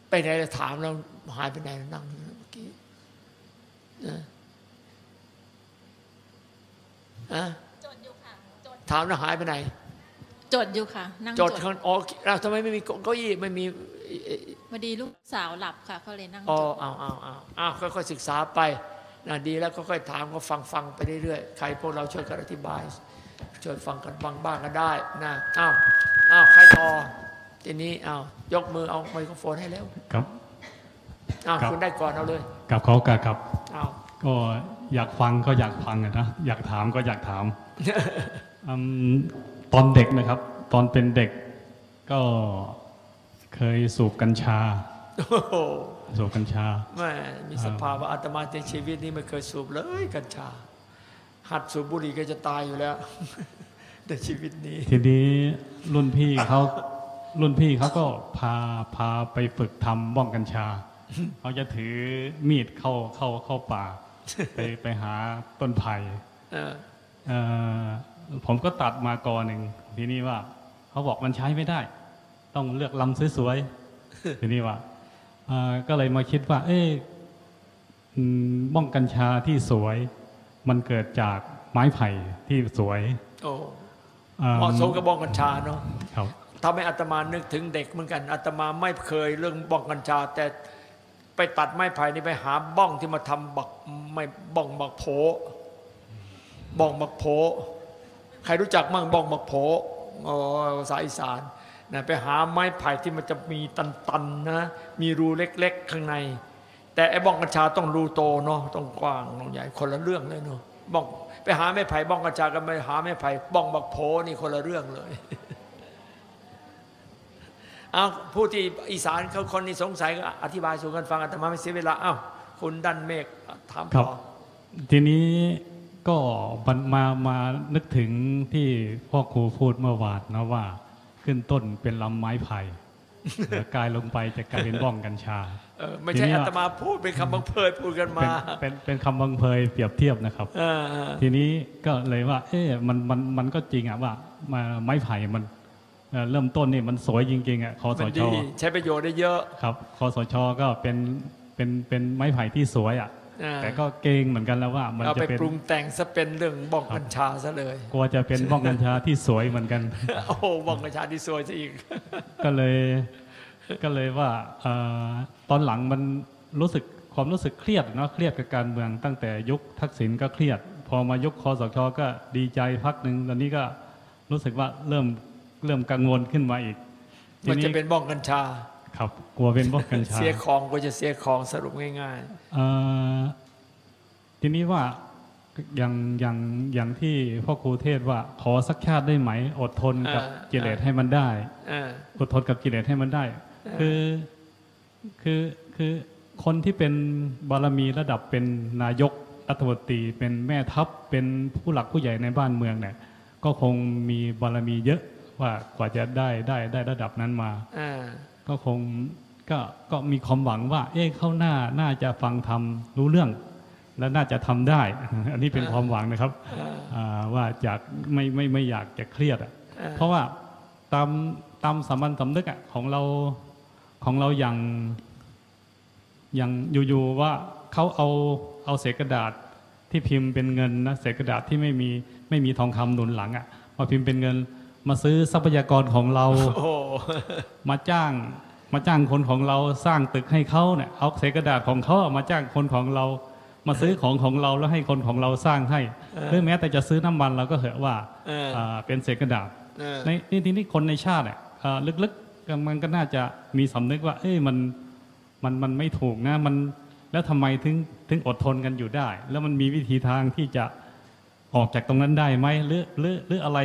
ไปไหนเราถามเราหายไปไหนนั่งอยู่เมื่อกี้นะอะจดอยู่ค่ะจดถามเราหายไปไหน จดอยู่ค่ะ นั่งจจดดข้างอ๋อเราทำไมไม่มีเก้าอี้ไม่มีพอดีลูกสาวหลับค่ะเขาเลยนั่งอ๋อจดเอาเอาเอาเอาค่อยๆศึกษาไป นะดีแล้วค่อยๆถามก็ฟังฟังไปเรื่อยๆ ใครพวกเราช่วยกันอธิบายช่วยฟังกันบ้างบ้างก็ได้นะอ้าวอ้าวใครต่อทีนี้อ้าวยกมือเอาไมโครโฟนให้แล้วครับอ้าวครับคุณได้ก่อนเอาเลยกับเขากับครับอ้าวก็อยากฟังก็อยากฟังอะนะอยากถามก็อยากถามอืมตอนเด็กนะครับ ตอนเป็นเด็กก็เคยสูบกัญชาโอ้โห สูบกัญชาแม่มีสภาวะอาตมาในชีวิตนี้ไม่เคยสูบเลยกัญชา หัดสูบบุหรี่ก็จะตายอยู่แล้วในชีวิตนี้ ทีนี้รุ่นพี่เขารุ่นพี่เขาก็พาพาไปฝึกทำบ้องกัญชาเขาจะถือมีดเข้าเข้าเข้าป่า ไปไปหาต้นไผ่เออเอ่อผมก็ตัดมากอหนึ่งทีนี้ว่าเขาบอกมันใช้ไม่ได้ ต้องเลือกลำสวยๆทีนี้ว่าเอ่อ ก็เลยมาคิดว่า เอ๊ะอืมบ้องกัญชาที่สวย มันเกิดจากไม้ไผ่ที่สวยโอ้อ่เหมาะสมกับบ้องกัญชาเนาะครับทำให้อาตมานึกถึงเด็กเหมือนกันอาตมาไม่เคยเรื่องบ้องกัญชา แต่ไปตัดไม้ไผ่นี่ไปหาบ้องที่มาทำบักไม่บ้องบักโผบ้องมักโผใครรู้จักมั่งบ้องมักโผอ๋อภาษาอีสาน นะไปหาไม้ไผ่ที่มันจะมีตันๆนะ มีรูเล็ก ๆ ข้างใน แต่ไอ้บ้องกัญชาต้องรูโตเนาะต้องกว้างต้องใหญ่คนละเรื่องเลยเนาะบ้องไปหาไม้ไผ่บ้องกัญชากันไปหาไม้ไผ่บ้องมักโผนี่คนละเรื่องเลยเอาผู้ที่อีสานเขาคนนี้สงสัยก็อธิบายสู่กันฟังอาตมาไม่เสียเวลาเอ้าคุณดันเมฆถามต่อทีนี้ก็มันมามานึกถึงที่พ่อครูพูดเมื่อวานนะว่า ขึ้นต้นเป็นลำไม้ไผ่แล้วกลายลงไปจะกลายเป็นบ้องกัญชาเออไม่ใช่ทีนี้อาอะตมาพูดเป็นคำบังเพยพูดกันเป็นมาเป็นเป็นคำบังเพยเปรียบเทียบนะครับเออเออทีนี้ก็เลยว่า เอ๊ะมันมันมันก็จริงอะว่ามาไม้ไผ่มันเอ่อเริ่มต้นนี่มันสวยจริงๆอะคอสมันชดีใช้ประโยชน์ได้เยอะครับคอสชก็เป็นเป็นเป็นไม้ไผ่ที่สวยอะอ่า แต่ก็เกรงเหมือนกันแล้วว่า มันเอาจะไปเป็นปรุงแต่งซะเป็นเรื่องบ้องกัญชาซะเลยกลัวจะเป็นบ้องกัญชาที่สวยเหมือนกันโอ้โหบ้องกัญชาที่สวยซะอีก ก็เลยก็เลยว่าเออตอนหลังมันรู้สึกความรู้สึกเครียดเนาะเครียดกับการเมืองตั้งแต่ยุคทักษิณก็เครียด พอมายุคคอสชก็ดีใจพักหนึ่งตอนนี้ก็รู้สึกว่าเริ่มเริ่มกังวลขึ้นมาอีกทีมันจะเป็นบ้องกัญชา ครับกลัวเป็นบ้องกัญชาเสียของก็จะเสียของสรุปง่ายเอ่อทีนี้ว่าอย่างอย่างอย่างที่พ่อครูเทศว่าขอสักชาติได้ไหม อดทนกับกิเลสให้มันได้ๆเอออดทนกับกิเลสให้มันได้ คือคือคือคนที่เป็นบารมีระดับเป็นนายกรัฐมนตรีเป็นแม่ทัพเป็นผู้หลักผู้ใหญ่ในบ้านเมืองเนี่ยก็คงมีบารมีเยอะว่ากว่าจะได้ได้ได้ระดับนั้นมาเออ ก็คงก็ก็มีความหวังว่า เอ๊ะเข้าหน้าน่าจะฟังทำรู้เรื่อง และน่าจะทำได้ อันนี้เป็นความหวังนะครับอ่าว่าจากไม่ไม่ไม่อยากจะเครียดอะเพราะว่าตามตามสามัญสำนึกอะของเราของเราอย่างอย่างอยู่ๆว่าเขาเอาเอาเศษกระดาษที่พิมพ์เป็นเงินนะเศษกระดาษที่ไม่มีไม่มีทองคำหนุนหลังอะมาพิมพ์เป็นเงิน มาซื้อทรัพยากรของเราโอ้โหมาจ้าง มาจ้างคนของเราสร้างตึกให้เขาเนี่ยเอาเศษกระดาษของเขาเอามาจ้างคนของเรา มาซื้อของของเราแล้วให้คนของเราสร้างให้หรือแม้แต่จะซื้อน้ำมันเราก็เหอะว่าเอออ่าเป็นเศษกระดาษเออในนี่ทีนี้คนในชาติเนี่ยอ่าลึกๆก็มันก็น่าจะมีสำนึกว่า เอ้ยมันมันมันไม่ถูกนะมันแล้วทำไมถึงถึงอดทนกันอยู่ได้ แล้วมันมีวิธีทางที่จะออกจากตรงนั้นได้ไหมหรือหรือหรืออะไร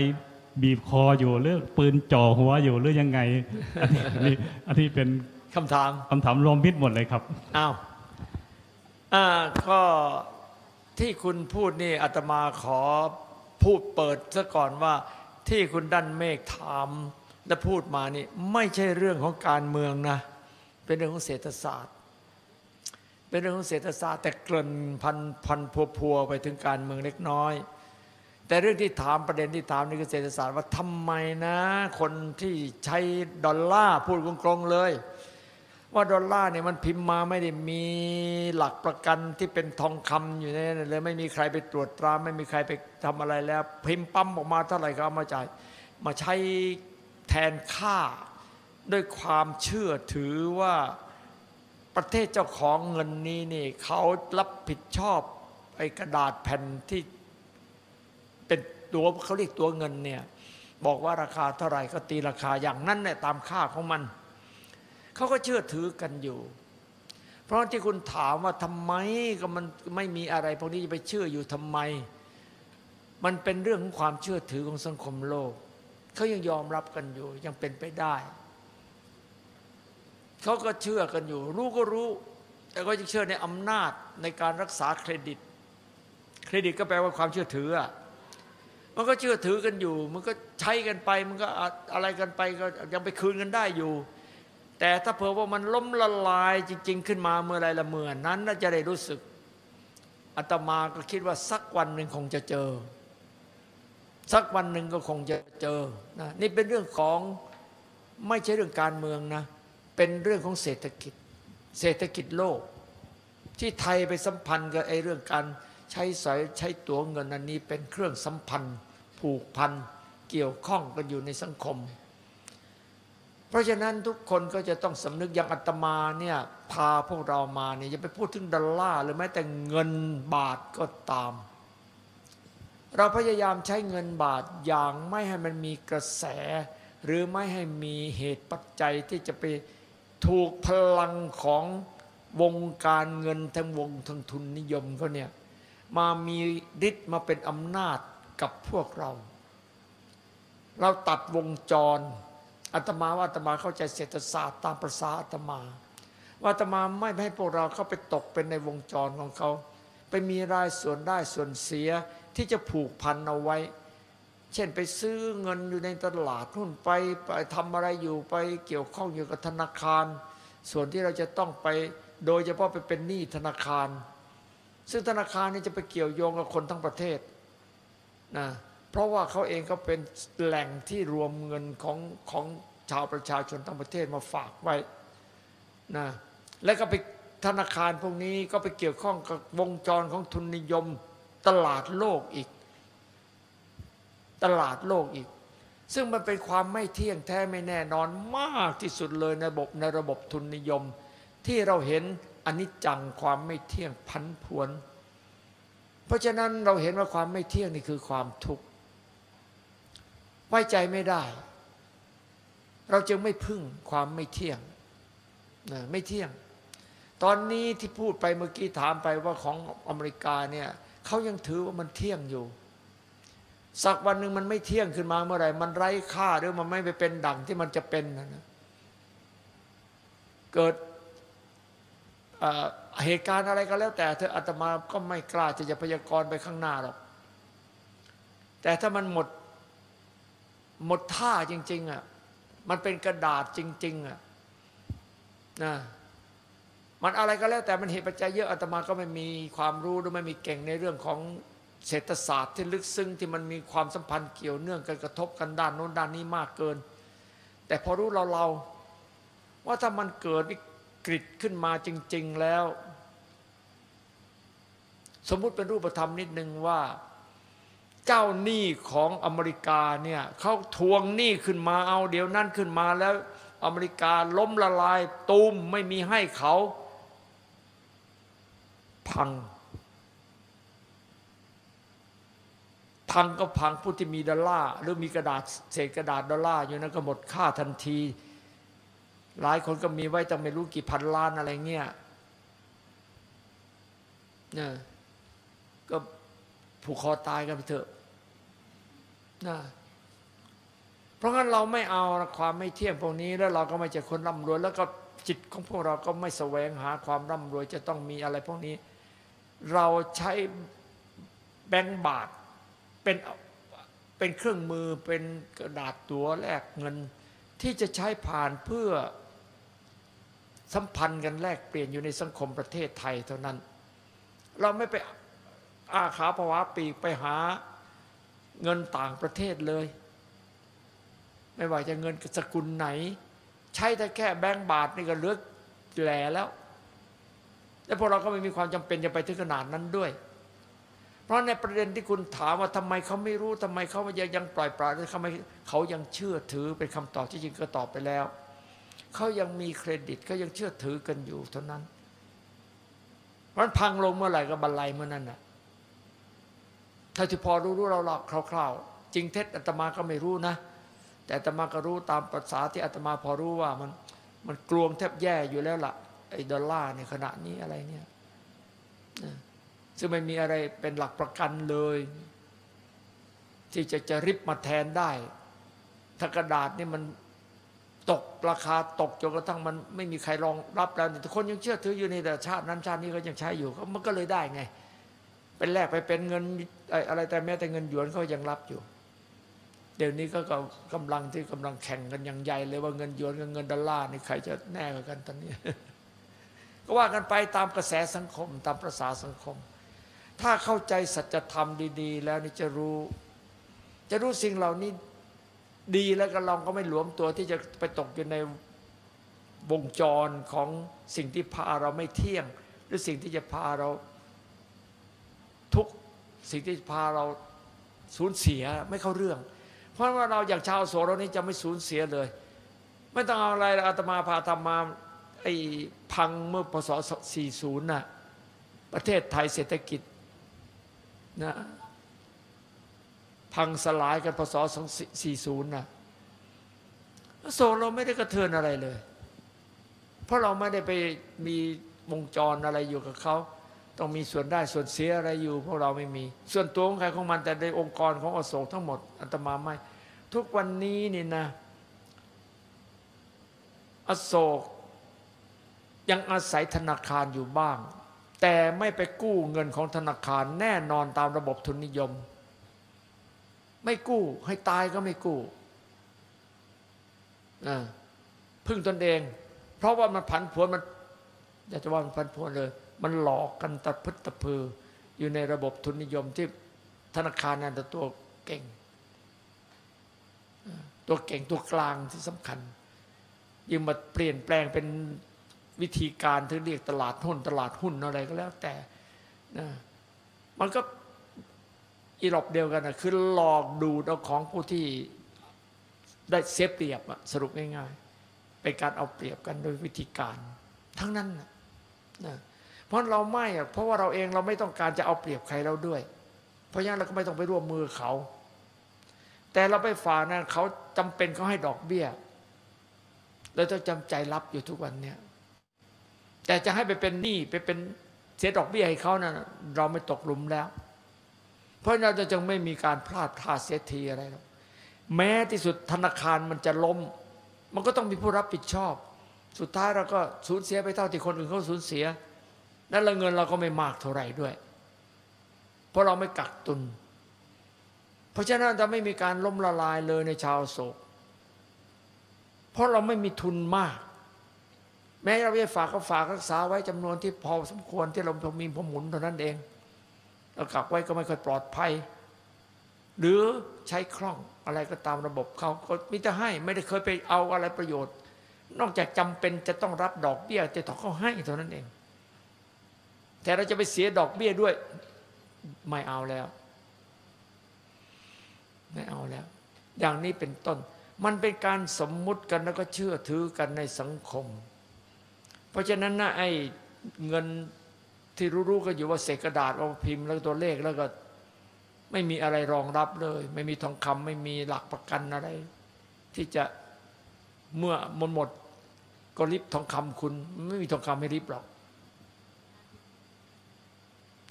บีบคออยู่หรือปืนจ่อหัวอยู่หรือยังไง อันนี้อันนี้อันนี้เป็นคำถามคำถามรวมมิตรหมดเลยครับอ้าวอ่าก็ที่คุณพูดนี่อาตมาขอพูดเปิดซะก่อนว่าที่คุณดันเมฆถามและพูดมานี่ไม่ใช่เรื่องของการเมืองนะ เป็นเรื่องของเศรษฐศาสตร์ เป็นเรื่องของเศรษฐศาสตร์ แต่เกริ่นพันพันพัวพัวๆไปถึงการเมืองเล็กน้อย แต่เรื่องที่ถามประเด็นที่ถามนี่คือเศรษฐศาสตร์ว่าทำไมนะ คนที่ใช้ดอลลาร์พูดกรงๆเลย ว่าดอลลาร์เนี่ยมันพิมพ์มาไม่ได้มีหลักประกันที่เป็นทองคำอยู่ในนั้นเลยไม่มีใครไปตรวจตราไม่มีใครไปทำอะไรแล้ว พิมพ์ปั๊มออกมาเท่าไหร่ก็เอามาจ่ายมาใช้แทนค่าด้วยความเชื่อถือว่าประเทศเจ้าของเงินนี้นี่เขารับผิดชอบไอ้กระดาษแผ่นที่ ตัวเขาเรียกตัวเงินเนี่ยบอกว่าราคาเท่าไหร่ก็ตีราคาอย่างนั้นเนี่ยตามค่าของมัน เขาก็เชื่อถือกันอยู่ เพราะที่คุณถามว่าทำไมก็มันไม่มีอะไรพวกนี้จะไปเชื่ออยู่ทำไม มันเป็นเรื่องของความเชื่อถือของสังคมโลก เขายังยอมรับกันอยู่ ยังเป็นไปได้ เขาก็เชื่อกันอยู่ รู้ก็รู้ แต่ก็ยังเชื่อในอำนาจในการรักษาเครดิต เครดิตก็แปลว่าความเชื่อถืออะ มันก็เชื่อถือกันอยู่ มันก็ใช้กันไป มันก็อะไรกันไปก็ยังไปคืนกันได้อยู่ แต่ถ้าเผื่อว่ามันล้มละลายจริง ๆ ขึ้นมาเมื่อไรละเมื่อนั้นน่าจะได้รู้สึกอาตมาก็คิดว่าสักวันหนึ่งคงจะเจอ สักวันหนึ่งก็คงจะเจอนะนี่เป็นเรื่องของไม่ใช่เรื่องการเมืองนะ เป็นเรื่องของเศรษฐกิจ เศรษฐกิจโลก ที่ไทยไปสัมพันธ์กับไอ้เรื่องการใช้สายใช้ตั๋วเงินอันนี้เป็นเครื่องสัมพันธ์ ผูกพันเกี่ยวข้องกันอยู่ในสังคม เพราะฉะนั้นทุกคนก็จะต้องสำนึกอย่างอาตมาเนี่ยพาพวกเรามาเนี่ยอย่าไปพูดถึงดอลลาร์หรือแม้แต่เงินบาทก็ตาม เราพยายามใช้เงินบาทอย่างไม่ให้มันมีกระแส หรือไม่ให้มีเหตุปัจจัยที่จะไปถูกพลังของวงการเงินทั้งวงทั้งทุนนิยมเขาเนี่ยมามีฤทธิ์มาเป็นอำนาจ กับพวกเรา เราตัดวงจรอาตมาว่าอาตมาเข้าใจเศรษฐศาสตร์ตามประษาอาตมา ว่าอาตมาไม่ให้พวกเราเข้าไปตกเป็นในวงจรของเขา ไปมีรายส่วนได้ส่วนเสียที่จะผูกพันเอาไว้ เช่นไปซื้อเงินอยู่ในตลาดนู่นไปไปทำอะไรอยู่ไปเกี่ยวข้องอยู่กับธนาคาร ส่วนที่เราจะต้องไปโดยเฉพาะไปเป็นหนี้ธนาคาร ซึ่งธนาคารนี่จะไปเกี่ยวโยงกับคนทั้งประเทศ นะเพราะว่าเขาเองก็เป็นแหล่งที่รวมเงินของของชาวประชาชนทั้งประเทศมาฝากไว้นะแล้วก็ไปธนาคารพวกนี้ก็ไปเกี่ยวข้องกับวงจรของทุนนิยมตลาดโลกอีก ตลาดโลกอีก ซึ่งมันเป็นความไม่เที่ยงแท้ไม่แน่นอนมากที่สุดเลยในระบบในระบบทุนนิยม ที่เราเห็นอนิจจังความไม่เที่ยงพันผวน เพราะฉะนั้นเราเห็นว่าความไม่เที่ยงนี่คือความทุกข์ไว้ใจไม่ได้ เราจึงไม่พึ่งความไม่เที่ยงนะไม่เที่ยง ตอนนี้ที่พูดไปเมื่อกี้ถามไปว่าของอเมริกาเนี่ยเขายังถือว่ามันเที่ยงอยู่ สักวันหนึ่งมันไม่เที่ยงขึ้นมาเมื่อไหร่ มันไร้ค่าหรือมันไม่ไปเป็นดังที่มันจะเป็นนะนะเกิด เหตุการณ์อะไรก็แล้ว แต่เธออาตมาก็ไม่กล้าที่จะพยากรณ์ไปข้างหน้าหรอก แต่ถ้ามันหมดหมดท่าจริง ๆอะมันเป็นกระดาษจริง ๆอะนะมันอะไรก็แล้วแต่มันเหตุปัจจัยเยอะอาตมาก็ไม่มีความรู้หรือไม่มีเก่งในเรื่องของเศรษฐศาสตร์ที่ลึกซึ้งที่มันมีความสัมพันธ์เกี่ยวเนื่องกันกระทบกันด้านโน้นด้านนี้มากเกิน แต่พอรู้เราเราๆว่าถ้ามันเกิดวิก ฤตขึ้นมาจริง ๆแล้ว สมมุติเป็นรูปธรรมนิดนึงว่า เจ้าหนี้ของอเมริกาเนี่ยเขาทวงหนี้ขึ้นมาเอา เดี๋ยวนั้นขึ้นมาแล้ว อเมริกาล้มละลายตูมไม่มีให้เขาพัง พังก็พังผู้ที่มีดอลลาร์หรือมีกระดาษเศษกระดาษดอลลาร์อยู่นั้นก็หมดค่าทันที หลายคนก็มีไว้ตั้งไม่รู้กี่พันล้านอะไรเงี้ยเนี่ยก็ผูกคอตายกันไปเถอะนะเพราะงั้นเราไม่เอาความไม่เที่ยงพวกนี้ แล้วเราก็ไม่ใช่คนร่ำรวยแล้วก็จิตของพวกเราก็ไม่แสวงหาความร่ำรวยจะต้องมีอะไรพวกนี้ เราใช้แบงก์บาทเป็นเป็นเครื่องมือเป็นกระดาษตัวแลกเงิน ที่จะใช้ผ่านเพื่อ สัมพันธ์กันแลกเปลี่ยนอยู่ในสังคมประเทศไทยเท่านั้น เราไม่ไปอาขาภาวะปีกไปหาเงินต่างประเทศเลย ไม่ว่าจะเงินสกุลไหน ใช้แต่แค่แบงก์บาทนี่ก็เลือกแหล่แล้วและพวกเราก็ไม่มีความจำเป็นจะไปถึงขนาดนั้นด้วย เพราะในประเด็นที่คุณถามว่าทำไมเขาไม่รู้ทำไมเขายังยังปล่อยปละทำไมเขายังเชื่อถือเป็นคำตอบที่จริงก็ตอบไปแล้ว เขายังมีเครดิตเขายังเชื่อถือกันอยู่เท่านั้นมันพังลงเมื่อไหร่ก็บันไลเมื่อนั้นน่ะถ้าที่พอรู้รู้เราหลอกคร่าวๆ จริงเท็จอาตมาก็ไม่รู้นะ แต่อาตมาก็รู้ตามภาษาที่อาตมาพอรู้ว่ามันมันกลวงแทบแย่อยู่แล้วล่ะไอ้ดอลลาร์ในขณะนี้อะไรเนี่ยซึ่งไม่มีอะไรเป็นหลักประกันเลย ที่จะจะริบมาแทนได้ถ้ากระดาษนี่มัน ตกราคาตกจนกระทั่งมันไม่มีใครรองรับแล้วแต่คนยังเชื่อถืออยู่ในแต่ชาตินั้นชาตินี้ก็ยังใช้อยู่มันก็เลยได้ไง เป็นแลกไปเป็นเงินอะไรแต่แม้แต่เงินหยวนเขายังรับอยู่ เดี๋ยวนี้ก็กำลังที่กำลังแข่งกันอย่างใหญ่เลยว่าเงินหยวนกับเงินดอลลาร์นี่ใครจะแน่กว่ากันตอนนี้ ก็ว่ากันไปตามกระแสสังคม ตามประษาสังคม ถ้าเข้าใจสัจธรรมดี ๆ แล้วนี่จะรู้ จะรู้สิ่งเหล่านี้ ดีแล้วก็เราก็ไม่หลวมตัวที่จะไปตกอยู่ในวงจรของสิ่งที่พาเราไม่เที่ยง หรือสิ่งที่จะพาเราทุกสิ่งที่พาเราสูญเสียไม่เข้าเรื่อง เพราะว่าเราอย่างชาวโสเรานี้จะไม่สูญเสียเลย ไม่ต้องเอาอะไรอาตมาพาทำมาไอ้พังเมื่อพศ40น่ะประเทศไทยเศรษฐกิจนะ พังสลายกันพศ240นะโศกเราไม่ได้กระเทือนอะไรเลย เพราะเราไม่ได้ไปมีวงจรอะไรอยู่กับเขาต้องมีส่วนได้ส่วนเสียอะไรอยู่ พวกเราไม่มี ส่วนตัวของใครของมันแต่ในองค์กรของอโศกทั้งหมดอัตมาไม่ ทุกวันนี้นี่นะ อโศก ยังอาศัยธนาคารอยู่บ้าง แต่ไม่ไปกู้เงินของธนาคารแน่นอนตามระบบทุนนิยม ไม่กู้ ให้ตายก็ไม่กู้พึ่งตนเอง เพราะว่ามันผันผวนมันอยากจะว่ามันผันผวนเลย มันหลอกกันตะพึดตะพือ อยู่ในระบบทุนนิยมที่ธนาคารนั่นตัวเก่ง ตัวเก่งตัวกลางที่สำคัญยิ่งมาเปลี่ยนแปลงเป็นวิธีการที่เรียกตลาดหุ้นตลาดหุ้นอะไรก็แล้วแต่นะมันก็ อีหลอบเดียวกันนะคือหลอกดูดเอาของผู้ที่ได้เสียเปรียบอะสรุปง่ายๆเป็นการเอาเปรียบกันโดยวิธีการ ทั้งนั้นนะเพราะเราไม่อะเพราะว่าเราเองเราไม่ต้องการจะเอาเปรียบใครเราด้วย เพราะฉะนั้นเราก็ไม่ต้องไปร่วมมือเขา แต่เราไปฝากนะเขาจำเป็นเขาให้ดอกเบี้ยเราต้องจำใจรับอยู่ทุกวันเนี่ยแต่จะให้ไปเป็นหนี้ไปเป็นเสียดอกเบี้ยให้เขานะ่ะเราไม่ตกหลุมแล้ว เพราะเราจะจึงไม่มีการพลาดพลาเสียทีอะไรหรอกแม้ที่สุดธนาคารมันจะล้ม มันก็ต้องมีผู้รับผิดชอบ สุดท้ายเราก็สูญเสียไปเท่าที่คนอื่นเขาสูญเสียนั่นละเงินเราก็ไม่มากเท่าไหร่ด้วย เพราะเราไม่กักตุน เพราะฉะนั้นจะไม่มีการล้มละลายเลยในชาวโศก เพราะเราไม่มีทุนมาก แม้เราจะฝากก็ฝากรักษาไว้จำนวนที่พอสมควรที่เราพอมีพอหมุนเท่านั้นเอง เรากักไว้ก็ไม่ค่อยปลอดภัย หรือใช้คล่องอะไรก็ตามระบบเขาก็มิจะให้ไม่ได้เคยไปเอาอะไรประโยชน์ นอกจากจำเป็นจะต้องรับดอกเบี้ยจะต้องเขาให้เท่านั้นเอง แต่เราจะไปเสียดอกเบี้ยด้วย ไม่เอาแล้ว ไม่เอาแล้ว อย่างนี้เป็นต้น มันเป็นการสมมุติกันแล้วก็เชื่อถือกันในสังคม เพราะฉะนั้นนะไอ้เงิน ที่รู้ๆก็อยู่ว่าเศษกระดาษเอาพิมพ์แล้วตัวเลขแล้วก็ไม่มีอะไรรองรับเลย ไม่มีทองคำไม่มีหลักประกันอะไร ที่จะเมื่อมันหมดก็ริบทองคำคุณ ไม่มีทองคำให้ริบหรอก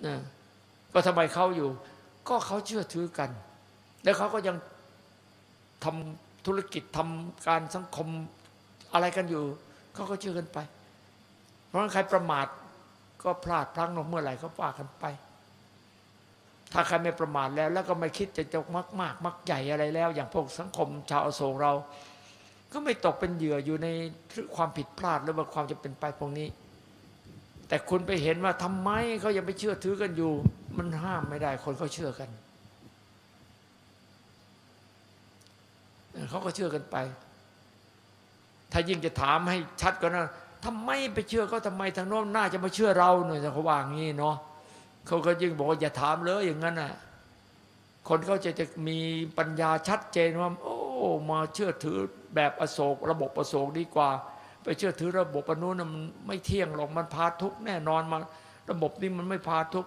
นะก็ทำไมเขาอยู่ ก็เขาเชื่อถือกัน แล้วเขาก็ยังทำธุรกิจทำการสังคมอะไรกันอยู่เขาก็เชื่อกันไป เพราะใครประมาท ก็พลาดพลั้งลงเมื่อไหร่ก็ว่ากันไป ถ้าใครไม่ประมาทแล้ว แล้วก็ไม่คิดจะจะมักมาก มักใหญ่อะไรแล้ว อย่างพวกสังคมชาวอโศกเรา ก็ไม่ตกเป็นเหยื่ออยู่ในความผิดพลาดหรือว่าความจะเป็นไปพวกนี้ แต่คุณไปเห็นว่าทำไมเขายังไปเชื่อถือกันอยู่ มันห้ามไม่ได้คนเขาเชื่อกันเขาก็เชื่อกันไป ถ้ายิ่งจะถามให้ชัดก็นะ ทำไมไปเชื่อเขาทำไมทางโน้นน่าจะมาเชื่อเราหน่อยเขาว่างี้เนาะเขาก็ยิ่งบอกว่าอย่าถามเลยอย่างนั้นน่ะ คนเขาจะจะมีปัญญาชัดเจนว่า โอ้ มาเชื่อถือแบบอโศก ระบบอโศกดีกว่า ไปเชื่อถือระบบอนุนมันไม่เที่ยงหรอกมันพาทุกแน่นอนมาระบบนี้มันไม่พาทุก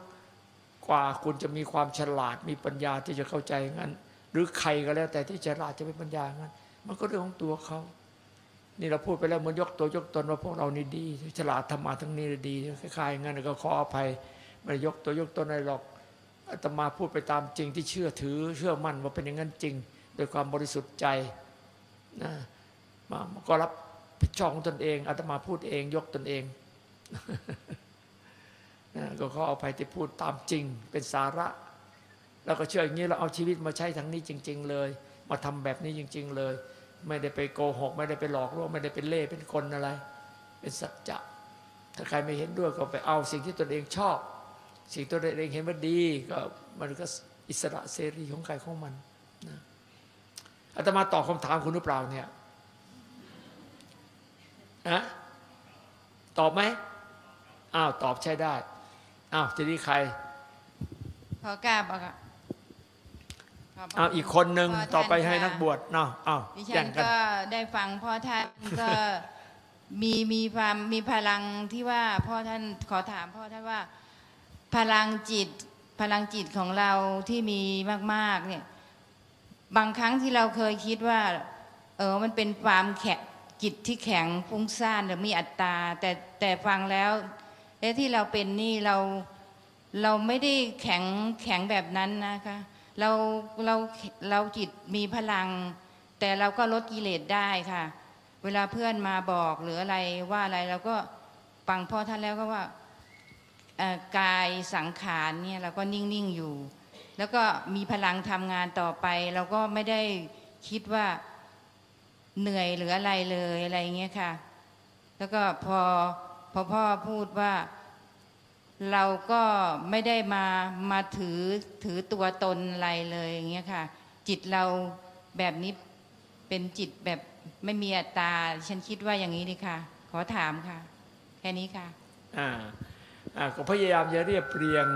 กว่าคุณจะมีความฉลาดมีปัญญาที่จะเข้าใจงั้น หรือใครก็แล้วแต่ที่ฉลาดจะเป็นปัญญางั้น มันก็เรื่องของตัวเขา นี่เราพูดไปแล้วมันยกตัวยกตนว่าพวกเรานี่ดี ฉลาดธรรมะทั้งนี้ดีคล้ายๆงั้นก็ขออภัยไม่ยกตัวยกตนอะไรหรอกอาตมาพูดไปตามจริงที่เชื่อถือ เชื่อมั่นว่าเป็นอย่างนั้นจริง โดยความบริสุทธิ์ใจนะมาก็รับผิดชอบของตนเองอาตมาพูดเอง ยกตนเองนะก็ขออภัยที่พูดตามจริง เป็นสาระ แล้วก็เชื่ออย่างนี้เราเอาชีวิตมาใช้ทางนี้จริง ๆ เลย มาทำแบบนี้จริง ๆ เลย ไม่ได้ไปโกหก ไม่ได้ไปหลอกลวงไม่ได้เป็นเล่เป็นคนอะไร เป็นสัจจะถ้าใครไม่เห็นด้วยก็ไปเอาสิ่งที่ตนเองชอบ สิ่งที่ตนเองเห็นว่าดีก็มันก็อิสระเสรีของใครของมันนะอาตมาตอบคำถามคุณหรือเปล่าเนี่ยนะตอบไหมอ้าวตอบใช่ได้อ้าวจะนี้ใครขอกราบอกอะ ขบพระอ้าวอีกคนหนึ่งพ่ท่าต่อไปให้ค่ะนักบวชเนาะอ้าวดิแย่ฉันงกันก็ได้ฟังพ่อท่านก็มีมีความมีพลังที่ว่าพ่อท่านขอถามพ่อท่านว่าพลังจิตพลังจิตของเราที่มีมากๆเนี่ยบางครั้งที่เราเคยคิดว่า เออมันเป็นความแข็งจิตที่แข็งฟุ้งซ่านหรือมีอัตตา แต่แต่ฟังแล้วเอ๊ะที่เราเป็นนี่เราเราไม่ได้แข็งแข็งแบบนั้นนะคะ เราเราเราจิตมีพลัง แต่เราก็ลดกิเลสได้ค่ะ เวลาเพื่อนมาบอกหรืออะไรว่าอะไรเราก็ฟังพ่อท่านแล้วก็ว่ากายสังขารเนี่ยเราก็นิ่งๆอยู่ แล้วก็มีพลังทำงานต่อไป เราก็ไม่ได้คิดว่าเหนื่อยหรืออะไรเลยอะไรเงี้ยค่ะ แล้วก็พอพอพ่อพูดว่า เราก็ไม่ได้มามาถือถือตัวตนอะไรเลยอย่างเงี้ยค่ะ จิตเราแบบนี้เป็นจิตแบบไม่มีอัตตา ฉันคิดว่าอย่างนี้ดีค่ะ ขอถามค่ะ แค่นี้ค่ะ อ่าอ่าก็พยายามจะเรียบเรียง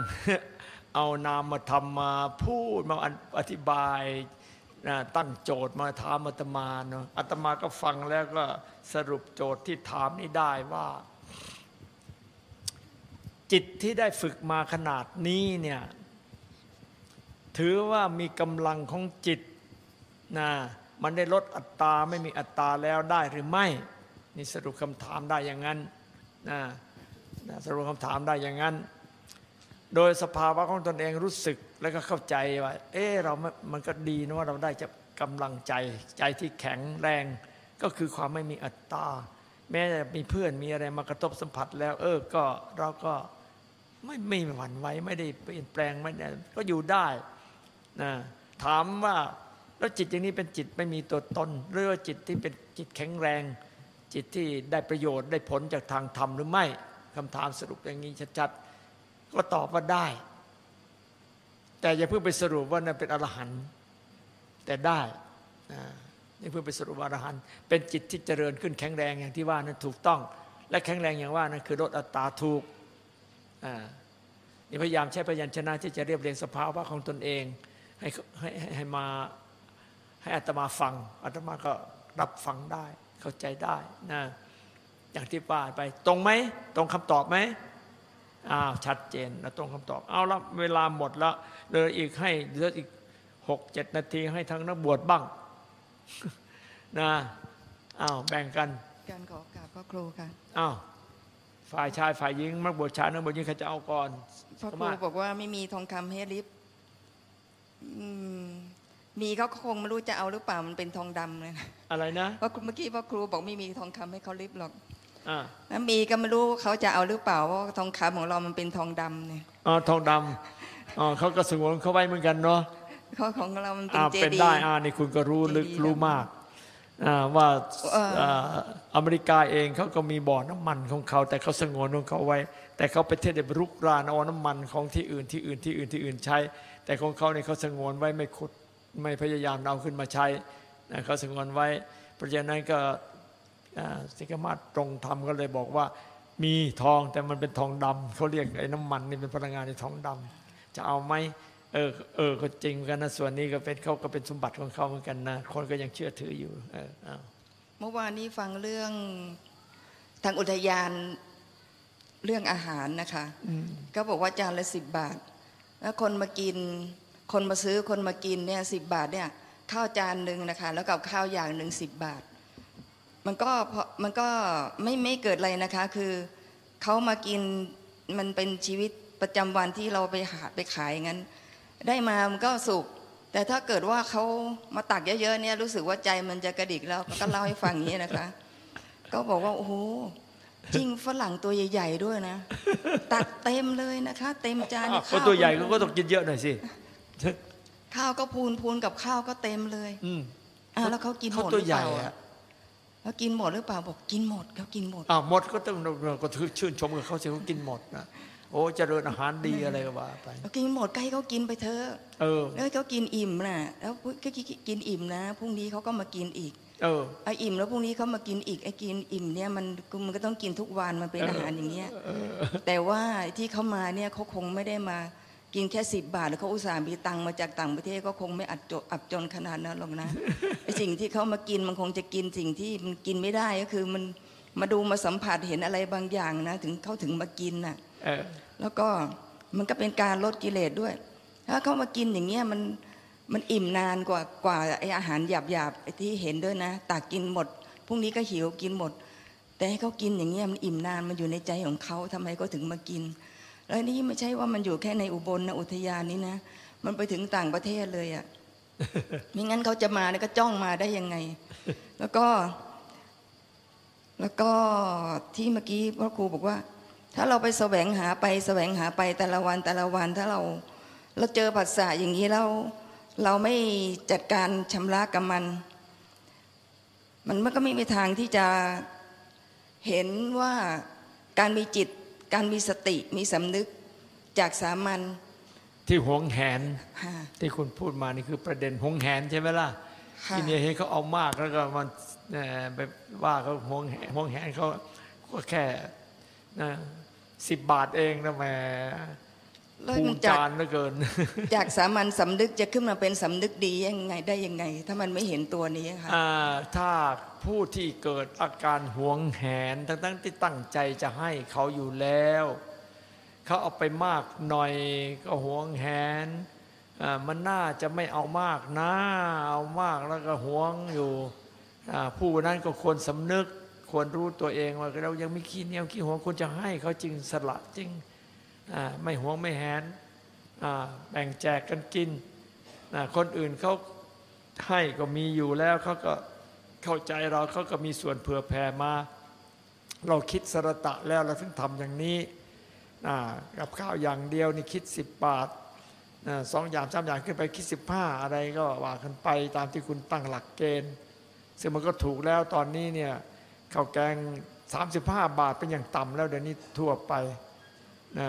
เอานามมาทำมาพูดมาอธิบายนะตั้งโจทย์มาถามอาตมาเนาะอาตมาก็ฟังแล้วก็สรุปโจทย์ที่ถามนี้ได้ว่า จิตที่ได้ฝึกมาขนาดนี้เนี่ยถือว่ามีกำลังของจิตนะมันได้ลดอัตตาไม่มีอัตตาแล้วได้หรือไม่นี่สรุปคำถามได้อย่างนั้นนะนะสรุปคำถามได้อย่างนั้น โดยสภาวะของตนเองรู้สึกแล้วก็เข้าใจว่า เออเรามันมันก็ดีนะว่าเราได้จะกำลังใจใจที่แข็งแรง ก็คือความไม่มีอัตตา แม้จะมีเพื่อนมีอะไรมากระทบสัมผัสแล้ว เออก็เราก็ ไม่ไม่หวั่นไหวไม่ได้เปลี่ยนแปลงไม่ได้ก็อยู่ได้นะถามว่าแล้วจิตอย่างนี้เป็นจิตไม่มีตัวตนหรือว่าจิตที่เป็นจิตแข็งแรง จิตที่ได้ประโยชน์ได้ผลจากทางธรรมหรือไม่คำถามสรุปอย่างนี้ชัดๆก็ตอบว่าได้ แต่อย่าเพิ่งไปสรุปว่านั่นเป็นอรหันต์แต่ได้นะอย่าเพิ่งไปสรุปอรหันต์เป็นจิตที่เจริญขึ้นแข็งแรงอย่างที่ว่านั้นถูกต้อง และแข็งแรงอย่างว่านั้นคือลดอัตตาถูก นี่พยายามใช้พยัญชนะที่จะเรียบเรียงสภาวะของตนเองให้ให้ให้ให้มาให้อัตมาฟังอัตมาก็รับฟังได้ เข้าใจได้นะอย่างที่ว่าไป ตรงไหมตรงคำตอบไหมอ้าวชัดเจนนะตรงคำตอบ เอาละเวลาหมดแล้วเลยอีกให้เหลืออีกหกเจ็ดนาทีให้ทั้งนักบวชบ้างนะอ้าวแบ่งกันการขอกราบพระครูค่ะอ้าว ฝ่ายชายฝ่ายหญิงนักบวชชายนักบวชหญิงใครจะเอาก่อนพระคสรูมารถบอกว่าไม่มีทองคำให้ริบอืมมีเขาก็คงไม่รู้จะเอาหรือเปล่ามันเป็นทองดำเลยนะอะไรนะเพราะเมื่อกี้พระครูบอกไม่มีทองคำให้เขาริบหรอกอ่าแล้วมีก็ไม่รู้เขาจะเอาหรือเปล่าเพราะว่าทองคำของเรามันเป็นทองดำเนี่ยอ๋อทองดำอ๋อเขาก็สงวนเขาไว้เหมือนกันเนาะเขาของเรามันเป็นอ่าเจเป็นดีได้ย์อ่านี่คุณก็รู้ลึกเจดีย์รู้มากอ่า ว่าเอ่ออ่าอเมริกาเองเขาก็มีบ่อน้ำมันของเขา แต่เขาสงวนของเขาไว้ แต่เขาประเทศเดรุกรานเอาน้ำมันของที่อื่นที่อื่นที่อื่นที่อื่นใช้ แต่ของเขาเนี่ยเขาสงวนไว้ไม่ขุดไม่พยายามเอาขึ้นมาใช้นะเขาสงวนไว้ เพราะฉะนั้นก็อ่าสิกขามาศตรงธรรมก็เลยบอกว่ามีทองแต่มันเป็นทองดำเขาเรียกไอ้น้ำมันนี่เป็นพลังงานในทองดำจะเอาไหม เออเออก็จริงเหมือนกันนะส่วนนี้ก็เป็นเขาก็เป็นสมบัติของเขาเหมือนกันนะคนก็ยังเชื่อถืออยู่เออเอาเมื่อวานนี้ฟังเรื่องทางอุทยานเรื่องอาหารนะคะ ก็บอกว่าจานละสิบบาท แล้วคนมากิน คนมาซื้อคนมากินเนี่ยสิบบาทเนี่ยข้าวจานหนึ่งนะคะ แล้วกับข้าวอย่างหนึ่งสิบบาท มันก็พอมันก็ไม่ไม่เกิดอะไรนะคะ คือเขามากินมันเป็นชีวิตประจำวันที่เราไปหาไปขายอย่างนั้น ได้มามันก็สุข แต่ถ้าเกิดว่าเขามาตักเยอะๆเนี่ยรู้สึกว่าใจมันจะกระดิกแล้วก็เล่าให้ฟังอย่างนี้นะคะ ก็บอกว่าโอ้โหจริงฝรั่งตัวใหญ่ๆด้วยนะ ตักเต็มเลยนะคะ เต็มจานอ้าวข้าก็ตัวใหญ่ก็ก็ต้องกินเยอะหน่อยสิข้าวก็พูนพูนกับข้าวก็เต็มเลยอืมอ้าวแล้วเขากินหเขามดหตัวรือใหเปญ่ล่าอะอะเขากินหมดหรือเปล่าบอกกินหมดเขากินหมดอ้าวหมดก็ต้องเราก็ชื่นชมกับเขาสิเขากินหมดนะ โอ้เจริญอาหารดีอะไรก็ว่าไปเขากินหมดก็ให้เขากินไปเถอะเออแล้วเขากินอิ่มนะแล้วก็กินอิ่มนะพรุ่งนี้เขาก็มากินอีก เออไออิ่มแล้วพรุ่งนี้เขามากินอีกไอกินอิ่มเนี่ยมันมันก็ต้องกินทุกวันมันเป็นอาหารอย่างเงี้ยแต่ว่าที่เขามาเนี่ยเขาคงไม่ได้มากินแค่สิบบาท แล้วเขาอุตส่าห์มีตังค์มาจากต่างประเทศก็คงไม่อัดจนอับจนขนาดนั้นหรอกนะไอสิ่งที่เขามากินมันคงจะกินสิ่งที่มันกินไม่ได้ก็คือมันมาดูมาสัมผัสเห็นอะไรบางอย่างนะ ถึงเขาถึงมากินน่ะเออ แล้วก็มันก็เป็นการลดกิเลสด้วย ถ้าเขามากินอย่างเงี้ยมันมันอิ่มนานกว่ากว่าไออาหารหยาบหยาบๆไอ้ที่เห็นด้วยนะตักกินหมดพรุ่งนี้ก็หิวกินหมด แต่ให้เขากินอย่างเงี้ยมันอิ่มนานมันอยู่ในใจของเขาทำไมก็ถึงมากิน แล้วนี่ไม่ใช่ว่ามันอยู่แค่ในอุบลนะอุทยานนี้นะ มันไปถึงต่างประเทศเลยอะ่ะไม่งั้นเขาจะมาเนี่ยก็จ้องมาได้ยังไง แล้วก็ แล้วก็ที่เมื่อกี้พ่อครูบอกว่า ถ้าเราไปแสวงหาไปแสวงหาไปแต่ละวันแต่ละวันถ้าเราเราเจอผัสสะอย่างนี้แล้วเราไม่จัดการชำระกับมัน มันมันก็ไม่มีทางที่จะเห็นว่าการมีจิต การมีสติมีสำนึกจากสามัญที่หวงแหนค่ะที่คุณพูดมานี่คือประเด็นหวงแหนใช่ไหมล่ะค่ะที่เนี่ยเห็นเขาเอามากแล้วก็มันเอ่อไปว่าเขาหวงแหนหวงแหนเขาก็แค่ สิบบาทเองนะแหม่แล้วภูมันมิจากจานเหลือเกิน จากสามัญสำนึกจะขึ้นมาเป็นสำนึกดียังไงได้ยังไง ถ้ามันไม่เห็นตัวนี้ค่ะอ่าถ้าผู้ที่เกิดอาการหวงแหนทั้งทั้งๆที่ตั้งใจจะให้เขาอยู่แล้ว เขาเอาไปมากหน่อยก็หวงแหนอ่ามันน่าจะไม่เอามากนะเอามากแล้วก็หวงอยู่อ่าผู้นั้นก็ควรสำนึก ควรรู้ตัวเองว่าเรายังมีขี้เหนียวขี้หวงควรจะให้เขาจริงสละจริงไม่หวงไม่แหนแบ่งแจกกันกิน คนอื่นเขาให้ก็มีอยู่แล้วเขาก็เข้าใจเราเขาก็มีส่วนเผื่อแผ่มา เราคิดสรตะแล้วเราถึงทำอย่างนี้กับข้าวอย่างเดียวนี่คิด 10 บาทสองอย่างสามอย่างขึ้นไปคิด 15 อะไรก็ว่ากันไปตามที่คุณตั้งหลักเกณฑ์ ซึ่งมันก็ถูกแล้วตอนนี้เนี่ย ข้าวแกง 35 บาทเป็นอย่างต่ำแล้วเดี๋ยวนี้ทั่วไปนะ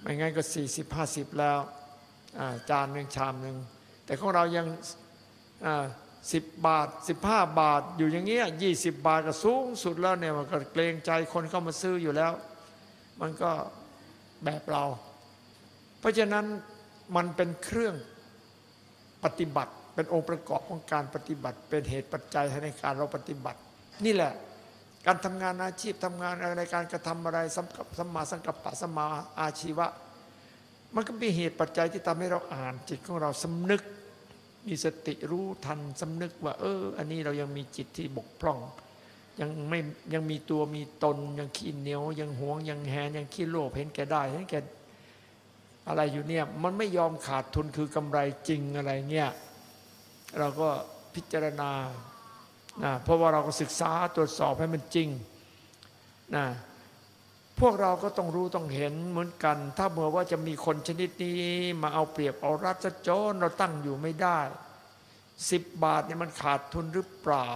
ไม่งั้นก็ 40 50 แล้วจานหนึ่งชามหนึ่งแต่ของเรายังสิบบาทสิบห้าบาทอยู่อย่างเงี้ยยี่สิบบาทก็สูงสุดแล้วเนี่ยมันก็เกรงใจคนเข้ามาซื้ออยู่แล้ว มันก็แบบเรา เพราะฉะนั้นมันเป็นเครื่องปฏิบัติ เป็นองค์ประกอบของการปฏิบัติ เป็นเหตุปัจจัยในการเราปฏิบัติ นี่แหละ การทำงานอาชีพทำงานอะไรการกระทำอะไรสัมกับสัมมาสังกัปปะสัมมาอาชีวะ มันก็มีเหตุปัจจัยที่ทำให้เราอ่านจิตของเราสำนึก มีสติรู้ทันสำนึกว่า เออ อันนี้เรายังมีจิตที่บกพร่อง ยังไม่ยังมีตัวมีตนยังขี้เหนียว ยังหวงยังแหนยังขี้โลภเห็นแก่ได้เห็นแก่อะไรอยู่เนี่ยมันไม่ยอมขาดทุนคือกำไรจริงอะไรเงี้ยเราก็พิจารณา นะเพราะว่าเราก็ศึกษาตรวจสอบให้มันจริงนะพวกเราก็ต้องรู้ต้องเห็นเหมือนกัน ถ้าเมื่อว่าจะมีคนชนิดนี้มาเอาเปรียบเอารัดจะจนเราตั้งอยู่ไม่ได้สิบบาทนี่มันขาดทุนหรือเปล่า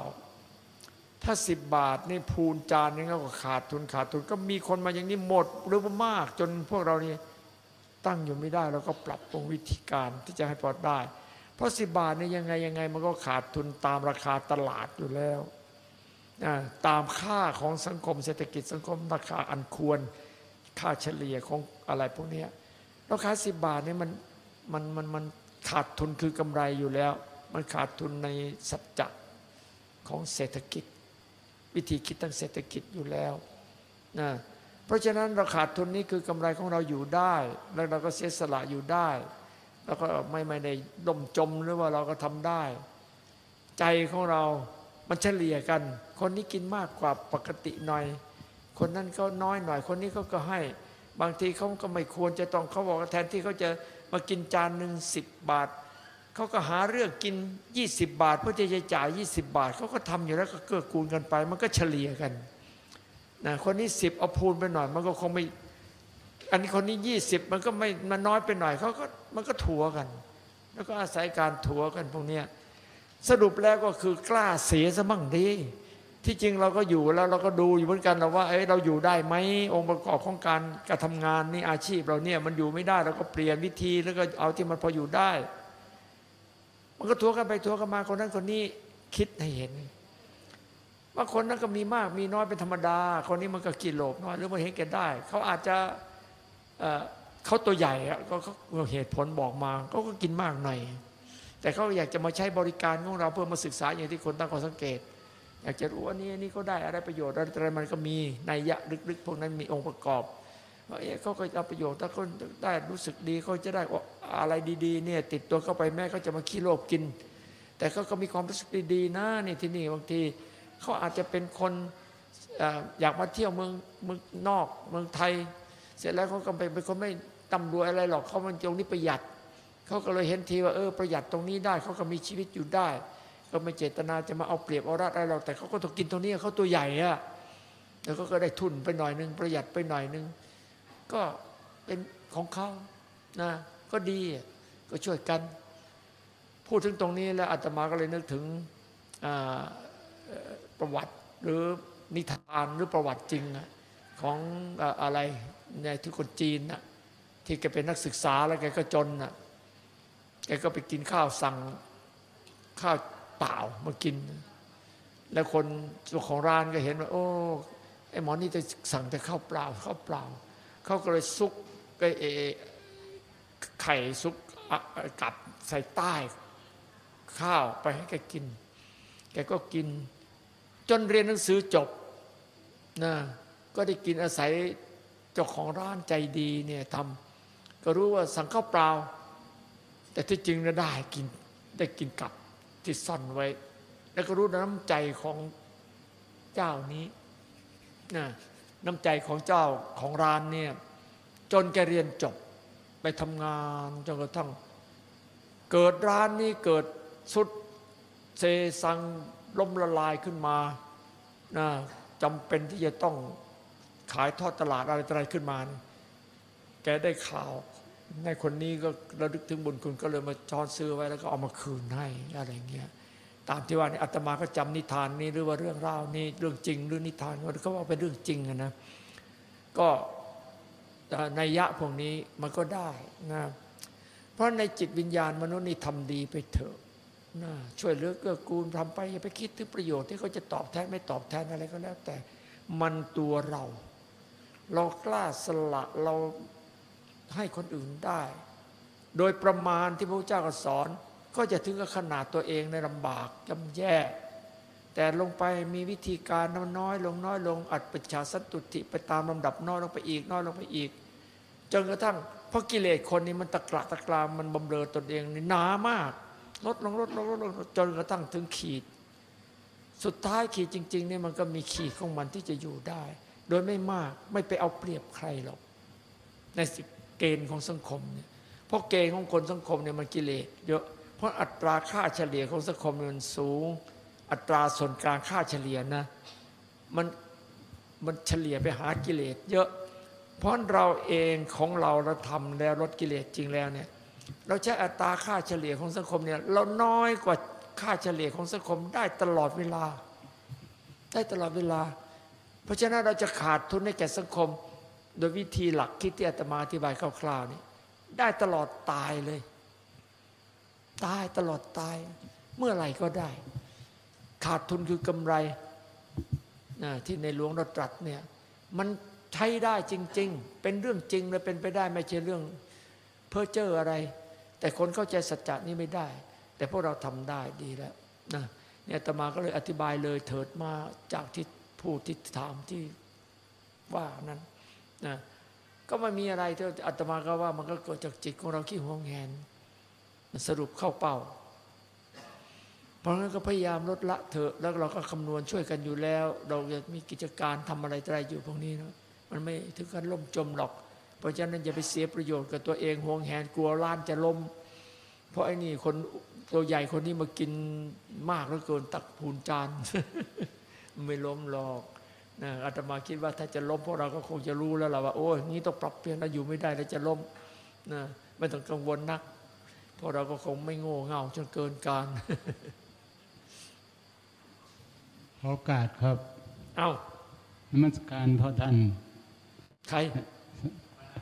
ถ้าสิบบาทนี่พูนจานนี่ก็ขาดทุนขาดทุนก็มีคนมาอย่างนี้หมดหรือว่ามาก จนพวกเรานี่ตั้งอยู่ไม่ได้เราก็ปรับปรุงวิธีการที่จะให้พอได้ เพราะสิบบาทเนี่ยยังไงยังไง มันก็ขาดทุนตามราคาตลาดอยู่แล้วตามค่าของสังคมเศรษฐกิจสังคมราคาอันควรค่าเฉลี่ยของอะไรพวกนี้ราคาสิบบาทเนี่ยมันมันมันมันขาดทุนคือกำไรอยู่แล้ว มันขาดทุนในสัจจะของเศรษฐกิจ วิธีคิดทางเศรษฐกิจอยู่แล้วนะเพราะฉะนั้นเราขาดทุนนี้คือกำไรของเราอยู่ได้ แล้วเราก็เสียสละอยู่ได้ แล้วก็ไม่ไม่ได้ล่มจมหรือว่าเราก็ทำได้ ใจของเรา มันเฉลี่ยกัน คนนี้กินมากกว่าปกติหน่อย คนนั้นก็น้อยหน่อย คนนี้เขาก็ให้ บางทีเขาก็ไม่ควรจะต้องเขาบอกแทนที่เขาจะมากินจานหนึ่งสิบบาทเขาก็หาเรื่องกิน 20 บาทเพื่อที่จะจ่าย 20 บาทเขาก็ทำอยู่แล้วก็เกื้อกูลกันไป มันก็เฉลี่ยกันนะคนนี้สิบเอาพูนไปหน่อย มันก็คงไม่ อันนี้คนนี้ยี่สิบมันก็ไม่มันน้อยไปหน่อยเขาก็มันก็ถัวกัน แล้วก็อาศัยการถัวกันพวกเนี้ยสรุปแล้วก็คือกล้าเสียซะมั่งดี ที่จริงเราก็อยู่แล้วเราก็ดูอยู่เหมือนกันเราว่าเอ้ยเราอยู่ได้ไหมองค์ประกอบของการการทำงานนี่อาชีพเราเนี่ยมันอยู่ไม่ได้เราก็เปลี่ยนวิธีแล้วก็เอาที่มันพออยู่ได้ มันก็ทัวกันไปทัวกันมาคนนั้นคนนี้คิดให้เห็น ว่าคนนั้นก็มีมากมีน้อยเป็นธรรมดา คนนี้มันก็กินโลภน้อยหรือมันเห็นแก่ได้ เขาอาจจะ เขาตัวใหญ่ก็เขาเหตุผลบอกมาเขาก็กินมากหน่อย แต่เขาอยากจะมาใช้บริการของเราเพื่อมาศึกษาอย่างที่คนตั้งข้อสังเกต อยากจะรู้ว่านี่นี่เขาได้อะไรประโยชน์อะไรมันก็มีในยะลึกๆพวกนั้นมีองค์ประกอบว่าเอ๊ะเขาก็จะเอาประโยชน์ถ้าเขาได้รู้สึกดีเขาจะได้อะไรดีๆเนี่ยติดตัวเข้าไปแม่เขาจะมาขี้โลภกิน แต่เขาก็มีความรู้สึกดีๆนะนี่ที่นี่บางทีเขาอาจจะเป็นคนอยากมาเที่ยวเมืองเมืองนอกเมืองไทย เสร็จแล้วเขาก็เป็นคนไม่ตำรวยอะไรหรอกเขามันตรงนี้ประหยัดเขาก็เลยเห็นทีว่าเออประหยัดตรงนี้ได้เขาก็มีชีวิตอยู่ได้ ก็ไม่เจตนาจะมาเอาเปรียบเอารัดอะไรหรอกแต่เขาก็ต้องกินตรงนี้เขาตัวใหญ่อะแล้วก็ได้ทุนไปหน่อยนึงประหยัดไปหน่อยนึงก็เป็นของเขานะก็ดีก็ช่วยกัน พูดถึงตรงนี้แล้วอาตมาก็เลยนึกถึงประวัติหรือนิทานหรือประวัติจริงของอะไร ในที่คนจีนน่ะที่แกเป็นนักศึกษาแล้วแกก็จนน่ะแกก็ไปกินข้าวสั่งข้าวเปล่ามากิน แล้วคนเจ้าของร้านก็เห็นว่า โอ้ไอ้หมอนี่จะสั่งแต่ข้าวเปล่าข้าวเปล่าเขาก็เลยซุกไอ้ไอ้ไข่ซุกอะกับใส่ใต้ ข้าวไปให้แกกิน แกก็กิน จนเรียนหนังสือจบนะก็ได้กินอาศัย จ้าของร้านใจดีเนี่ยทำก็รู้ว่าสั่งข้าวเปล่า แต่ที่จริงนะได้กินได้กินกับที่ซ่อนไว้ แล้วก็รู้น้ำใจของเจ้านี้นะน้ำใจของเจ้าของร้านเนี่ยจนแกเรียนจบไปทำงานจนกระทั่งเกิดร้านนี้เกิดสุดเซซังล้มละลายขึ้นมานะจำเป็นที่จะต้อง ขายทอดตลาดอะไรอะไรขึ้นมานะแกได้ข่าวในคนนี้ก็ระลึกถึงบุญคุณก็เลยมาช้อนซื้อไว้แล้วก็เอามาคืนให้อะไรเงี้ยตามที่ว่านี่อาตมาก็จำนิทานนี้หรือว่าเรื่องราวนี้เรื่องจริงหรือนิทานเขาว่าเป็นเรื่องจริงอะนะก็ในยยะพวกนี้มันก็ได้นะเพราะในจิตวิญญาณมนุษย์นี่ทำดีไปเถอะนะช่วยเหลือเกื้อกูลทำไปอย่าไปคิดถึงประโยชน์ที่เขาจะตอบแทนไม่ตอบแทนอะไรก็แล้ว แต่มันตัวเรา เรากล้าสละเราให้คนอื่นได้ โดยประมาณที่พระเจ้าก็สอน ก็จะถึงกับขนาดตัวเองในลำบากย่ำแย่ แต่ลงไปมีวิธีการน้อยลงน้อยลงอัดประชาสันตุติไปตามลำดับน้อยลงไปอีกน้อยลงไปอีก จนกระทั่งเพราะกิเลสคนนี้มันตะกระตะกรามมันบำเรอตนเองนี่หนามาก ลดลงลดลงลดลงจนกระทั่งถึงขีด สุดท้ายขีดจริงๆเนี่ยมันก็มีขีดของมันที่จะอยู่ได้ โดยไม่มากไม่ไปเอาเปรียบใครหรอกในสิเกณฑ์ของสังคมเนี่ยเพราะเกณฑ์ของคนสังคมเนี่ยมันกิเลสเยอะเพราะอัตราค่าเฉลี่ยของสังคมมันสูง อัตราส่วนกลางค่าเฉลี่ยนะมันมันเฉลี่ยไปหากิเลสเยอะ เพราะเราเองของเราเราทำแล้วลดกิเลสจริงแล้วเนี่ยเราใช้อัตราค่าเฉลี่ยของสังคมเนี่ยเราน้อยกว่าค่าเฉลี่ยของสังคมได้ตลอดเวลา ได้ตลอดเวลา เพราะฉะนั้นเราจะขาดทุนให้แก่สังคม โดยวิธีหลักคิดที่อาตมาอธิบายคร่าวๆนี่ได้ตลอดตายเลย ตายตลอดตาย เมื่อไหร่ก็ได้ ขาดทุนคือกำไรนะที่ในหลวงเราตรัสเนี่ยมันใช้ได้จริง ๆ เป็นเรื่องจริงเลยเป็นไปได้ไม่ใช่เรื่องเพ้อเจ้ออะไร แต่คนเข้าใจสัจจะนี้ไม่ได้ แต่พวกเราทำได้ดีแล้วนะเนี่ยตมาก็เลยอธิบายเลยเถิดมาจากที่ ผู้ที่ถามที่ว่านั้นนะก็ไม่มีอะไรที่อาตมาก็ว่ามันก็เกิดจากจิตของเราขี้ห่วงแหนสรุปเข้าเป้า เพราะงั้นก็พยายามลดละเถอะแล้วเราก็คำนวณช่วยกันอยู่แล้ว เราจะมีกิจการทำอะไรอะไรอยู่พวกนี้นะมันไม่ถึงกันล่มจมหรอก เพราะฉะนั้นอย่าไปเสียประโยชน์กับตัวเองห่วงแหนกลัวร้านจะล้ม เพราะไอ้นี่คนตัวใหญ่คนนี้มากินมากแล้วเกินตักพูนจาน ไม่ล้มหรอกนะอาตมาคิดว่าถ้าจะล้มพวกเราก็คงจะรู้แล้วล่ะว่าโอ้ยงี้ต้องปรับเปลี่ยนแล้วอยู่ไม่ได้แล้วจะล้มนะไม่ต้องกังวลนักพวกเราก็คงไม่โง่เง่าจนเกินการขอโอกาสครับ เอ้านมัสการพ่อท่านใคร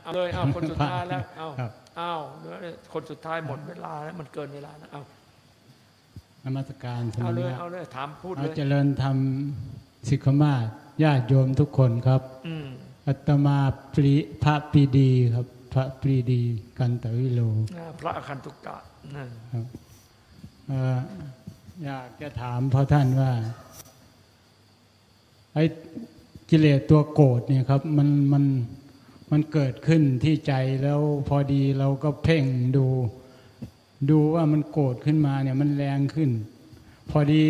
เอาเลยเอาคนสุดท้ายแล้วเอาครับเอาเหลือคนสุดท้ายหมดเวลาแล้วมันเกินเวลาแล้วเอา นมัสการสเอามเลยณะเอาเลยถามพูดเอาเลยเจริญธรรมสิกขมาศญาติโยมทุกคนครับ อืมอัตมาปรีพระปรีดีครับ พระปรีดีกันตวิโลอ่าพระอคันตุกะนั่นครับเอ่ออยากจะถามพ่อท่านว่าไอ้กิเลสตัวโกรธเนี่ยครับ มันมันมันเกิดขึ้นที่ใจแล้วพอดีเราก็เพ่งดู ดูว่ามันโกรธขึ้นมาเนี่ยมันแรงขึ้น พอดี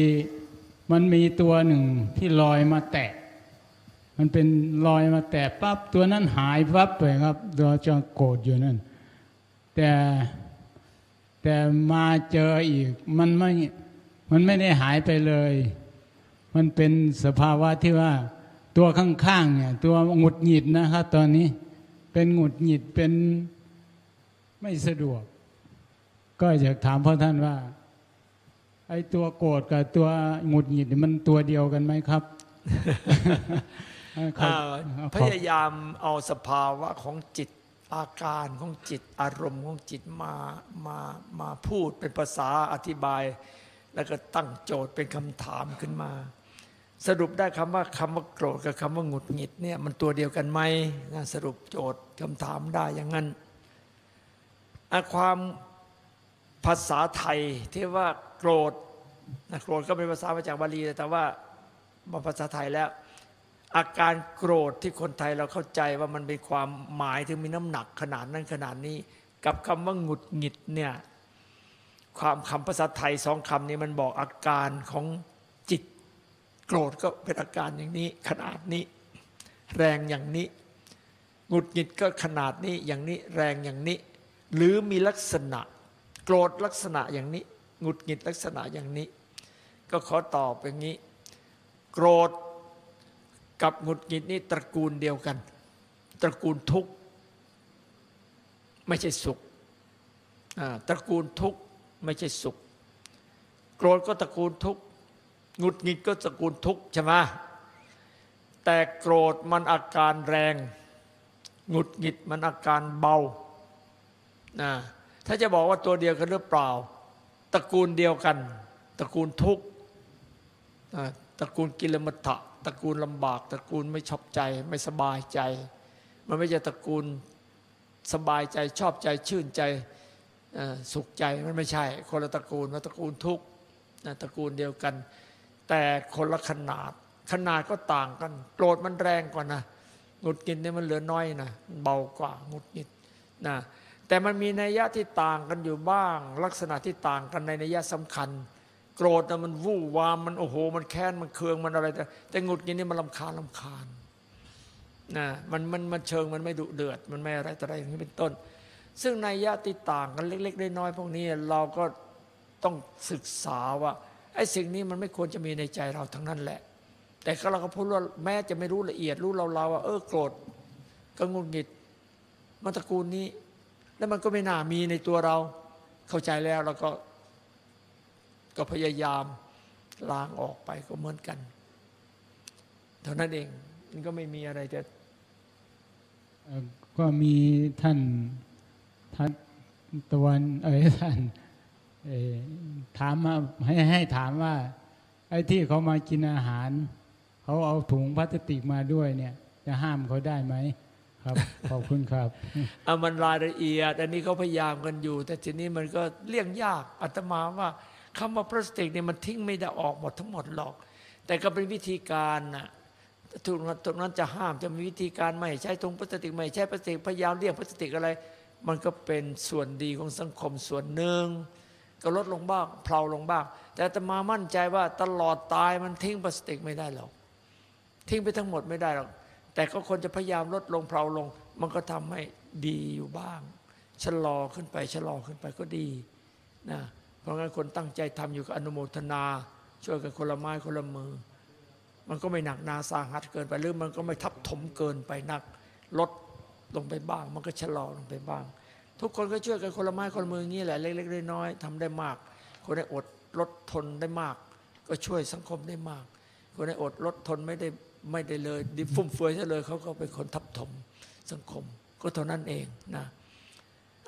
มันมีตัวหนึ่งที่ลอยมาแตะ มันเป็นลอยมาแตะปั๊บตัวนั้นหายปั๊บไปครับตัวจะโกรธอยู่นั่นแต่แต่มาเจออีกมันไม่มันไม่ได้หายไปเลย มันเป็นสภาวะที่ว่าตัวข้างๆเนี่ยตัวหงุดหงิดนะครับตอนนี้เป็นหงุดหงิดเป็นไม่สะดวก ก็อยากถามพ่อท่านว่า ไอ้ตัวโกรธกับตัวหงุดหงิดนี่มันตัวเดียวกันไหมครับอ่าขอบพยายามเอาสภาวะของจิตอาการของจิตอารมณ์ของจิตมามามาพูดเป็นภาษาอธิบาย แล้วก็ตั้งโจทย์เป็นคำถามขึ้นมา สรุปได้คำว่าคำว่าโกรธกับคำว่าหงุดหงิดเนี่ยมันตัวเดียวกันไหมนะสรุปโจทย์คำถามได้อย่างนั้นอะความ ภาษาไทยที่ว่าโกรธนะโกรธก็เป็นภาษามาจากบาลีแต่ว่ามาภาษาไทยแล้ว อาการโกรธที่คนไทยเราเข้าใจว่ามันเป็นความหมายถึงมีน้ำหนักขนาดนั้นขนาดนี้ กับคำว่าหงุดหงิดเนี่ยความคำภาษาไทยสองคำนี้มันบอกอาการของจิต โกรธก็เป็นอาการอย่างนี้ ขนาดนี้ แรงอย่างนี้หงุดหงิดก็ขนาดนี้อย่างนี้แรงอย่างนี้ หรือมีลักษณะ โกรธลักษณะอย่างนี้หงุดหงิดลักษณะอย่างนี้ ก็ขอตอบอย่างนี้ โกรธกับหงุดหงิดนี่ตระกูลเดียวกัน ตระกูลทุกข์ไม่ใช่สุขตระกูลทุกข์ไม่ใช่สุข โกรธก็ตระกูลทุกข์หงุดหงิดก็ตระกูลทุกข์ใช่ไหมแต่โกรธมันอาการแรงหงุดหงิดมันอาการเบานะ ถ้าจะบอกว่าตัวเดียวกันหรือเปล่าตระกูลเดียวกันตระกูลทุกข์ตระกูลกิลมัฏฐะตระกูลลำบากตระกูลไม่ชอบใจไม่สบายใจ มันไม่ใช่ตระกูลสบายใจชอบใจชื่นใจอ่อสุขใจมันไม่ใช่ คนละตระกูลมันตระกูลทุกข์ตระกูลเดียวกัน แต่คนละขนาด ขนาดก็ต่างกันโกรธมันแรงกว่านะหงุดหงิดเนี่ยมันเหลือน้อยนะเบากว่าหงุดหงิดนะ แต่มันมีนัยยะที่ต่างกันอยู่บ้าง ลักษณะที่ต่างกันในนัยยะสำคัญ โกรธนะมันวู่วามมันโอ้โห มันแค้นมันเคืองมันอะไร แต่แต่หงุดหงิดนี่มันลำคาญลำคาญนะมันมันมันเชิงมันไม่ดุเดือด มันไม่อะไรแต่อะไรอย่างนี้เป็นต้น ซึ่งในยยะที่ต่างกันเล็ก ๆ น้อยๆพวกนี้เราก็ต้องศึกษาว่าไอ้สิ่งนี้มันไม่ควรจะมีในใจเราทั้งนั้นแหละ แต่ก็เราก็พูดว่าแม้จะไม่รู้ละเอียดรู้เราเราว่าเออโกรธก็งุนงิดมันตระกูลนี้ แล้วมันก็ไม่น่ามีในตัวเรา เข้าใจแล้วเราก็ก็พยายามล้างออกไปก็เหมือนกัน เท่านั้นเองมันก็ไม่มีอะไรจะก็มีท่านท่านตะวันเอ้ยท่านเออถามมาให้ให้ถามว่า ไอ้ที่เขามากินอาหาร เขาเอาถุงพลาสติกมาด้วยเนี่ย จะห้ามเขาได้ไหม ครับขอบคุณครับเอามันรายละเอียด อันนี้เขาพยายามกันอยู่ แต่ทีนี้มันก็เลี่ยงยากอาตมาว่าคำว่าพลาสติกเนี่ยมันทิ้งไม่ได้ออกหมดทั้งหมดหรอก แต่ก็เป็นวิธีการนะทุกนั้นตรงนั้นจะห้ามจะมีวิธีการไม่ใช้ถุงพลาสติกไม่ใช้พลาสติกพยายามเลี่ยงพลาสติกอะไร มันก็เป็นส่วนดีของสังคมส่วนหนึ่งก็ลดลงบ้างเพลาลงบ้าง แต่อาตมามั่นใจว่าตลอดตายมันทิ้งพลาสติกไม่ได้หรอก ทิ้งไปทั้งหมดไม่ได้หรอก แต่ก็คนจะพยายามลดลงเพลาลง มันก็ทำให้ดีอยู่บ้าง ชะลอขึ้นไป ชะลอขึ้นไปก็ดีนะเพราะงั้นคนตั้งใจทำอยู่กับอนุโมทนา ช่วยกันคนละไม้คนละมือ มันก็ไม่หนักนาสาหัสเกินไปหรือมันก็ไม่ทับถมเกินไปนัก ลดลงไปบ้าง มันก็ชะลอลงไปบ้าง ทุกคนก็ช่วยกันคนละไม้คนละมืออย่างนี้แหละเล็กๆน้อยๆทำได้มาก คนได้อดลดทนได้มาก ก็ช่วยสังคมได้มาก คนได้อดลดทนไม่ได้ ไม่ได้เลยดิฟุ่มเฟือยซะเลยเขาก็เป็นคนทับถมสังคม ก็เท่านั้นเองนะ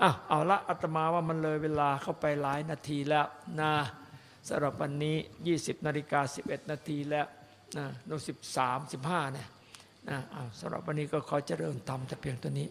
อะเอาละอาตมาว่ามันเลยเวลาเข้าไปหลายนาทีแล้วนะสำหรับวันนี้ 20นาฬิกา11 นาทีแล้วนะโน้สิบสามสิบห้าเนี่ยนะอะสำหรับวันนี้ก็ขอเจริญธรรมแต่เพียงตัวนี้